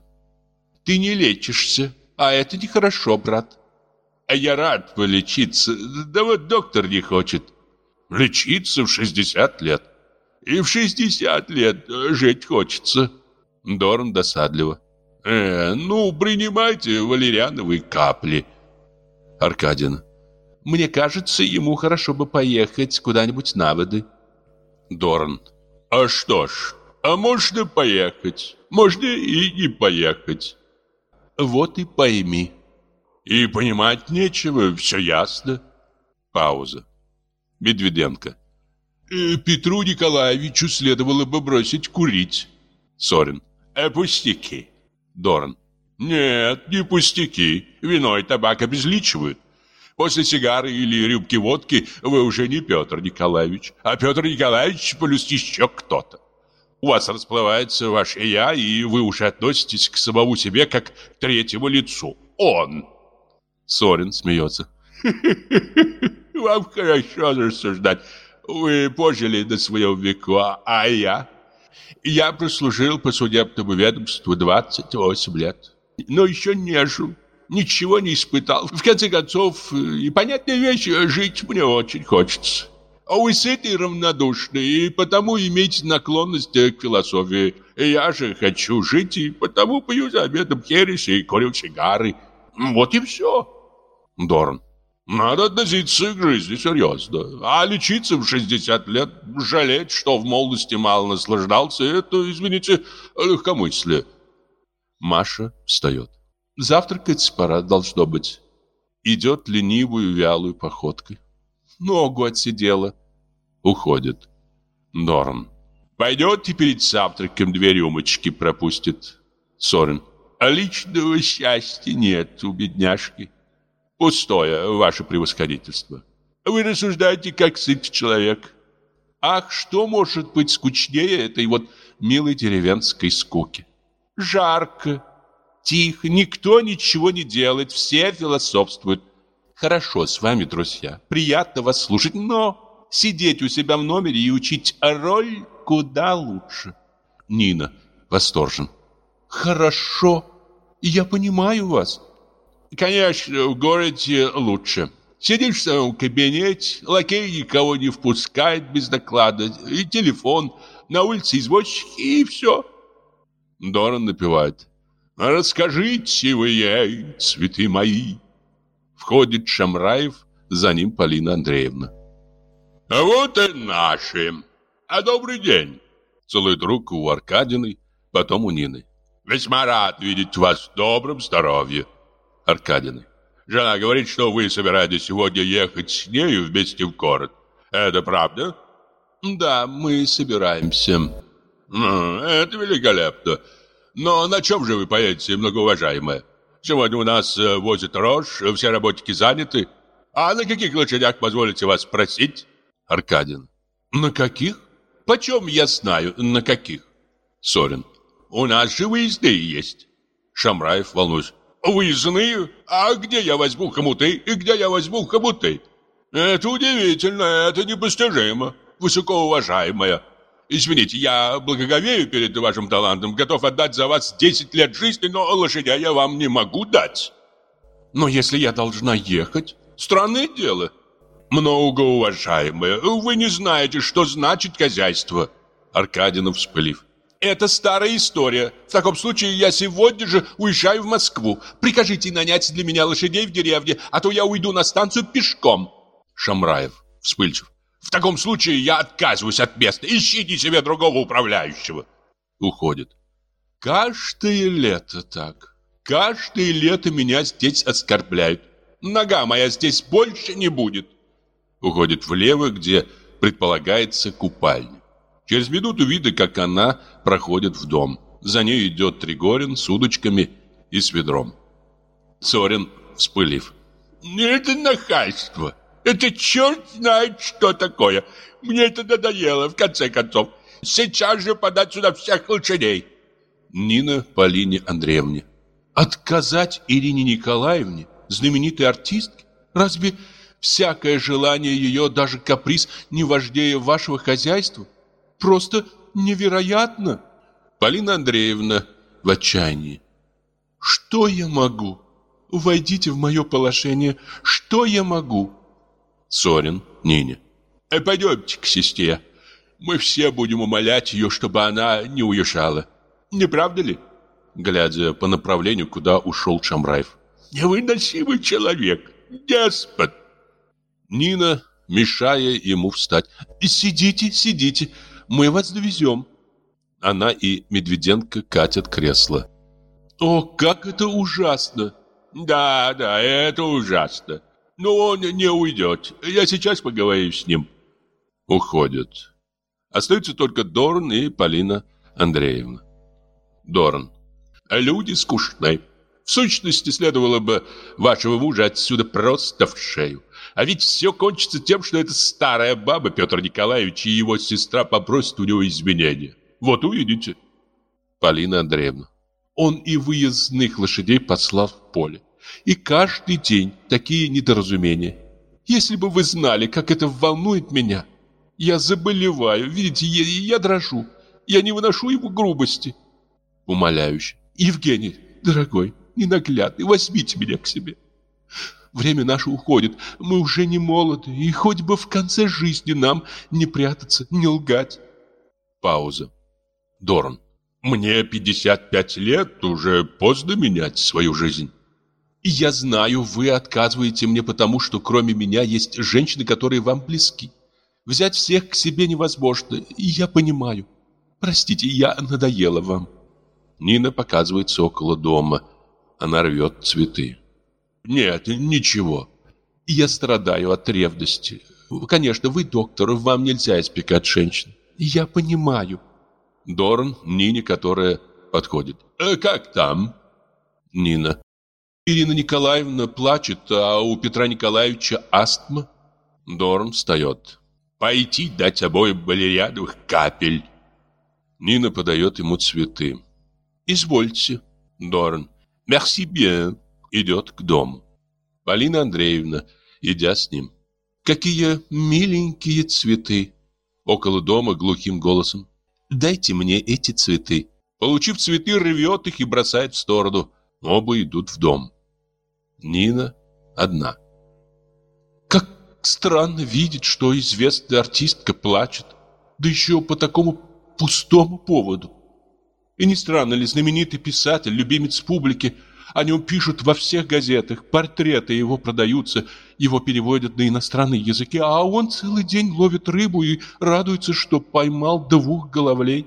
[SPEAKER 2] Ты не лечишься, а это нехорошо, брат.
[SPEAKER 3] А я рад полечиться, да вот доктор не хочет. Лечиться в 60 лет. И в 60 лет жить хочется.
[SPEAKER 1] Дорн досадливо.
[SPEAKER 3] Э, ну, принимайте валериановые капли.
[SPEAKER 1] Аркадин.
[SPEAKER 2] Мне кажется, ему хорошо бы поехать куда-нибудь на воды.
[SPEAKER 1] Дорн.
[SPEAKER 3] А что ж, а можно поехать, можно и не поехать.
[SPEAKER 2] Вот и пойми.
[SPEAKER 3] И понимать нечего, все ясно.
[SPEAKER 1] Пауза. Медведенко.
[SPEAKER 3] Э, Петру Николаевичу следовало бы бросить курить.
[SPEAKER 1] Сорин.
[SPEAKER 3] Э, пустяки.
[SPEAKER 1] Дорн.
[SPEAKER 3] Нет, не пустяки. Вино и табак обезличивают. После сигары или рюмки водки вы уже не Петр Николаевич, а Петр Николаевич плюс еще кто-то. У вас расплывается ваше «я», и вы уже относитесь к самому себе как к третьему лицу. Он.
[SPEAKER 1] Сорин смеется.
[SPEAKER 3] Вам хорошо рассуждать. Вы пожили до своего веку, а я? Я прослужил по судебному ведомству 28 лет. Но еще не жил, ничего не испытал. В конце концов, и понятная вещь, жить мне очень хочется. А вы сыты и равнодушны, и потому имеете наклонность к философии. И я же хочу жить, и потому пью за обедом херес и курю сигары. Вот и все.
[SPEAKER 1] Дорн.
[SPEAKER 3] Надо относиться к жизни серьезно. А лечиться в 60 лет, жалеть, что в молодости мало наслаждался, это, извините, легкомыслие.
[SPEAKER 1] Маша встает. Завтракать пора должно быть. Идет ленивую вялую походкой. Ногу отсидела. Уходит. Дорн.
[SPEAKER 3] Пойдет перед завтраком две рюмочки пропустит.
[SPEAKER 1] Сорин.
[SPEAKER 3] Личного счастья нет у бедняжки. Пустое, ваше превосходительство. Вы рассуждаете, как сыт человек.
[SPEAKER 2] Ах, что может быть скучнее этой вот милой деревенской скуки? Жарко, тихо, никто ничего не делает, все философствуют. Хорошо с вами, друзья, приятно вас слушать, но сидеть у себя в номере и учить роль куда лучше.
[SPEAKER 1] Нина восторжен.
[SPEAKER 2] Хорошо, я понимаю вас.
[SPEAKER 3] Конечно, в городе лучше. Сидишь в своем кабинете, лакей никого не впускает без доклада, и телефон, на улице извозчик, и все.
[SPEAKER 1] Доран напевает.
[SPEAKER 3] «Расскажите вы ей, цветы мои».
[SPEAKER 1] Входит Шамраев, за ним Полина Андреевна.
[SPEAKER 3] «А вот и наши. А добрый день!»
[SPEAKER 1] Целует руку у Аркадиной, потом у Нины.
[SPEAKER 3] «Весьма рад видеть вас в добром здоровье».
[SPEAKER 1] Аркадины.
[SPEAKER 3] Жена говорит, что вы собираетесь сегодня ехать с нею вместе в город. Это правда?
[SPEAKER 1] Да, мы собираемся.
[SPEAKER 3] Это великолепно. Но на чем же вы поедете, многоуважаемая? Сегодня у нас э, возят рожь, все работники заняты. А на каких лошадях, позволите вас спросить?
[SPEAKER 1] Аркадин.
[SPEAKER 2] На каких? Почем я знаю, на каких?
[SPEAKER 1] Сорин.
[SPEAKER 3] У нас же выездные есть.
[SPEAKER 1] Шамраев, волнуюсь.
[SPEAKER 3] Выездные? А где я возьму хомуты? И где я возьму хомуты? Это удивительно, это непостижимо, высокоуважаемая. Извините, я благоговею перед вашим талантом, готов отдать за вас 10 лет жизни, но лошадя я вам не могу дать.
[SPEAKER 2] Но если я должна ехать,
[SPEAKER 3] странное дело. Многоуважаемая, вы не знаете, что значит хозяйство. Аркадинов вспылив. Это старая история. В таком случае я сегодня же уезжаю в Москву. Прикажите нанять для меня лошадей в деревне, а то я уйду на станцию пешком. Шамраев, вспыльчив. В таком случае я отказываюсь от места. Ищите себе другого управляющего. Уходит. Каждое лето так. Каждое лето меня здесь оскорбляют. Нога моя здесь больше не будет. Уходит влево, где предполагается купальня. Через минуту видно, как она проходит в дом. За ней идет Тригорин с удочками и с ведром. Цорин, вспылив. «Это нахальство! Это черт знает, что такое! Мне это надоело, в конце концов! Сейчас же подать сюда всех лошадей!» Нина Полине Андреевне. «Отказать Ирине Николаевне, знаменитой артистке? Разве всякое желание ее, даже каприз, не вождее вашего хозяйства?» Просто невероятно. Полина Андреевна в отчаянии. Что я могу? Войдите в мое положение. Что я могу? Сорин Нине. Э, пойдемте к сестре. Мы все будем умолять ее, чтобы она не уезжала. Не правда ли? Глядя по направлению, куда ушел Шамраев. Невыносимый человек. Деспот. Нина, мешая ему встать. Сидите, сидите мы вас довезем». Она и Медведенко катят кресло. «О, как это ужасно!» «Да, да, это ужасно. Но он не уйдет. Я сейчас поговорю с ним». Уходят. Остаются только Дорн и Полина Андреевна. Дорн. Люди скучные. В сущности, следовало бы вашего мужа отсюда просто в шею. А ведь все кончится тем, что эта старая баба Петр Николаевич и его сестра попросят у него изменения. Вот увидите. Полина Андреевна. Он и выездных лошадей послал в поле. И каждый день такие недоразумения. Если бы вы знали, как это волнует меня. Я заболеваю, видите, я, я дрожу. Я не выношу его грубости. Умоляюще. Евгений, дорогой, ненаглядный, возьмите меня к себе. Время наше уходит, мы уже не молоды, и хоть бы в конце жизни нам не прятаться, не лгать. Пауза. Дорн. Мне 55 лет, уже поздно менять свою жизнь. И я знаю, вы отказываете мне потому, что кроме меня есть женщины, которые вам близки. Взять всех к себе невозможно, и я понимаю. Простите, я надоела вам. Нина показывается около дома. Она рвет цветы. Нет, ничего. Я страдаю от ревности. Конечно, вы доктор, вам нельзя испекать женщин. Я понимаю. Дорн, Нине, которая подходит. «Э, «Как там?» Нина. Ирина Николаевна плачет, а у Петра Николаевича астма. Дорн встает. «Пойти дать обоим балериадовых капель». Нина подает ему цветы. «Извольте». Дорн. «Мерси bien» идет к дому. Полина Андреевна, идя с ним. «Какие миленькие цветы!» Около дома глухим голосом. «Дайте мне эти цветы». Получив цветы, рвет их и бросает в сторону. Оба идут в дом. Нина одна. Как странно видеть, что известная артистка плачет. Да еще по такому пустому поводу. И не странно ли знаменитый писатель, любимец публики, о нем пишут во всех газетах, портреты его продаются, его переводят на иностранные языки, а он целый день ловит рыбу и радуется, что поймал двух головлей.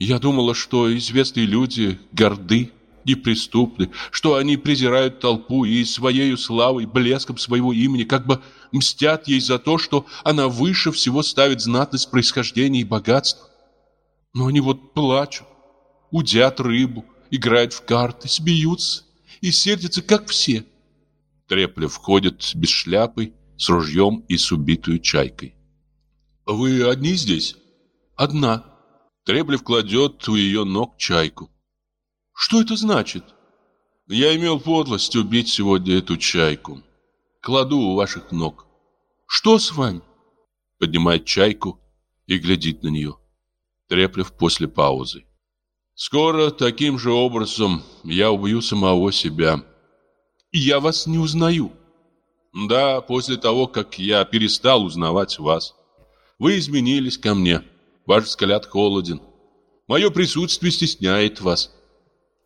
[SPEAKER 3] Я думала, что известные люди горды, неприступны, что они презирают толпу и своей славой, блеском своего имени как бы мстят ей за то, что она выше всего ставит знатность происхождения и богатства. Но они вот плачут, удят рыбу, играют в карты, смеются и сердится, как все. Треплев входит без шляпы, с ружьем и с убитой чайкой. «Вы одни здесь?» «Одна». Треплев кладет у ее ног чайку. «Что это значит?»
[SPEAKER 1] Я имел подлость убить сегодня эту чайку. Кладу у ваших ног. Что с вами? Поднимает чайку и глядит на нее. Треплев после паузы. Скоро таким же образом я убью самого себя. Я вас не узнаю. Да, после того, как я перестал узнавать вас. Вы изменились ко мне. Ваш взгляд холоден. Мое присутствие стесняет вас.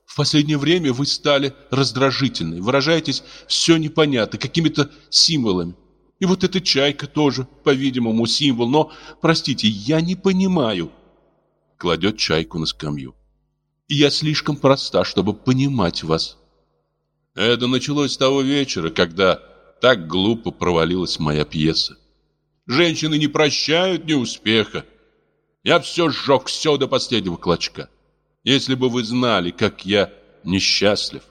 [SPEAKER 1] В последнее время вы стали раздражительны, выражаетесь все непонятно, какими-то символами. И вот эта чайка тоже, по-видимому, символ, но, простите, я не понимаю. Кладет чайку на скамью. И я слишком проста, чтобы понимать вас. Это началось с того вечера, когда так глупо провалилась моя пьеса. Женщины не прощают неуспеха. Я все сжег, все до последнего клочка. Если бы вы знали, как я несчастлив.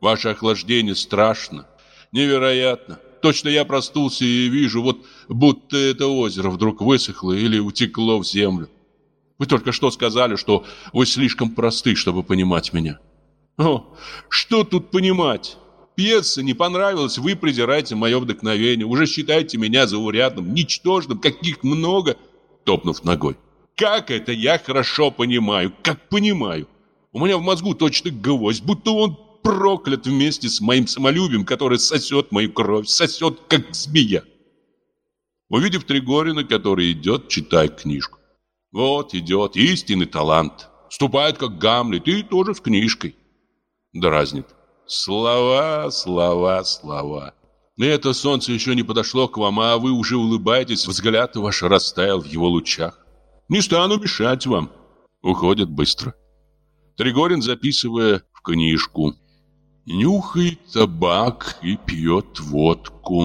[SPEAKER 1] Ваше охлаждение страшно, невероятно. Точно я проснулся и вижу, вот будто это озеро вдруг высохло или утекло в землю. Вы только что сказали, что вы слишком просты, чтобы понимать меня. О, что тут понимать? Пьеса не понравилась, вы презираете мое вдохновение, уже считаете меня заурядным, ничтожным, каких много, топнув ногой. Как это я хорошо понимаю, как понимаю. У меня в мозгу точно гвоздь, будто он проклят вместе с моим самолюбием, которое сосет мою кровь, сосет, как змея. Увидев Тригорина, который идет, читая книжку. Вот идет истинный талант. Ступает, как Гамлет, и тоже с книжкой. Дразнит. Слова, слова, слова. Это солнце еще не подошло к вам, а вы уже улыбаетесь, взгляд ваш растаял в его лучах. Не стану мешать вам. Уходит быстро. Тригорин, записывая в книжку. Нюхает табак и пьет водку.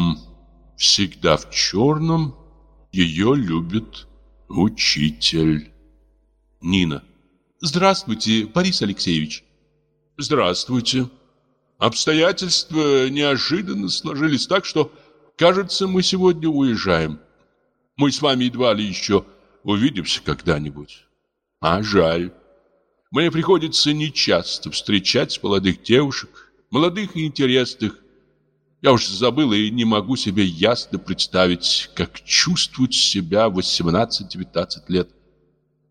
[SPEAKER 1] Всегда в черном. Ее любит учитель. Нина. Здравствуйте, Борис Алексеевич. Здравствуйте. Обстоятельства неожиданно сложились так, что, кажется, мы сегодня уезжаем. Мы с вами едва ли еще увидимся когда-нибудь. А жаль. Мне приходится нечасто встречать молодых девушек, молодых и интересных. Я уж забыл и не могу себе ясно представить, как чувствуют себя в 18-19 лет.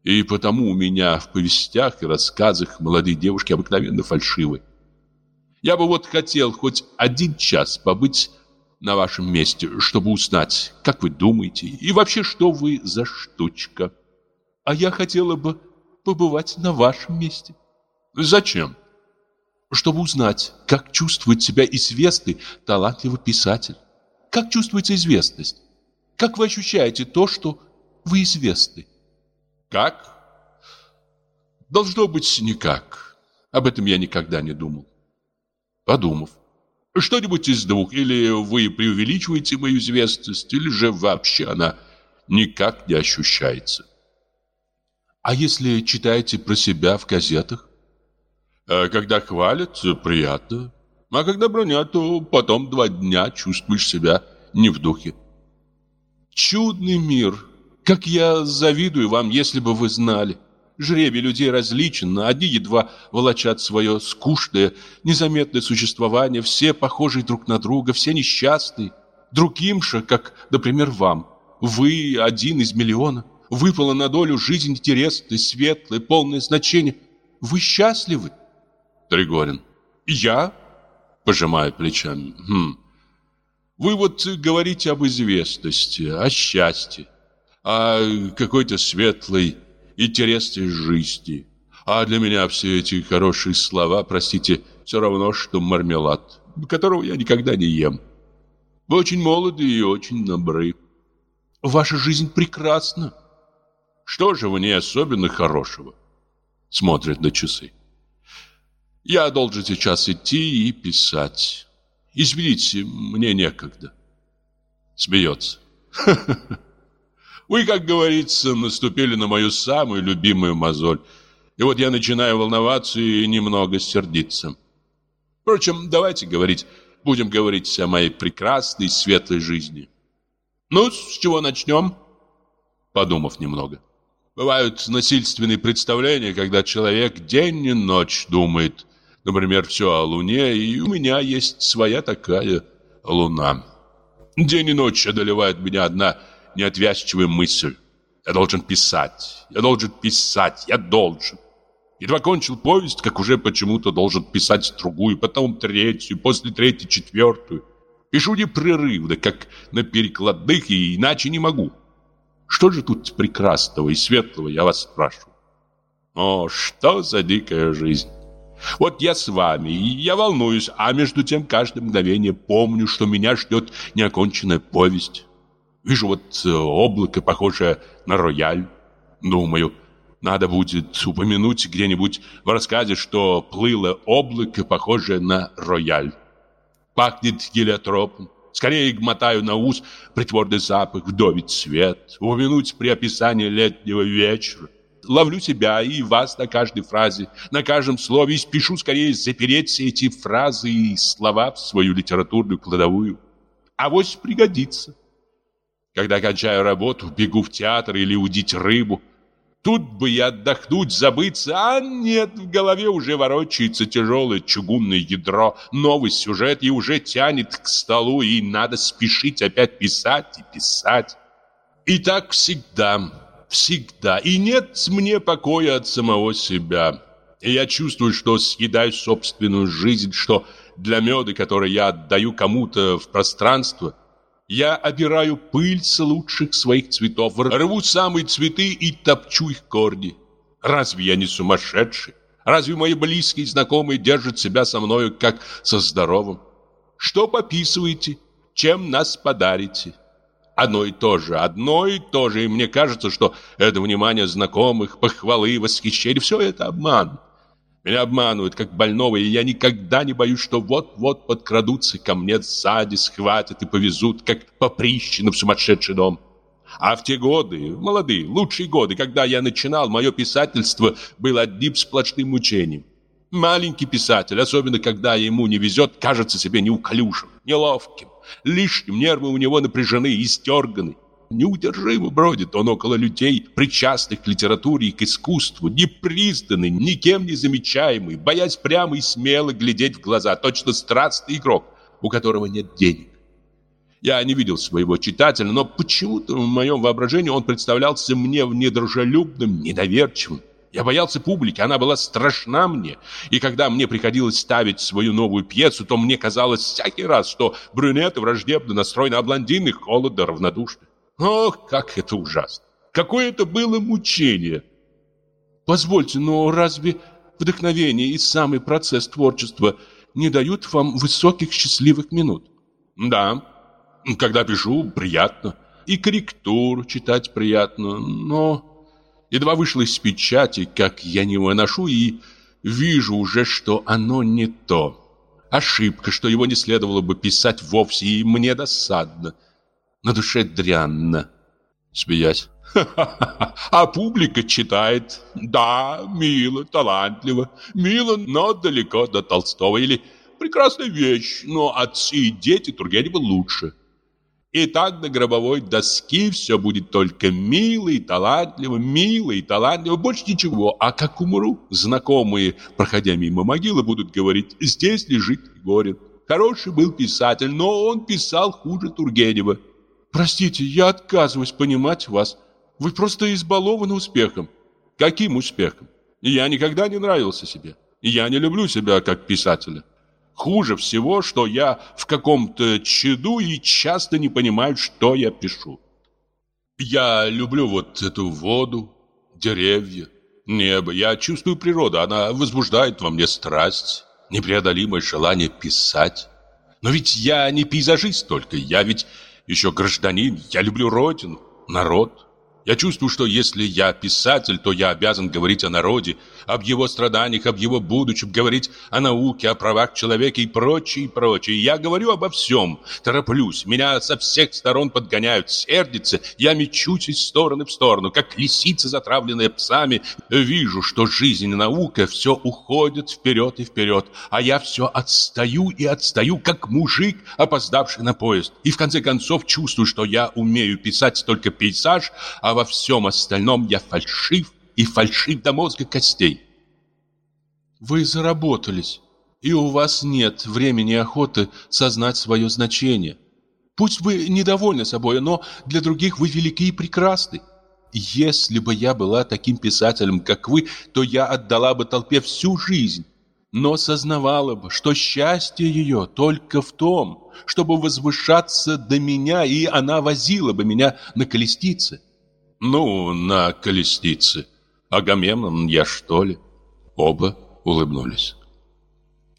[SPEAKER 1] И потому у меня в повестях и рассказах молодые девушки обыкновенно фальшивы. Я бы вот хотел хоть один час побыть на вашем месте, чтобы узнать, как вы думаете, и вообще, что вы за штучка. А я хотела бы побывать на вашем месте. Зачем? Чтобы узнать, как чувствует себя известный, талантливый писатель. Как чувствуется известность? Как вы ощущаете то, что вы известны? Как? Должно быть никак. Об этом я никогда не думал. Подумав, что-нибудь из двух. Или вы преувеличиваете мою известность, или же вообще она никак не ощущается. А если читаете про себя в газетах? А когда хвалят, приятно. А когда бронят, то потом два дня чувствуешь себя не в духе. Чудный мир. Как я завидую вам, если бы вы знали. Жребий людей различен, одни едва волочат свое скучное, незаметное существование, все похожи друг на друга, все несчастные. Другим же, как, например, вам, вы один из миллиона, выпала на долю жизнь интересная, светлая, полное значение. Вы счастливы? Тригорин. Я? Пожимает плечами. Хм. Вы вот говорите об известности, о счастье, о какой-то светлой интересной жизни. А для меня все эти хорошие слова, простите, все равно, что мармелад, которого я никогда не ем. Вы очень молоды и очень добры. Ваша жизнь прекрасна. Что же в ней особенно хорошего? Смотрит на часы. Я должен сейчас идти и писать. Извините, мне некогда. Смеется. Вы, как говорится, наступили на мою самую любимую мозоль. И вот я начинаю волноваться и немного сердиться. Впрочем, давайте говорить, будем говорить о моей прекрасной светлой жизни. Ну, с чего начнем? Подумав немного. Бывают насильственные представления, когда человек день и ночь думает,
[SPEAKER 3] например, все о Луне, и у меня есть своя такая Луна. День и ночь одолевает меня одна неотвязчивая мысль. Я должен писать, я должен писать, я должен. Едва кончил повесть, как уже почему-то должен писать другую, потом третью, после третьей четвертую. Пишу непрерывно, как на перекладных, и иначе не могу. Что же тут прекрасного и светлого, я вас спрашиваю? О, что за дикая жизнь! Вот я с вами, я волнуюсь, а между тем каждое мгновение помню, что меня ждет неоконченная повесть. Вижу вот э, облако, похожее на рояль. Думаю, надо будет упомянуть где-нибудь в рассказе, что плыло облако, похожее на рояль. Пахнет гелиотропом. Скорее мотаю на ус притворный запах, вдовит свет. Упомянуть при описании летнего вечера. Ловлю себя и вас на каждой фразе, на каждом слове и спешу скорее запереть все эти фразы и слова в свою литературную кладовую. А вот пригодится. Когда кончаю работу, бегу в театр или удить рыбу – Тут бы я отдохнуть, забыться, а нет, в голове уже ворочается тяжелое чугунное ядро, новый сюжет и уже тянет к столу, и надо спешить опять писать и писать. И так всегда, всегда, и нет мне покоя от самого себя. И я чувствую, что съедаю собственную жизнь, что для меда, который я отдаю кому-то в пространство – я обираю пыль с лучших своих цветов, рву самые цветы и топчу их корни. Разве я не сумасшедший? Разве мои близкие и знакомые держат себя со мною как со здоровым? Что пописываете? Чем нас подарите? Одно и то же, одно и то же. И мне кажется, что это внимание знакомых, похвалы, восхищение, все это обман. Меня обманывают, как больного, и я никогда не боюсь, что вот-вот подкрадутся ко мне сзади, схватят и повезут, как по прищину в сумасшедший дом. А в те годы, молодые, лучшие годы, когда я начинал, мое писательство было одним сплошным мучением. Маленький писатель, особенно когда ему не везет, кажется себе неуклюжим, неловким, лишним, нервы у него напряжены и стерганы. Неудержимо бродит он около людей, причастных к литературе и к искусству, непризнанный, никем не замечаемый, боясь прямо и смело глядеть в глаза, точно страстный игрок, у которого нет денег. Я не видел своего читателя, но почему-то в моем воображении он представлялся мне недружелюбным, недоверчивым. Я боялся публики, она была страшна мне. И когда мне приходилось ставить свою новую пьесу, то мне казалось всякий раз, что брюнеты враждебно настроены, а блондины холодно равнодушны. Ох, как это ужасно! Какое это было мучение! Позвольте, но разве вдохновение и самый процесс творчества не дают вам высоких счастливых минут? Да, когда пишу, приятно. И корректуру читать приятно, но... Едва вышло из печати, как я не выношу, и вижу уже, что оно не то. Ошибка, что его не следовало бы писать вовсе, и мне досадно на душе дрянно. Смеясь. А публика читает. Да, мило, талантливо. Мило, но далеко до Толстого. Или прекрасная вещь, но отцы и дети Тургенева лучше. И так на гробовой доске все будет только мило и талантливо, мило и талантливо, больше ничего. А как умру, знакомые, проходя мимо могилы, будут говорить, здесь лежит Горин. Хороший был писатель, но он писал хуже Тургенева. Простите, я отказываюсь понимать вас. Вы просто избалованы успехом. Каким успехом? Я никогда не нравился себе. Я не люблю себя как писателя. Хуже всего, что я в каком-то чаду и часто не понимаю, что я пишу. Я люблю вот эту воду, деревья, небо. Я чувствую природу, она возбуждает во мне страсть, непреодолимое желание писать. Но ведь я не пейзажист только, я ведь еще гражданин, я люблю родину, народ. Я чувствую, что если я писатель, то я обязан говорить о народе, об его страданиях, об его будущем, говорить о науке, о правах человека и прочее, и прочее. Я говорю обо всем, тороплюсь, меня со всех сторон подгоняют, сердится, я мечусь из стороны в сторону, как лисица, затравленная псами. Вижу, что жизнь и наука все уходят вперед и вперед, а я все отстаю и отстаю, как мужик, опоздавший на поезд. И в конце концов чувствую, что я умею писать только пейзаж, а во всем остальном я фальшив и фальшив до мозга костей.
[SPEAKER 1] Вы заработались. и у вас нет времени и охоты сознать свое значение. Пусть вы недовольны собой, но для других вы велики и прекрасны. Если бы я была таким писателем, как вы, то я отдала бы толпе всю жизнь, но сознавала бы, что счастье ее только в том, чтобы возвышаться до меня, и она возила бы меня на колеснице.
[SPEAKER 2] Ну, на колеснице. Агамемнон я, что ли? Оба улыбнулись.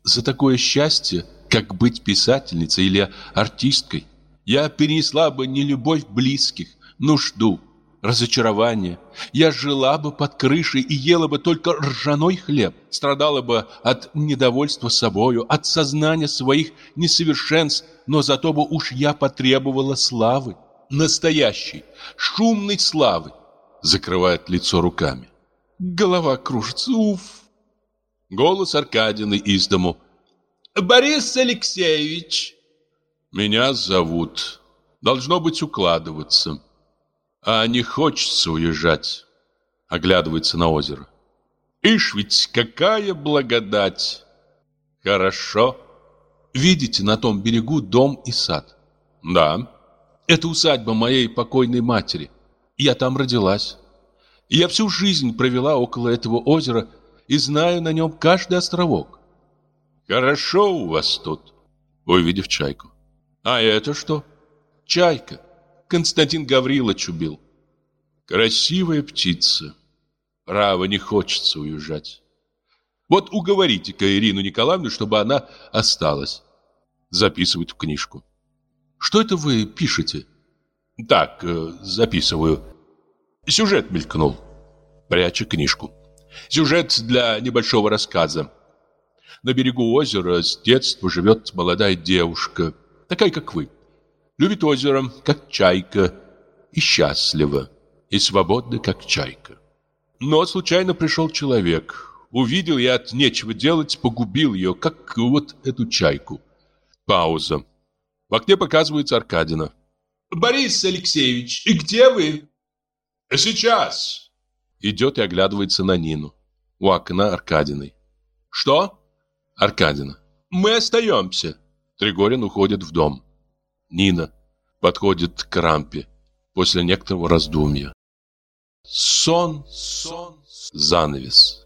[SPEAKER 1] За такое счастье, как быть писательницей или артисткой, я перенесла бы не любовь близких, нужду, разочарование. Я жила бы под крышей и ела бы только ржаной хлеб, страдала бы от недовольства собою, от сознания своих несовершенств, но зато бы уж я потребовала славы, настоящей, шумной славы. Закрывает лицо руками. Голова кружится, уф. Голос Аркадины из дому. «Борис Алексеевич!»
[SPEAKER 2] «Меня зовут. Должно быть укладываться. А не хочется уезжать». Оглядывается на озеро. «Ишь ведь какая благодать!» «Хорошо.
[SPEAKER 1] Видите на том берегу дом и сад?»
[SPEAKER 2] «Да».
[SPEAKER 1] «Это усадьба моей покойной матери. Я там родилась. Я всю жизнь провела около этого озера и знаю на нем каждый островок.
[SPEAKER 2] Хорошо у вас тут, увидев чайку.
[SPEAKER 1] А это что? Чайка. Константин Гаврилович убил.
[SPEAKER 2] Красивая птица. Право, не хочется уезжать.
[SPEAKER 1] Вот уговорите-ка Ирину Николаевну, чтобы она осталась. Записывает в книжку. Что это вы пишете?
[SPEAKER 2] Так, э, записываю. Сюжет мелькнул. Пряча книжку. Сюжет для небольшого рассказа. На берегу озера с детства живет молодая девушка, такая, как вы. Любит озеро, как чайка, и счастлива, и свободна, как чайка. Но случайно пришел человек, увидел и от нечего делать погубил ее, как вот эту чайку. Пауза. В окне показывается Аркадина.
[SPEAKER 4] «Борис Алексеевич, и где вы?»
[SPEAKER 2] «Сейчас!» Идет и оглядывается на Нину. У окна Аркадиной.
[SPEAKER 4] «Что?»
[SPEAKER 2] Аркадина.
[SPEAKER 4] «Мы остаемся».
[SPEAKER 2] Тригорин уходит в дом. Нина подходит к рампе после некоторого раздумья.
[SPEAKER 1] Сон, сон,
[SPEAKER 2] занавес.